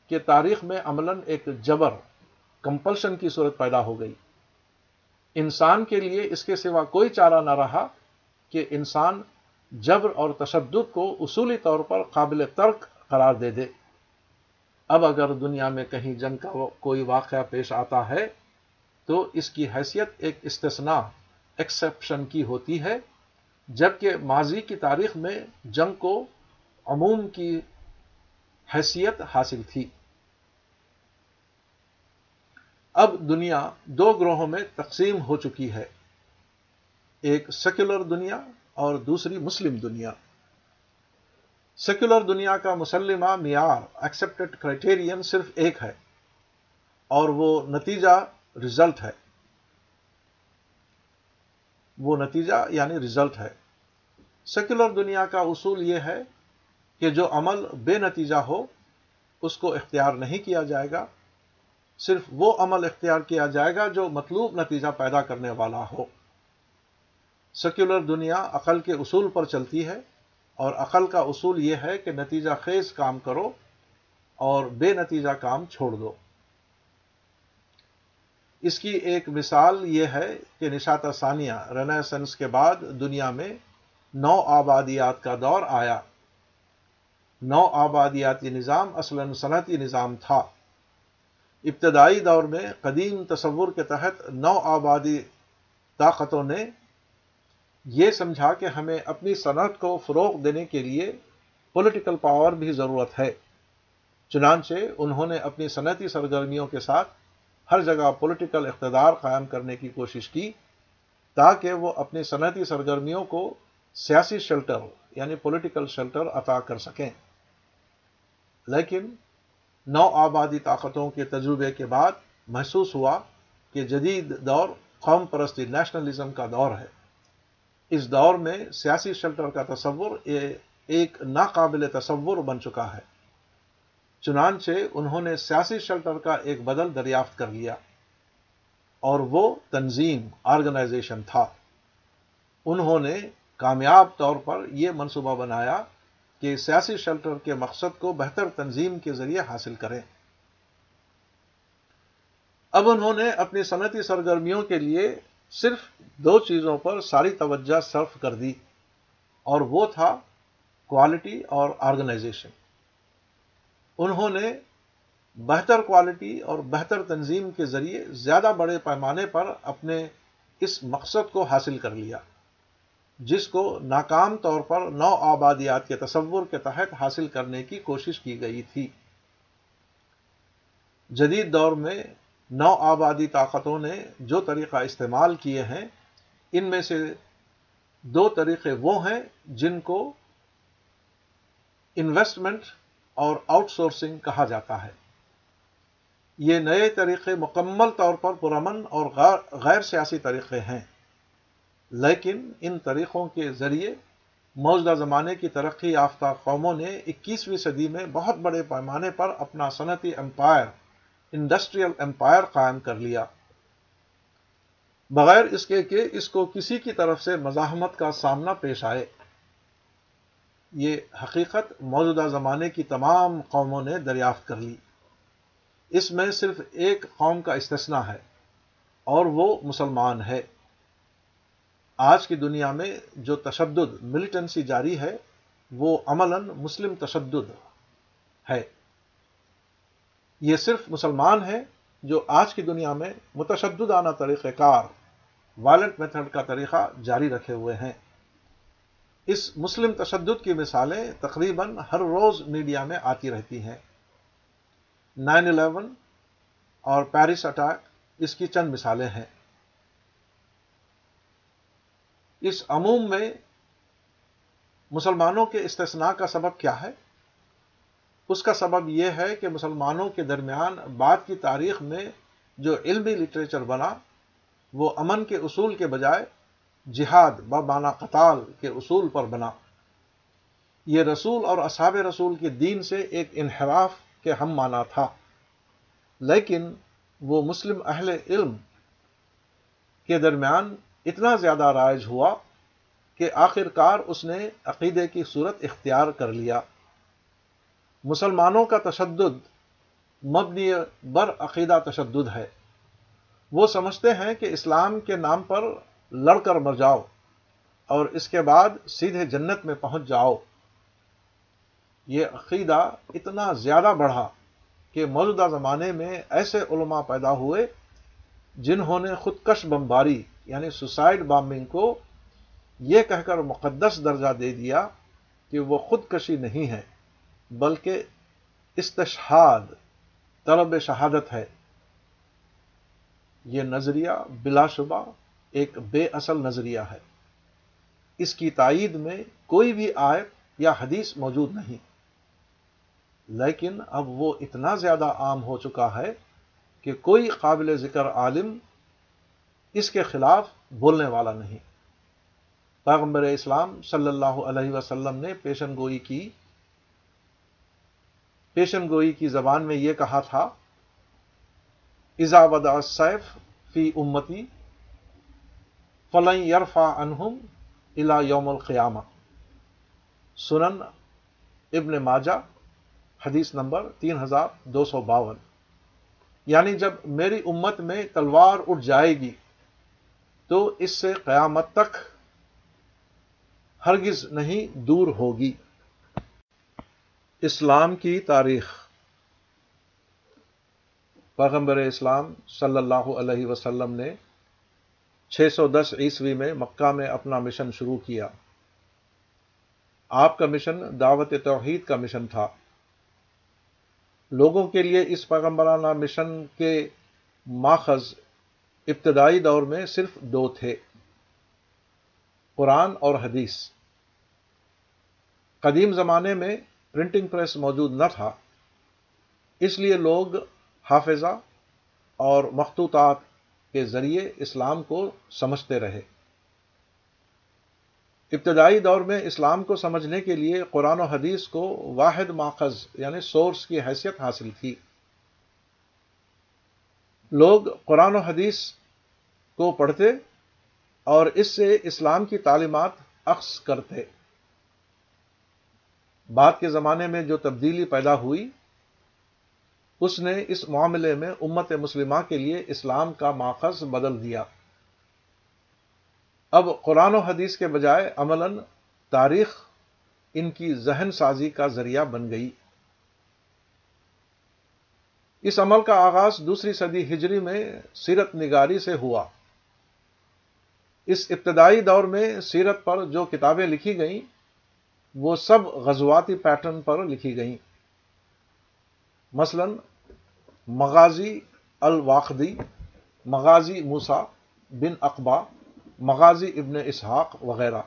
کہ تاریخ میں عملاً ایک جبر، کمپلشن کی صورت پیدا ہو گئی۔ انسان کے لیے اس کے سوا کوئی چارہ نہ رہا کہ انسان جبر اور تشدد کو اصولی طور پر قابل ترک قرار دے دے۔ اب اگر دنیا میں کہیں جنگ کا کوئی واقعہ پیش آتا ہے تو اس کی حیثیت ایک استثناء ایکسپشن کی ہوتی ہے، جبکہ ماضی کی تاریخ میں جنگ کو عموم کی حیثیت حاصل تھی۔ اب دنیا دو گروہوں میں تقسیم ہو چکی ہے، ایک سیکولر دنیا اور دوسری مسلم دنیا۔ سیکولر دنیا کا مسلمہ معیار ایکسپٹڈ کرائٹیرین صرف ایک ہے اور وہ نتیجہ رزلٹ ہے۔ وہ نتیجہ یعنی رزلٹ ہے۔ سیکولر دنیا کا اصول یہ ہے کہ جو عمل بے نتیجہ ہو، اس کو اختیار نہیں کیا جائے گا۔ صرف وہ عمل اختیار کیا جائے گا جو مطلوب نتیجہ پیدا کرنے والا ہو۔ سیکولر دنیا عقل کے اصول پر چلتی ہے اور عقل کا اصول یہ ہے کہ نتیجہ خیز کام کرو اور بے نتیجہ کام چھوڑ دو۔ اس کی ایک مثال یہ ہے کہ نشاط ثانیہ رینیسنس کے بعد دنیا میں نو آبادیات کا دور آیا۔ نو آبادیاتی نظام اصلاً صنعتی نظام تھا۔ ابتدائی دور میں قدیم تصور کے تحت نو آبادی طاقتوں نے یہ سمجھا کہ ہمیں اپنی صنعت کو فروغ دینے کے لیے پولیٹیکل پاور بھی ضرورت ہے۔ چنانچہ انہوں نے اپنی صنعتی سرگرمیوں کے ساتھ ہر جگہ پولیٹیکل اقتدار قائم کرنے کی کوشش کی تاکہ وہ اپنی صنعتی سرگرمیوں کو سیاسی شیلٹر یعنی پولیٹیکل شیلٹر عطا کر سکیں۔ لیکن نو آبادی طاقتوں کے تجربے کے بعد محسوس ہوا کہ جدید دور قوم پرستی نیشنلزم کا دور ہے۔ اس دور میں سیاسی شیلٹر کا تصور ایک ناقابل تصور بن چکا ہے۔ چنانچہ انہوں نے سیاسی شیلٹر کا ایک بدل دریافت کر لیا اور وہ تنظیم آرگنائزیشن تھا۔ انہوں نے کامیاب طور پر یہ منصوبہ بنایا کہ سیاسی شیلٹر کے مقصد کو بہتر تنظیم کے ذریعے حاصل کریں۔ اب انہوں نے اپنی صنعتی سرگرمیوں کے لیے صرف دو چیزوں پر ساری توجہ صرف کر دی اور وہ تھا کوالٹی اور آرگنائزیشن انہوں نے بہتر کوالٹی اور بہتر تنظیم کے ذریعے زیادہ بڑے پیمانے پر اپنے اس مقصد کو حاصل کر لیا، جس کو ناکام طور پر نو آبادیات کے تصور کے تحت حاصل کرنے کی کوشش کی گئی تھی۔ جدید دور میں نو آبادی طاقتوں نے جو طریقہ استعمال کیے ہیں، ان میں سے دو طریقے وہ ہیں جن کو انویسٹمنٹ اور آؤٹ سورسنگ کہا جاتا ہے۔ یہ نئے طریقے مکمل طور پر پرامن اور غیر سیاسی طریقے ہیں۔ لیکن ان طریقوں کے ذریعے موجودہ زمانے کی ترقی یافتہ قوموں نے اکیسویں صدی میں بہت بڑے پیمانے پر اپنا صنعتی امپائر انڈسٹریل امپائر قائم کر لیا۔ بغیر اس کے کہ اس کو کسی کی طرف سے مزاحمت کا سامنا پیش آئے۔ یہ حقیقت موجودہ زمانے کی تمام قوموں نے دریافت کر لی۔ اس میں صرف ایک قوم کا استثنا ہے اور وہ مسلمان ہے۔ آج کی دنیا میں جو تشدد ملیٹنسی جاری ہے، وہ عملاً مسلم تشدد ہے۔ یہ صرف مسلمان ہیں جو آج کی دنیا میں متشددانہ طریقہ کار وائلنٹ میتھڈ کا طریقہ جاری رکھے ہوئے ہیں۔ اس مسلم تشدد کی مثالیں تقریباً ہر روز میڈیا میں آتی رہتی ہیں۔ نائن الیون اور پیرس اٹیک اس کی چند مثالیں ہیں۔ اس عموم میں مسلمانوں کے استثناء کا سبب کیا ہے؟ اس کا سبب یہ ہے کہ مسلمانوں کے درمیان بعد کی تاریخ میں جو علمی لٹریچر بنا، وہ امن کے اصول کے بجائے جہاد بابانہ قتال کے اصول پر بنا۔ یہ رسول اور اصحاب رسول کے دین سے ایک انحراف کے ہم مانا تھا۔ لیکن وہ مسلم اہل علم کے درمیان اتنا زیادہ رائج ہوا کہ آخر کار اس نے عقیدے کی صورت اختیار کر لیا۔ مسلمانوں کا تشدد مبنی بر عقیدہ تشدد ہے۔ وہ سمجھتے ہیں کہ اسلام کے نام پر لڑ کر مر جاؤ اور اس کے بعد سیدھے جنت میں پہنچ جاؤ۔ یہ عقیدہ اتنا زیادہ بڑھا کہ موجودہ زمانے میں ایسے علماء پیدا ہوئے جنہوں نے خودکش بمباری یعنی سوسائڈ بامبنگ کو یہ کہہ کر مقدس درجہ دے دیا کہ وہ خودکشی نہیں ہے، بلکہ استشہاد، طلب شہادت ہے۔ یہ نظریہ بلا شبہ ایک بے اصل نظریہ ہے۔ اس کی تائید میں کوئی بھی آیت یا حدیث موجود نہیں۔ لیکن اب وہ اتنا زیادہ عام ہو چکا ہے کہ کوئی قابل ذکر عالم اس کے خلاف بولنے والا نہیں۔ پیغمبر اسلام صلی اللہ علیہ وسلم نے پیشن گوئی کی، پیشن گوئی کی زبان میں یہ کہا تھا ودا سیف فی امتی فلن یرفا انہم الا یوم القیامہ سنن ابن ماجہ، حدیث نمبر تین ہزار دو سو باون۔ یعنی جب میری امت میں تلوار اٹھ جائے گی، تو اس سے قیامت تک ہرگز نہیں دور ہوگی۔ اسلام کی تاریخ۔ پیغمبر اسلام صلی اللہ علیہ وسلم نے چھ سو دس عیسوی میں مکہ میں اپنا مشن شروع کیا۔ آپ کا مشن دعوت توحید کا مشن تھا۔ لوگوں کے لیے اس پیغمبرانہ مشن کے ماخذ ابتدائی دور میں صرف دو تھے۔ قرآن اور حدیث۔ قدیم زمانے میں پرنٹنگ پریس موجود نہ تھا۔ اس لیے لوگ حافظہ اور مخطوطات کے ذریعے اسلام کو سمجھتے رہے۔ ابتدائی دور میں اسلام کو سمجھنے کے لیے قرآن و حدیث کو واحد ماخذ یعنی سورس کی حیثیت حاصل تھی۔ لوگ قرآن و حدیث کو پڑھتے اور اس سے اسلام کی تعلیمات عکس کرتے۔ بعد کے زمانے میں جو تبدیلی پیدا ہوئی اس نے اس معاملے میں امت مسلمہ کے لیے اسلام کا ماخذ بدل دیا۔ اب قرآن و حدیث کے بجائے عملاً تاریخ ان کی ذہن سازی کا ذریعہ بن گئی۔ اس عمل کا آغاز دوسری صدی ہجری میں سیرت نگاری سے ہوا۔ اس ابتدائی دور میں سیرت پر جو کتابیں لکھی گئیں، وہ سب غزواتی پیٹرن پر لکھی گئیں۔ مثلا مغازی الواقدی، مغازی موسا بن اقبا، مغازی ابن اسحاق وغیرہ۔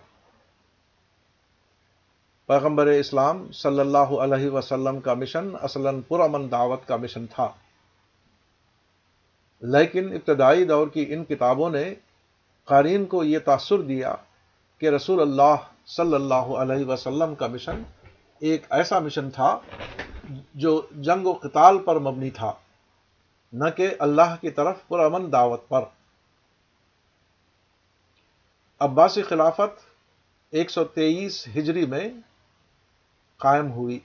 پیغمبر اسلام صلی اللہ علیہ وسلم کا مشن اصلاً پرامن دعوت کا مشن تھا۔ لیکن ابتدائی دور کی ان کتابوں نے قارئین کو یہ تاثر دیا کہ رسول اللہ صلی اللہ علیہ وسلم کا مشن ایک ایسا مشن تھا جو جنگ و قتال پر مبنی تھا۔ نہ کہ اللہ کی طرف پرامن دعوت پر۔ عباسی خلافت ایک سو تیئیس ہجری میں قائم ہوئی۔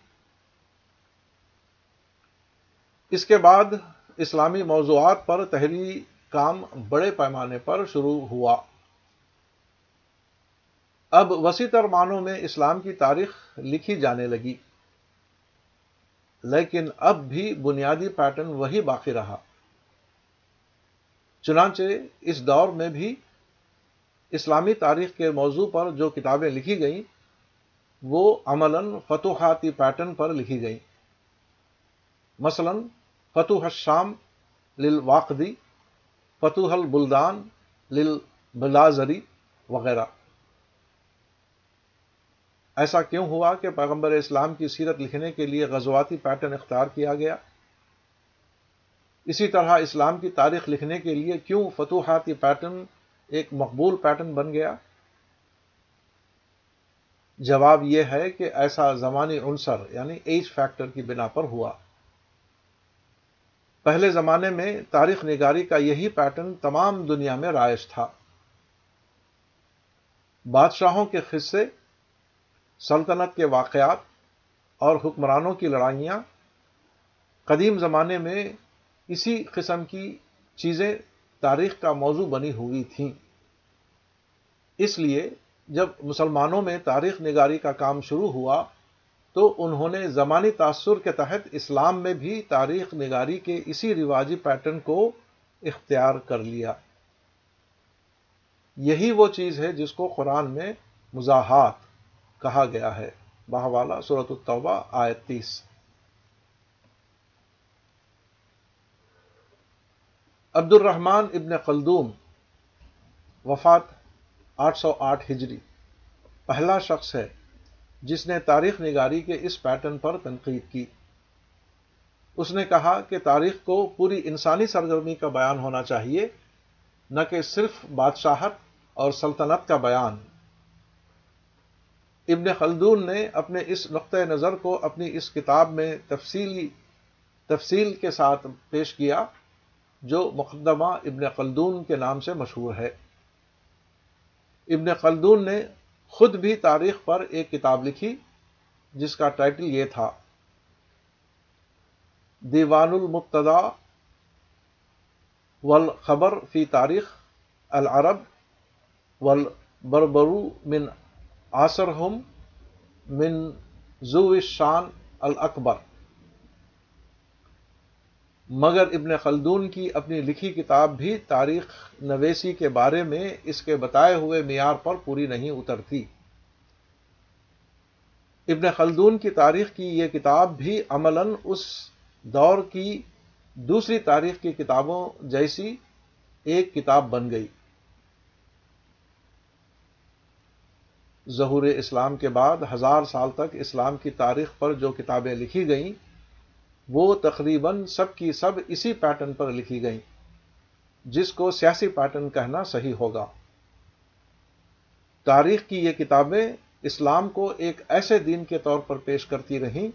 اس کے بعد اسلامی موضوعات پر تحریری کام بڑے پیمانے پر شروع ہوا۔ اب وسیع تر معنوں میں اسلام کی تاریخ لکھی جانے لگی۔ لیکن اب بھی بنیادی پیٹرن وہی باقی رہا۔ چنانچہ اس دور میں بھی اسلامی تاریخ کے موضوع پر جو کتابیں لکھی گئیں، وہ عملاً فتوحاتی پیٹرن پر لکھی گئیں۔ مثلا، فتوح الشام للواقدی، فتوح البلدان للبلازری وغیرہ۔ ایسا کیوں ہوا کہ پیغمبر اسلام کی سیرت لکھنے کے لیے غزواتی پیٹرن اختیار کیا گیا؟ اسی طرح اسلام کی تاریخ لکھنے کے لیے کیوں فتوحاتی پیٹرن ایک مقبول پیٹرن بن گیا؟ جواب یہ ہے کہ ایسا زمانی عنصر یعنی ایج فیکٹر کی بنا پر ہوا۔ پہلے زمانے میں تاریخ نگاری کا یہی پیٹرن تمام دنیا میں رائج تھا۔ بادشاہوں کے قصے سلطنت کے واقعات اور حکمرانوں کی لڑائیاں قدیم زمانے میں اسی قسم کی چیزیں تاریخ کا موضوع بنی ہوئی تھیں۔ اس لیے جب مسلمانوں میں تاریخ نگاری کا کام شروع ہوا تو انہوں نے زمانی تاثر کے تحت اسلام میں بھی تاریخ نگاری کے اسی رواجی پیٹرن کو اختیار کر لیا۔ یہی وہ چیز ہے جس کو قرآن میں مزاحات کہا گیا ہے۔ باہوالا صورت التوبہ، آیت تیس۔ عبد الرحمن ابن خلدوم وفات آٹھ سو آٹھ ہجری۔ پہلا شخص ہے جس نے تاریخ نگاری کے اس پیٹرن پر تنقید کی۔ اس نے کہا کہ تاریخ کو پوری انسانی سرگرمی کا بیان ہونا چاہیے، نہ کہ صرف بادشاہت اور سلطنت کا بیان۔ ابن خلدون نے اپنے اس نقطۂ نظر کو اپنی اس کتاب میں تفصیلی تفصیل کے ساتھ پیش کیا، جو مقدمہ ابن خلدون کے نام سے مشہور ہے۔ ابن خلدون نے خود بھی تاریخ پر ایک کتاب لکھی، جس کا ٹائٹل یہ تھا، دیوان المبتدا والخبر فی تاریخ العرب والبربرو من آسرہم من زو شان الاکبر۔ مگر ابن خلدون کی اپنی لکھی کتاب بھی تاریخ نویسی کے بارے میں اس کے بتائے ہوئے معیار پر پوری نہیں اترتی۔ ابن خلدون کی تاریخ کی یہ کتاب بھی عملاً اس دور کی دوسری تاریخ کی کتابوں جیسی ایک کتاب بن گئی۔ ظہور اسلام کے بعد ہزار سال تک اسلام کی تاریخ پر جو کتابیں لکھی گئیں، وہ تقریباً سب کی سب اسی پیٹرن پر لکھی گئیں، جس کو سیاسی پیٹرن کہنا صحیح ہوگا۔ تاریخ کی یہ کتابیں اسلام کو ایک ایسے دین کے طور پر پیش کرتی رہیں،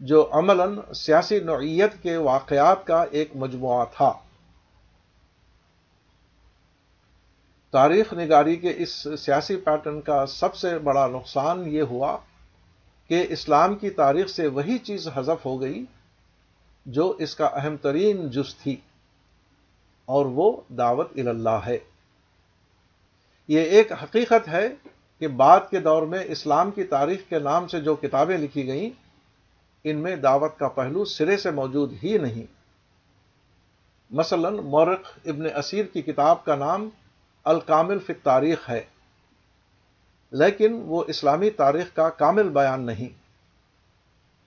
جو عملاً سیاسی نوعیت کے واقعات کا ایک مجموعہ تھا۔ تاریخ نگاری کے اس سیاسی پیٹرن کا سب سے بڑا نقصان یہ ہوا کہ اسلام کی تاریخ سے وہی چیز حذف ہو گئی جو اس کا اہم ترین جز تھی، اور وہ دعوت اللہ ہے۔ یہ ایک حقیقت ہے کہ بعد کے دور میں اسلام کی تاریخ کے نام سے جو کتابیں لکھی گئیں، ان میں دعوت کا پہلو سرے سے موجود ہی نہیں۔ مثلا مورخ ابن اسیر کی کتاب کا نام الکامل فی تاریخ ہے۔ لیکن وہ اسلامی تاریخ کا کامل بیان نہیں،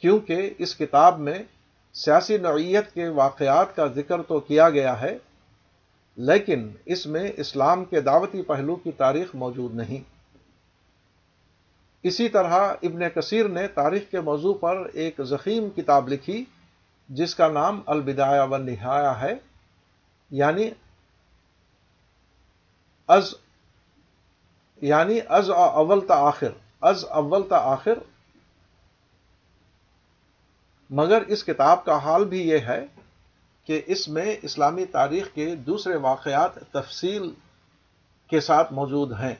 کیونکہ اس کتاب میں سیاسی نوعیت کے واقعات کا ذکر تو کیا گیا ہے، لیکن اس میں اسلام کے دعوتی پہلو کی تاریخ موجود نہیں۔ اسی طرح ابن کثیر نے تاریخ کے موضوع پر ایک زخیم کتاب لکھی، جس کا نام البدایہ و نہایا ہے یعنی از یعنی از اول تا آخر، از اول تا آخر، مگر اس کتاب کا حال بھی یہ ہے کہ اس میں اسلامی تاریخ کے دوسرے واقعات تفصیل کے ساتھ موجود ہیں،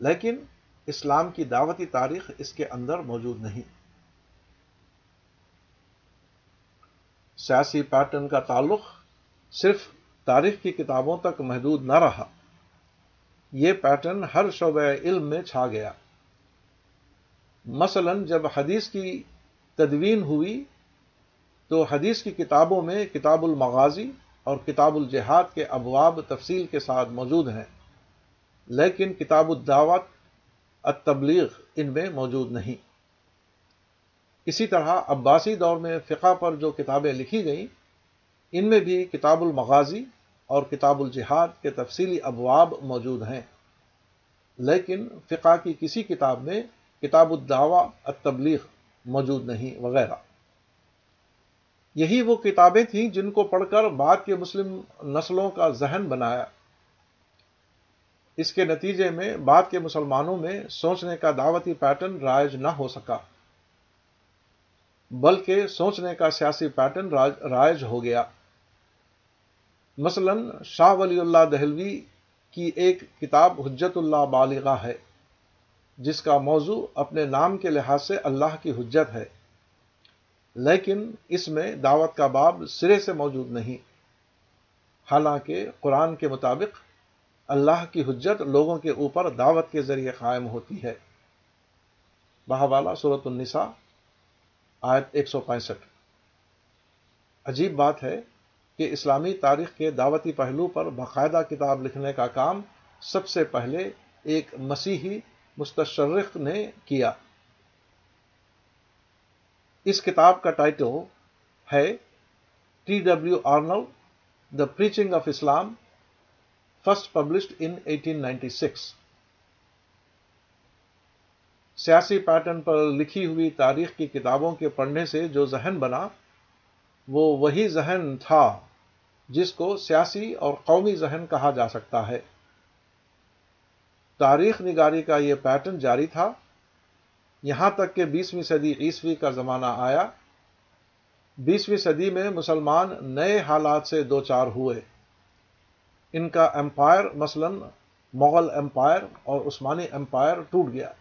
لیکن اسلام کی دعوتی تاریخ اس کے اندر موجود نہیں۔ سیاسی پیٹرن کا تعلق صرف تاریخ کی کتابوں تک محدود نہ رہا۔ یہ پیٹرن ہر شعبہ علم میں چھا گیا۔ مثلا جب حدیث کی تدوین ہوئی، تو حدیث کی کتابوں میں کتاب المغازی اور کتاب الجہاد کے ابواب تفصیل کے ساتھ موجود ہیں، لیکن کتاب الدعوت التبلیغ ان میں موجود نہیں۔ اسی طرح عباسی دور میں فقہ پر جو کتابیں لکھی گئیں، ان میں بھی کتاب المغازی اور کتاب الجہاد کے تفصیلی ابواب موجود ہیں۔ لیکن فقہ کی کسی کتاب میں کتاب الدعوی، التبلیغ موجود نہیں، وغیرہ۔ یہی وہ کتابیں تھیں جن کو پڑھ کر بعد کے مسلم نسلوں کا ذہن بنایا۔ اس کے نتیجے میں بعد کے مسلمانوں میں سوچنے کا دعوتی پیٹرن رائج نہ ہو سکا، بلکہ سوچنے کا سیاسی پیٹرن رائج ہو گیا۔ مثلا شاہ ولی اللہ دہلوی کی ایک کتاب حجت اللہ بالغہ ہے، جس کا موضوع اپنے نام کے لحاظ سے اللہ کی حجت ہے، لیکن اس میں دعوت کا باب سرے سے موجود نہیں۔ حالانکہ قرآن کے مطابق اللہ کی حجت لوگوں کے اوپر دعوت کے ذریعے قائم ہوتی ہے۔ بہوالا صورت النساء، آیت ایک سو پینسٹھ۔ عجیب بات ہے کہ اسلامی تاریخ کے دعوتی پہلو پر باقاعدہ کتاب لکھنے کا کام سب سے پہلے ایک مسیحی مستشرق نے کیا۔ اس کتاب کا ٹائٹل ہے T W Arnold the preaching of Islam, first published in eighteen ninety six. سیاسی پیٹرن پر لکھی ہوئی تاریخ کی کتابوں کے پڑھنے سے جو ذہن بنا، وہ وہی ذہن تھا۔ جس کو سیاسی اور قومی ذہن کہا جا سکتا ہے۔ تاریخ نگاری کا یہ پیٹرن جاری تھا۔ یہاں تک کہ بیسویں صدی عیسوی کا زمانہ آیا۔ بیسویں صدی میں مسلمان نئے حالات سے دو چار ہوئے۔ ان کا امپائر مثلا مغل امپائر اور عثمانی امپائر ٹوٹ گیا۔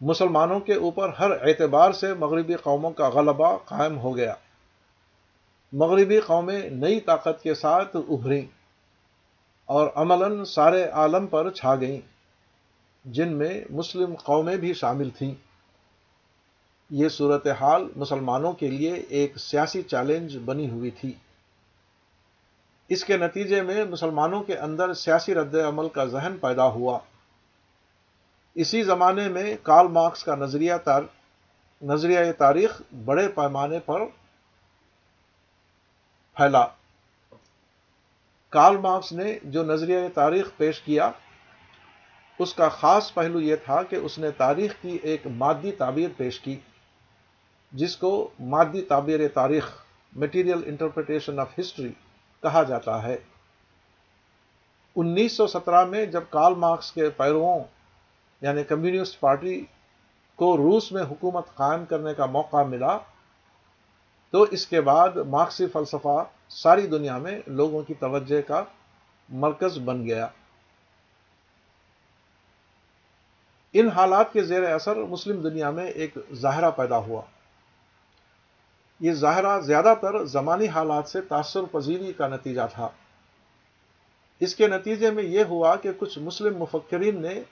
مسلمانوں کے اوپر ہر اعتبار سے مغربی قوموں کا غلبہ قائم ہو گیا۔ مغربی قومیں نئی طاقت کے ساتھ ابھریں اور عملاً سارے عالم پر چھا گئیں، جن میں مسلم قومیں بھی شامل تھیں۔ یہ صورتحال مسلمانوں کے لیے ایک سیاسی چیلنج بنی ہوئی تھی۔ اس کے نتیجے میں مسلمانوں کے اندر سیاسی رد عمل کا ذہن پیدا ہوا۔ اسی زمانے میں کارل مارکس کا نظریہ تار نظریہ تاریخ بڑے پیمانے پر پھیلا۔ کارل مارکس نے جو نظریہ تاریخ پیش کیا، اس کا خاص پہلو یہ تھا کہ اس نے تاریخ کی ایک مادی تعبیر پیش کی، جس کو مادی تعبیر تاریخ میٹیریل انٹرپریٹیشن آف ہسٹری کہا جاتا ہے۔ انیس سو سترہ میں جب کارل مارکس کے پیرووں یعنی کمیونسٹ پارٹی کو روس میں حکومت قائم کرنے کا موقع ملا تو اس کے بعد مارکسی فلسفہ ساری دنیا میں لوگوں کی توجہ کا مرکز بن گیا۔ ان حالات کے زیر اثر مسلم دنیا میں ایک ظاہرہ پیدا ہوا۔ یہ ظاہرہ زیادہ تر زمانی حالات سے تاثر پذیری کا نتیجہ تھا۔ اس کے نتیجے میں یہ ہوا کہ کچھ مسلم مفکرین نے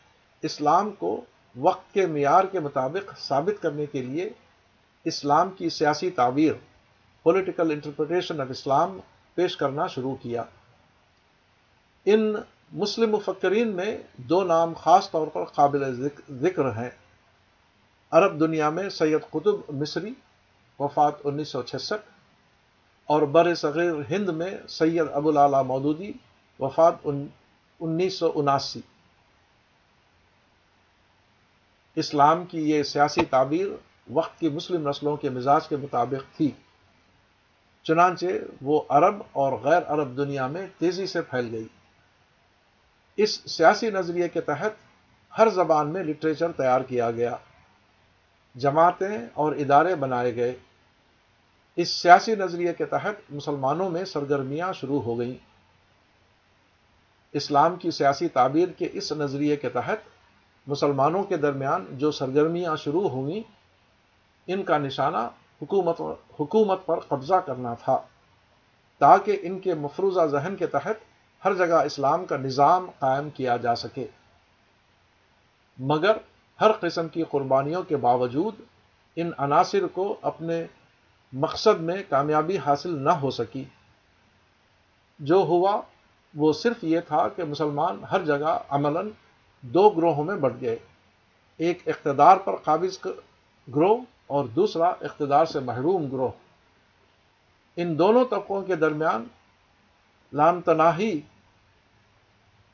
اسلام کو وقت کے معیار کے مطابق ثابت کرنے کے لیے اسلام کی سیاسی تعبیر پولیٹیکل انٹرپریٹیشن آف اسلام پیش کرنا شروع کیا۔ ان مسلم مفکرین میں دو نام خاص طور پر قابل ذکر ہیں۔ عرب دنیا میں سید قطب مصری وفات انیس سو چھسٹھ اور بر صغیر ہند میں سید ابو العلا مودودی وفات انیس سو اناسی۔ اسلام کی یہ سیاسی تعبیر وقت کی مسلم نسلوں کے مزاج کے مطابق تھی۔ چنانچہ وہ عرب اور غیر عرب دنیا میں تیزی سے پھیل گئی۔ اس سیاسی نظریے کے تحت ہر زبان میں لٹریچر تیار کیا گیا۔ جماعتیں اور ادارے بنائے گئے۔ اس سیاسی نظریے کے تحت مسلمانوں میں سرگرمیاں شروع ہو گئیں۔ اسلام کی سیاسی تعبیر کے اس نظریے کے تحت مسلمانوں کے درمیان جو سرگرمیاں شروع ہوئیں ان کا نشانہ حکومت حکومت پر قبضہ کرنا تھا۔ تاکہ ان کے مفروضہ ذہن کے تحت ہر جگہ اسلام کا نظام قائم کیا جا سکے۔ مگر ہر قسم کی قربانیوں کے باوجود ان عناصر کو اپنے مقصد میں کامیابی حاصل نہ ہو سکی۔ جو ہوا، وہ صرف یہ تھا کہ مسلمان ہر جگہ عملاً دو گروہوں میں بڑھ گئے۔ ایک اقتدار پر قابض گروہ اور دوسرا اقتدار سے محروم گروہ۔ ان دونوں طبقوں کے درمیان لامتناہی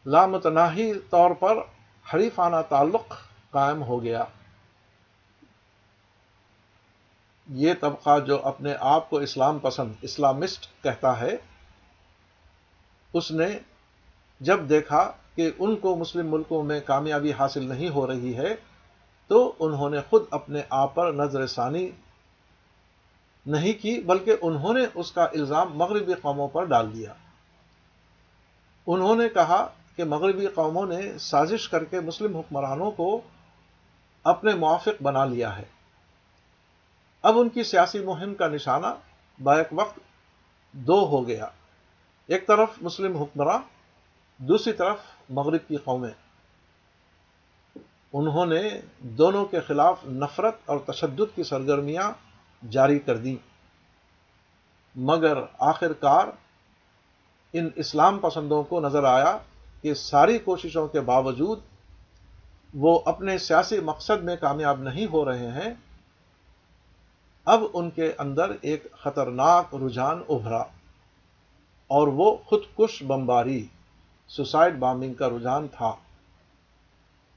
لامتناہی طور پر حریفانہ تعلق قائم ہو گیا۔ یہ طبقہ جو اپنے آپ کو اسلام پسند، اسلامسٹ کہتا ہے، اس نے جب دیکھا کہ ان کو مسلم ملکوں میں کامیابی حاصل نہیں ہو رہی ہے تو انہوں نے خود اپنے آپ پر نظر ثانی نہیں کی، بلکہ انہوں نے اس کا الزام مغربی قوموں پر ڈال دیا۔ انہوں نے کہا کہ مغربی قوموں نے سازش کر کے مسلم حکمرانوں کو اپنے موافق بنا لیا ہے۔ اب ان کی سیاسی مہم کا نشانہ بیک وقت دو ہو گیا۔ ایک طرف مسلم حکمراں، دوسری طرف مغرب کی قومیں۔ انہوں نے دونوں کے خلاف نفرت اور تشدد کی سرگرمیاں جاری کر دیں۔ مگر آخر کار ان اسلام پسندوں کو نظر آیا کہ ساری کوششوں کے باوجود وہ اپنے سیاسی مقصد میں کامیاب نہیں ہو رہے ہیں۔ اب ان کے اندر ایک خطرناک رجحان ابھرا اور وہ خود کش بمباری، سوسائڈ بامبنگ کا رجحان تھا۔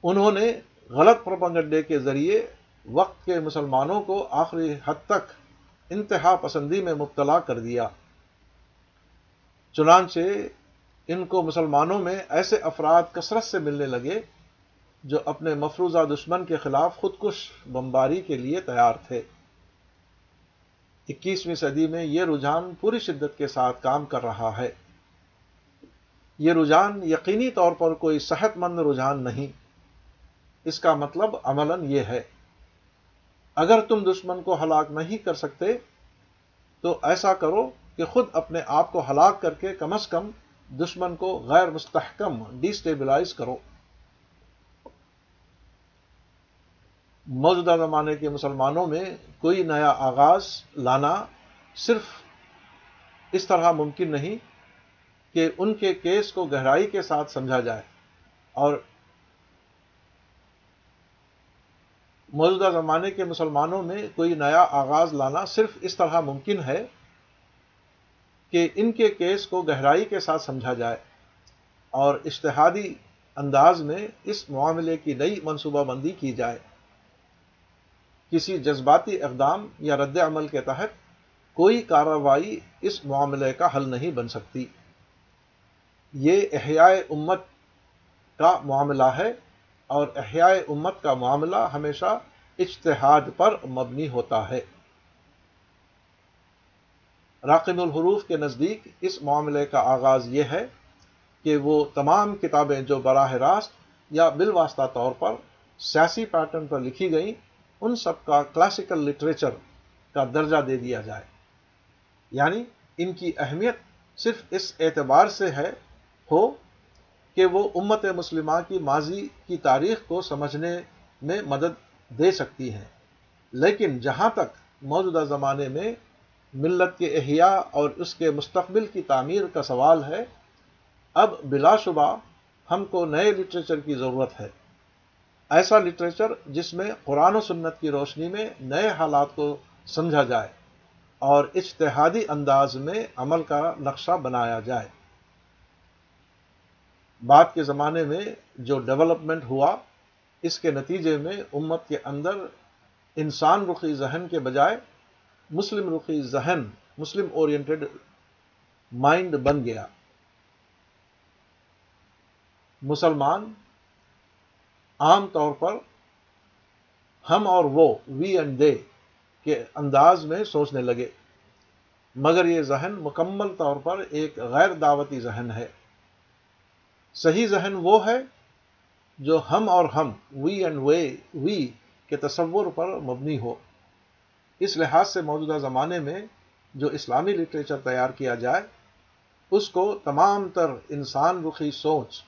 انہوں نے غلط پروپنگڈے کے ذریعے وقت کے مسلمانوں کو آخری حد تک انتہا پسندی میں مبتلا کر دیا۔ چنانچہ ان کو مسلمانوں میں ایسے افراد کثرت سے ملنے لگے جو اپنے مفروضہ دشمن کے خلاف خودکش بمباری کے لیے تیار تھے۔ اکیسویں صدی میں یہ رجحان پوری شدت کے ساتھ کام کر رہا ہے۔ یہ رجحان یقینی طور پر کوئی صحت مند رجحان نہیں۔ اس کا مطلب عملاً یہ ہے۔ اگر تم دشمن کو ہلاک نہیں کر سکتے، تو ایسا کرو کہ خود اپنے آپ کو ہلاک کر کے کم از کم دشمن کو غیر مستحکم ڈیسٹیبلائز کرو۔ موجودہ زمانے کے مسلمانوں میں کوئی نیا آغاز لانا صرف اس طرح ممکن نہیں کہ ان کے کیس کو گہرائی کے ساتھ سمجھا جائے اور موجودہ زمانے کے مسلمانوں میں کوئی نیا آغاز لانا صرف اس طرح ممکن ہے کہ ان کے کیس کو گہرائی کے ساتھ سمجھا جائے اور اشتہادی انداز میں اس معاملے کی نئی منصوبہ بندی کی جائے۔ کسی جذباتی اقدام یا رد عمل کے تحت کوئی کارروائی اس معاملے کا حل نہیں بن سکتی۔ یہ احیاء امت کا معاملہ ہے۔ اور احیاء امت کا معاملہ ہمیشہ اجتہاد پر مبنی ہوتا ہے۔ راقم الحروف کے نزدیک اس معاملے کا آغاز یہ ہے کہ وہ تمام کتابیں جو براہ راست یا بالواسطہ طور پر سیاسی پیٹرن پر لکھی گئیں، ان سب کا کلاسیکل لٹریچر کا درجہ دے دیا جائے۔ یعنی ان کی اہمیت صرف اس اعتبار سے ہے، ہو کہ وہ امت مسلمہ کی ماضی کی تاریخ کو سمجھنے میں مدد دے سکتی ہیں لیکن جہاں تک موجودہ زمانے میں ملت کے احیاء اور اس کے مستقبل کی تعمیر کا سوال ہے، اب بلا شبہ ہم کو نئے لٹریچر کی ضرورت ہے۔ ایسا لٹریچر جس میں قرآن و سنت کی روشنی میں نئے حالات کو سمجھا جائے اور اجتہادی انداز میں عمل کا نقشہ بنایا جائے۔ بعد کے زمانے میں جو ڈیولپمنٹ ہوا، اس کے نتیجے میں امت کے اندر انسان رخی ذہن کے بجائے مسلم رخی ذہن، مسلم اورینٹڈ مائنڈ بن گیا۔ مسلمان عام طور پر ہم اور وہ وی اینڈ دے کے انداز میں سوچنے لگے۔ مگر یہ ذہن مکمل طور پر ایک غیر دعوتی ذہن ہے۔ صحیح ذہن وہ ہے جو ہم اور ہم وی اینڈ وے وی کے تصور پر مبنی ہو۔ اس لحاظ سے موجودہ زمانے میں جو اسلامی لٹریچر تیار کیا جائے، اس کو تمام تر انسان رخی سوچ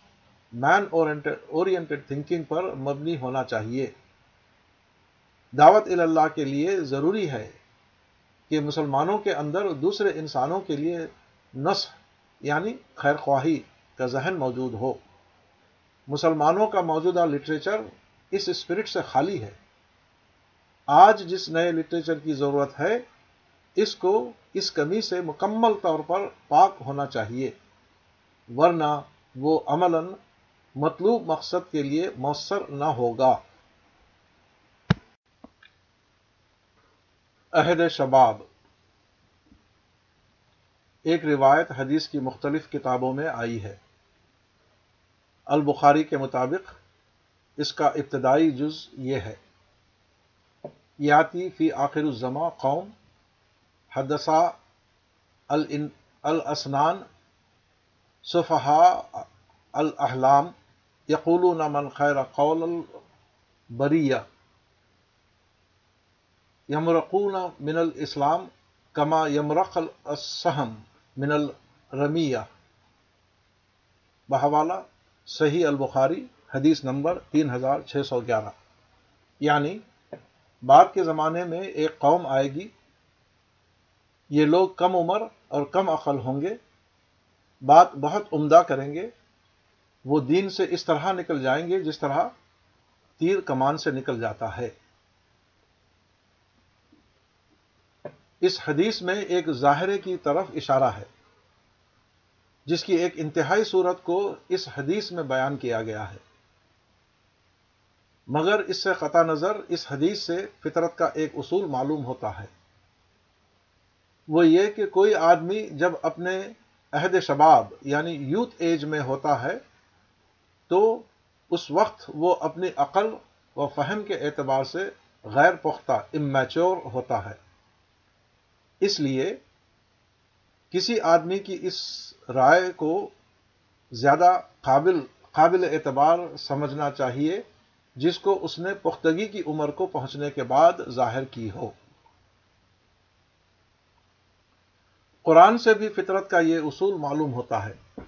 مین اورینٹڈ تھنکنگ پر مبنی ہونا چاہیے۔ دعوت اللہ کے لیے ضروری ہے کہ مسلمانوں کے اندر دوسرے انسانوں کے لیے نصح یعنی خیر خواہی کا ذہن موجود ہو۔ مسلمانوں کا موجودہ لٹریچر اس اسپرٹ سے خالی ہے۔ آج جس نئے لٹریچر کی ضرورت ہے، اس کو اس کمی سے مکمل طور پر پاک ہونا چاہیے۔ ورنہ وہ عملاً مطلوب مقصد کے لیے مؤثر نہ ہوگا۔ عہد شباب۔ ایک روایت حدیث کی مختلف کتابوں میں آئی ہے۔ البخاری کے مطابق اس کا ابتدائی جز یہ ہے۔ یاتی فی آخر الزما قوم حدثہ الاسنان صفحا الاحلام یقولون من خیر قول البریہ یمرقون من الاسلام کما یمرق السحم من الرمیہ۔ بحوالہ صحیح البخاری، حدیث نمبر تین ہزار چھ سو گیارہ۔ یعنی بعد کے زمانے میں ایک قوم آئے گی، یہ لوگ کم عمر اور کم عقل ہوں گے، بات بہت عمدہ کریں گے، وہ دین سے اس طرح نکل جائیں گے جس طرح تیر کمان سے نکل جاتا ہے۔ اس حدیث میں ایک ظاہرے کی طرف اشارہ ہے۔ جس کی ایک انتہائی صورت کو اس حدیث میں بیان کیا گیا ہے۔ مگر اس سے قطع نظر اس حدیث سے فطرت کا ایک اصول معلوم ہوتا ہے۔ وہ یہ کہ کوئی آدمی جب اپنے عہد شباب یعنی یوتھ ایج میں ہوتا ہے تو اس وقت وہ اپنی عقل و فہم کے اعتبار سے غیر پختہ امیچور ہوتا ہے۔ اس لیے کسی آدمی کی اس رائے کو زیادہ قابل قابل اعتبار سمجھنا چاہیے، جس کو اس نے پختگی کی عمر کو پہنچنے کے بعد ظاہر کی ہو۔ قرآن سے بھی فطرت کا یہ اصول معلوم ہوتا ہے۔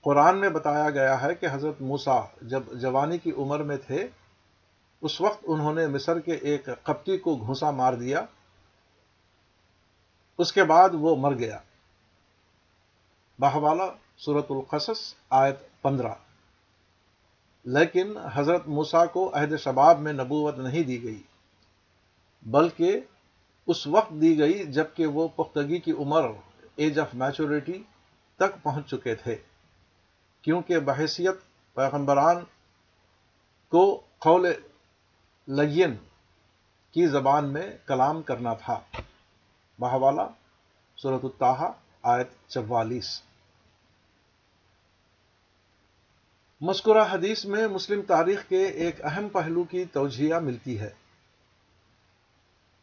قرآن میں بتایا گیا ہے کہ حضرت موسا جب جوانی کی عمر میں تھے، اس وقت انہوں نے مصر کے ایک کپتی کو گھوسا مار دیا، اس کے بعد وہ مر گیا۔ باہوالا صورت القصص آیت پندرہ۔ لیکن حضرت موسا کو عہد شباب میں نبوت نہیں دی گئی، بلکہ اس وقت دی گئی جبکہ وہ پختگی کی عمر ایج آف میچورٹی تک پہنچ چکے تھے۔ کیونکہ بحیثیت پیغمبران کو قول لین کی زبان میں کلام کرنا تھا۔ بہوالا صورت الطاحہ آیت چوالیس۔ مذکورہ حدیث میں مسلم تاریخ کے ایک اہم پہلو کی توجیہ ملتی ہے۔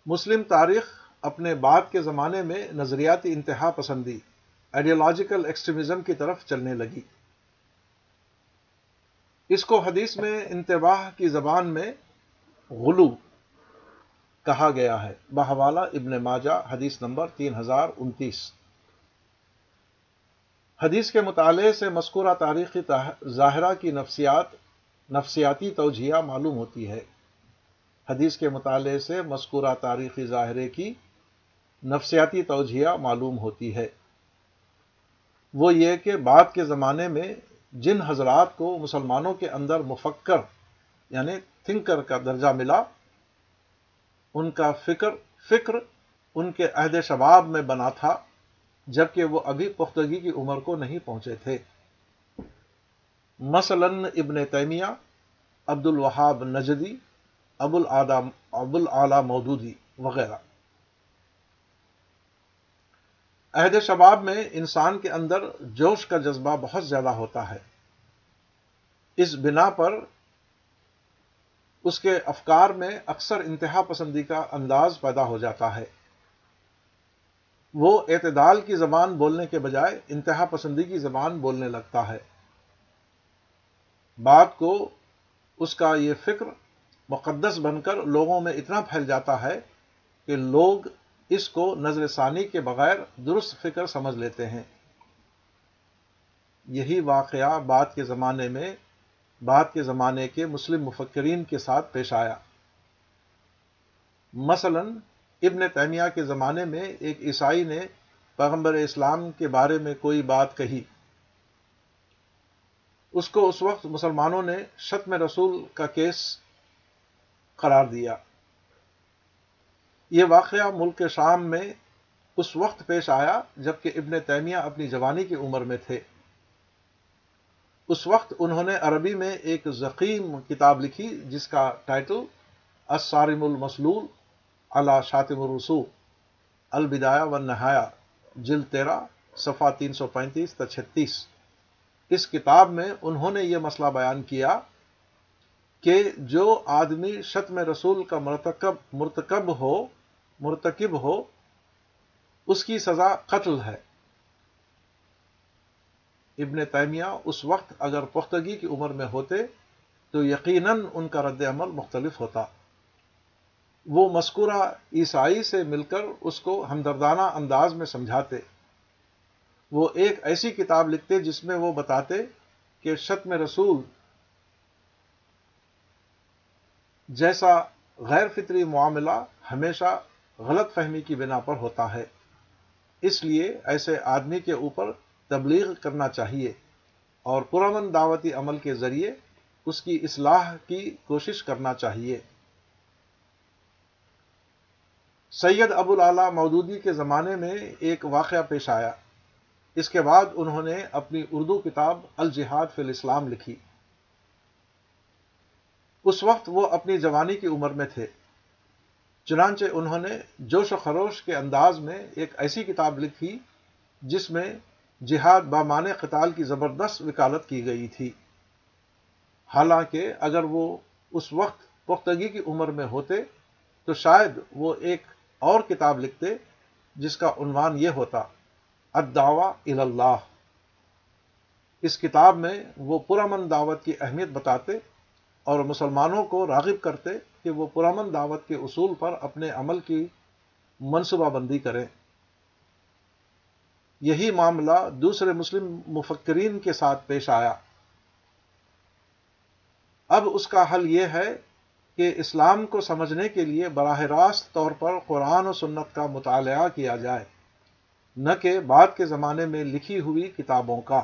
مسلم تاریخ اپنے بعد کے زمانے میں نظریاتی انتہا پسندی آئیڈیالوجیکل ایکسٹریمزم کی طرف چلنے لگی۔ اس کو حدیث میں انتباہ کی زبان میں غلو کہا گیا ہے۔ بحوالہ ابن ماجہ، حدیث نمبر تین ہزار انتیس۔ حدیث کے مطالعے سے مذکورہ تاریخی ظاہرہ کی نفسیات، نفسیاتی توجیہ معلوم ہوتی ہے۔ حدیث کے مطالعے سے مذکورہ تاریخی ظاہرے کی نفسیاتی توجیہ معلوم ہوتی ہے۔ وہ یہ کہ بعد کے زمانے میں جن حضرات کو مسلمانوں کے اندر مفکر یعنی تھنکر کا درجہ ملا، ان کا فکر فکر ان کے عہد شباب میں بنا تھا۔ جبکہ وہ ابھی پختگی کی عمر کو نہیں پہنچے تھے۔ مثلا ابن تیمیہ عبد الوہاب نجدی ابو ابو العلا مودودی وغیرہ۔ عہد شباب میں انسان کے اندر جوش کا جذبہ بہت زیادہ ہوتا ہے۔ اس بنا پر اس کے افکار میں اکثر انتہا پسندی کا انداز پیدا ہو جاتا ہے۔ وہ اعتدال کی زبان بولنے کے بجائے انتہا پسندی کی زبان بولنے لگتا ہے۔ بات کو اس کا یہ فکر مقدس بن کر لوگوں میں اتنا پھیل جاتا ہے کہ لوگ اس کو نظر ثانی کے بغیر درست فکر سمجھ لیتے ہیں۔ یہی واقعہ بعد کے زمانے میں بعد کے زمانے کے مسلم مفکرین کے ساتھ پیش آیا۔ مثلا ابن تیمیہ کے زمانے میں ایک عیسائی نے پیغمبر اسلام کے بارے میں کوئی بات کہی۔ اس کو اس وقت مسلمانوں نے شتم رسول کا کیس قرار دیا۔ یہ واقعہ ملک شام میں اس وقت پیش آیا جبکہ ابن تیمیہ اپنی جوانی کی عمر میں تھے۔ اس وقت انہوں نے عربی میں ایک ذقیم کتاب لکھی جس کا ٹائٹل اسارم المسلول علا شاطم الرسو البدایا و نہایا جل تیرا صفا تین سو پینتیس تا چھتیس۔ اس کتاب میں انہوں نے یہ مسئلہ بیان کیا کہ جو آدمی شتم رسول کا مرتکب مرتکب ہو مرتکب ہو، اس کی سزا قتل ہے۔ ابن تیمیہ اس وقت اگر پختگی کی عمر میں ہوتے تو یقیناً ان کا رد عمل مختلف ہوتا۔ وہ مذکورہ عیسائی سے مل کر اس کو ہمدردانہ انداز میں سمجھاتے۔ وہ ایک ایسی کتاب لکھتے جس میں وہ بتاتے کہ شتم رسول جیسا غیر فطری معاملہ ہمیشہ غلط فہمی کی بنا پر ہوتا ہے۔ اس لیے ایسے آدمی کے اوپر تبلیغ کرنا چاہیے اور پرامن دعوتی عمل کے ذریعے اس کی اصلاح کی کوشش کرنا چاہیے۔ سید ابو العلا مودودی کے زمانے میں ایک واقعہ پیش آیا۔ اس کے بعد انہوں نے اپنی اردو کتاب الجہاد فی الاسلام لکھی۔ اس وقت وہ اپنی جوانی کی عمر میں تھے۔ چنانچہ انہوں نے جوش و خروش کے انداز میں ایک ایسی کتاب لکھی جس میں جہاد بامان قتال کی زبردست وکالت کی گئی تھی۔ حالانکہ اگر وہ اس وقت پختگی کی عمر میں ہوتے تو شاید وہ ایک اور کتاب لکھتے جس کا عنوان یہ ہوتا الدعوی اللہ اس کتاب میں وہ پرامن دعوت کی اہمیت بتاتے اور مسلمانوں کو راغب کرتے کہ وہ پرامن دعوت کے اصول پر اپنے عمل کی منصوبہ بندی کریں۔ یہی معاملہ دوسرے مسلم مفکرین کے ساتھ پیش آیا۔ اب اس کا حل یہ ہے کہ اسلام کو سمجھنے کے لیے براہ راست طور پر قرآن و سنت کا مطالعہ کیا جائے، نہ کہ بعد کے زمانے میں لکھی ہوئی کتابوں کا۔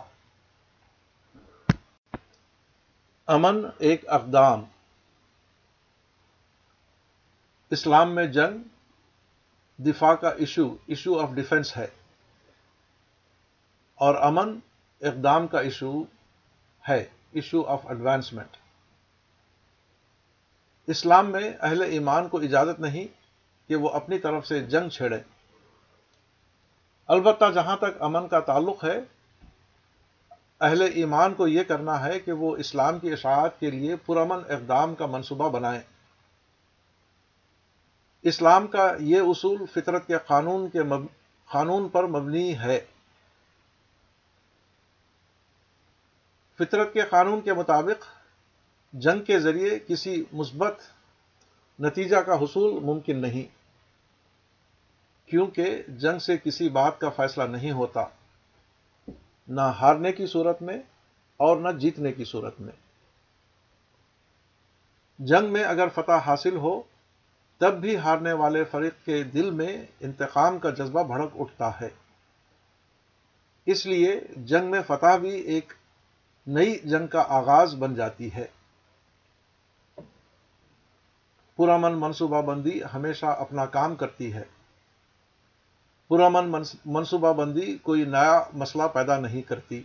امن ایک اقدام۔ اسلام میں جنگ، دفاع کا ایشو ایشو آف ڈیفنس ہے۔ اور امن، اقدام کا ایشو ہے ایشو آف ایڈوانسمنٹ اسلام میں اہل ایمان کو اجازت نہیں کہ وہ اپنی طرف سے جنگ چھیڑے۔ البتہ جہاں تک امن کا تعلق ہے، اہل ایمان کو یہ کرنا ہے کہ وہ اسلام کی اشاعت کے لیے پرامن اقدام کا منصوبہ بنائیں۔ اسلام کا یہ اصول فطرت کے قانون کے مب... قانون پر مبنی ہے۔ فطرت کے قانون کے مطابق جنگ کے ذریعے کسی مثبت نتیجہ کا حصول ممکن نہیں، کیونکہ جنگ سے کسی بات کا فیصلہ نہیں ہوتا، نہ ہارنے کی صورت میں اور نہ جیتنے کی صورت میں۔ جنگ میں اگر فتح حاصل ہو، تب بھی ہارنے والے فریق کے دل میں انتقام کا جذبہ بھڑک اٹھتا ہے۔ اس لیے جنگ میں فتح بھی ایک نئی جنگ کا آغاز بن جاتی ہے۔ پرامن منصوبہ بندی ہمیشہ اپنا کام کرتی ہے۔ پرامن منصوبہ بندی کوئی نیا مسئلہ پیدا نہیں کرتی۔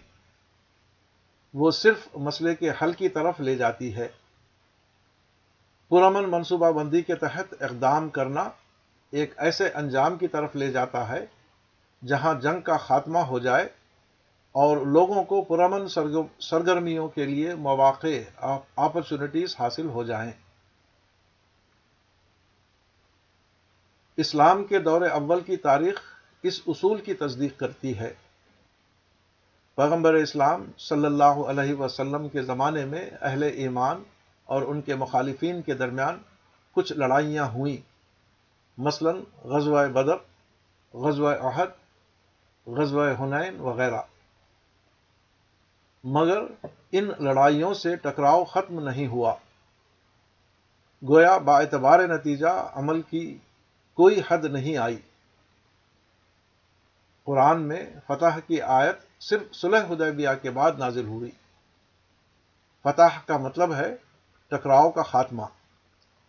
وہ صرف مسئلے کے حل کی طرف لے جاتی ہے۔ پرامن منصوبہ بندی کے تحت اقدام کرنا ایک ایسے انجام کی طرف لے جاتا ہے جہاں جنگ کا خاتمہ ہو جائے اور لوگوں کو پرامن سرگرمیوں کے لیے مواقع اپرچونٹیز حاصل ہو جائیں۔ اسلام کے دور اول کی تاریخ اس اصول کی تصدیق کرتی ہے۔ پیغمبر اسلام صلی اللہ علیہ وسلم کے زمانے میں اہل ایمان اور ان کے مخالفین کے درمیان کچھ لڑائیاں ہوئیں۔ مثلا غزوہ بدر، غزوہ عہد غزوہ حنین وغیرہ۔ مگر ان لڑائیوں سے ٹکراؤ ختم نہیں ہوا۔ گویا با اعتبار نتیجہ عمل کی کوئی حد نہیں آئی۔ قرآن میں فتح کی آیت صرف صلح حدیبیہ کے بعد نازل ہوئی فتح کا مطلب ہے ٹکراؤ کا خاتمہ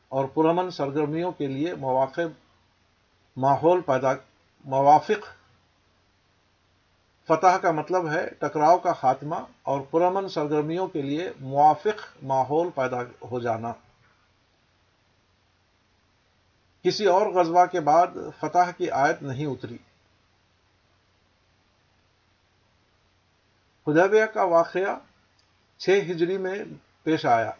اور پرامن سرگرمیوں کے لیے مواقع، ماحول پیدا، موافق۔ فتح کا مطلب ہے ٹکراؤ کا خاتمہ اور پرامن سرگرمیوں کے لیے موافق ماحول پیدا ہو جانا۔ کسی اور غزوہ کے بعد فتح کی آیت نہیں اتری۔ خدیبیہ کا واقعہ چھ ہجری میں پیش آیا۔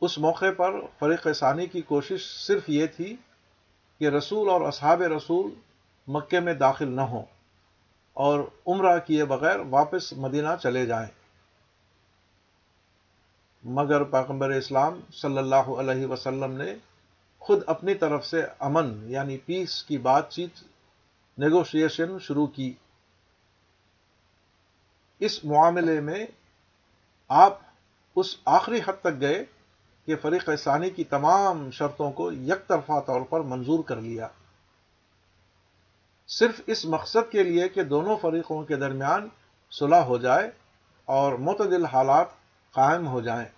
اس موقع پر فریق ثانی کی کوشش صرف یہ تھی کہ رسول اور اصحاب رسول مکے میں داخل نہ ہوں اور عمرہ کیے بغیر واپس مدینہ چلے جائیں۔ مگر پیغمبر اسلام صلی اللہ علیہ وسلم نے خود اپنی طرف سے امن یعنی پیس کی بات چیت نیگوشیشن شروع کی۔ اس معاملے میں آپ اس آخری حد تک گئے کہ فریق ثانی کی تمام شرطوں کو یک طرفہ طور پر منظور کر لیا۔ صرف اس مقصد کے لیے کہ دونوں فریقوں کے درمیان صلح ہو جائے اور متدل حالات قائم ہو جائیں۔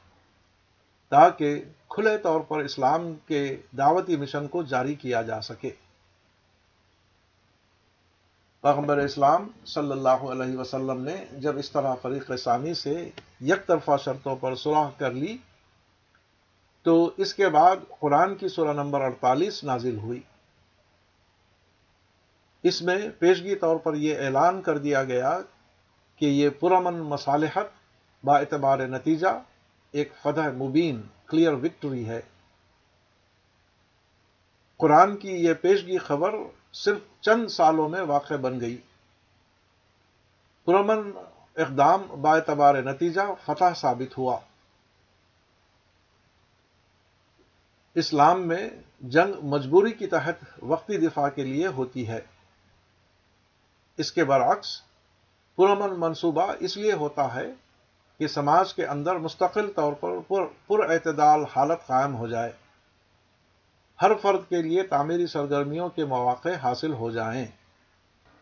تاکہ کھلے طور پر اسلام کے دعوتی مشن کو جاری کیا جا سکے۔ پیغمبر اسلام صلی اللہ علیہ وسلم نے جب اس طرح فریق ثانی سے یک طرفہ شرطوں پر صلاح کر لی، تو اس کے بعد قرآن کی سورہ نمبر اڑتالیس نازل ہوئی۔ اس میں پیشگی طور پر یہ اعلان کر دیا گیا کہ یہ پرامن مصالحت با اعتبار نتیجہ ایک فتح مبین کلیئر وکٹری ہے۔ قرآن کی یہ پیشگی خبر صرف چند سالوں میں واقع بن گئی۔ پرامن اقدام با نتیجہ فتح ثابت ہوا۔ اسلام میں جنگ مجبوری کی تحت وقتی دفاع کے لیے ہوتی ہے۔ اس کے برعکس، پرامن منصوبہ اس لیے ہوتا ہے کہ سماج کے اندر مستقل طور پر پر اعتدال حالت قائم ہو جائے۔ ہر فرد کے لیے تعمیری سرگرمیوں کے مواقع حاصل ہو جائیں۔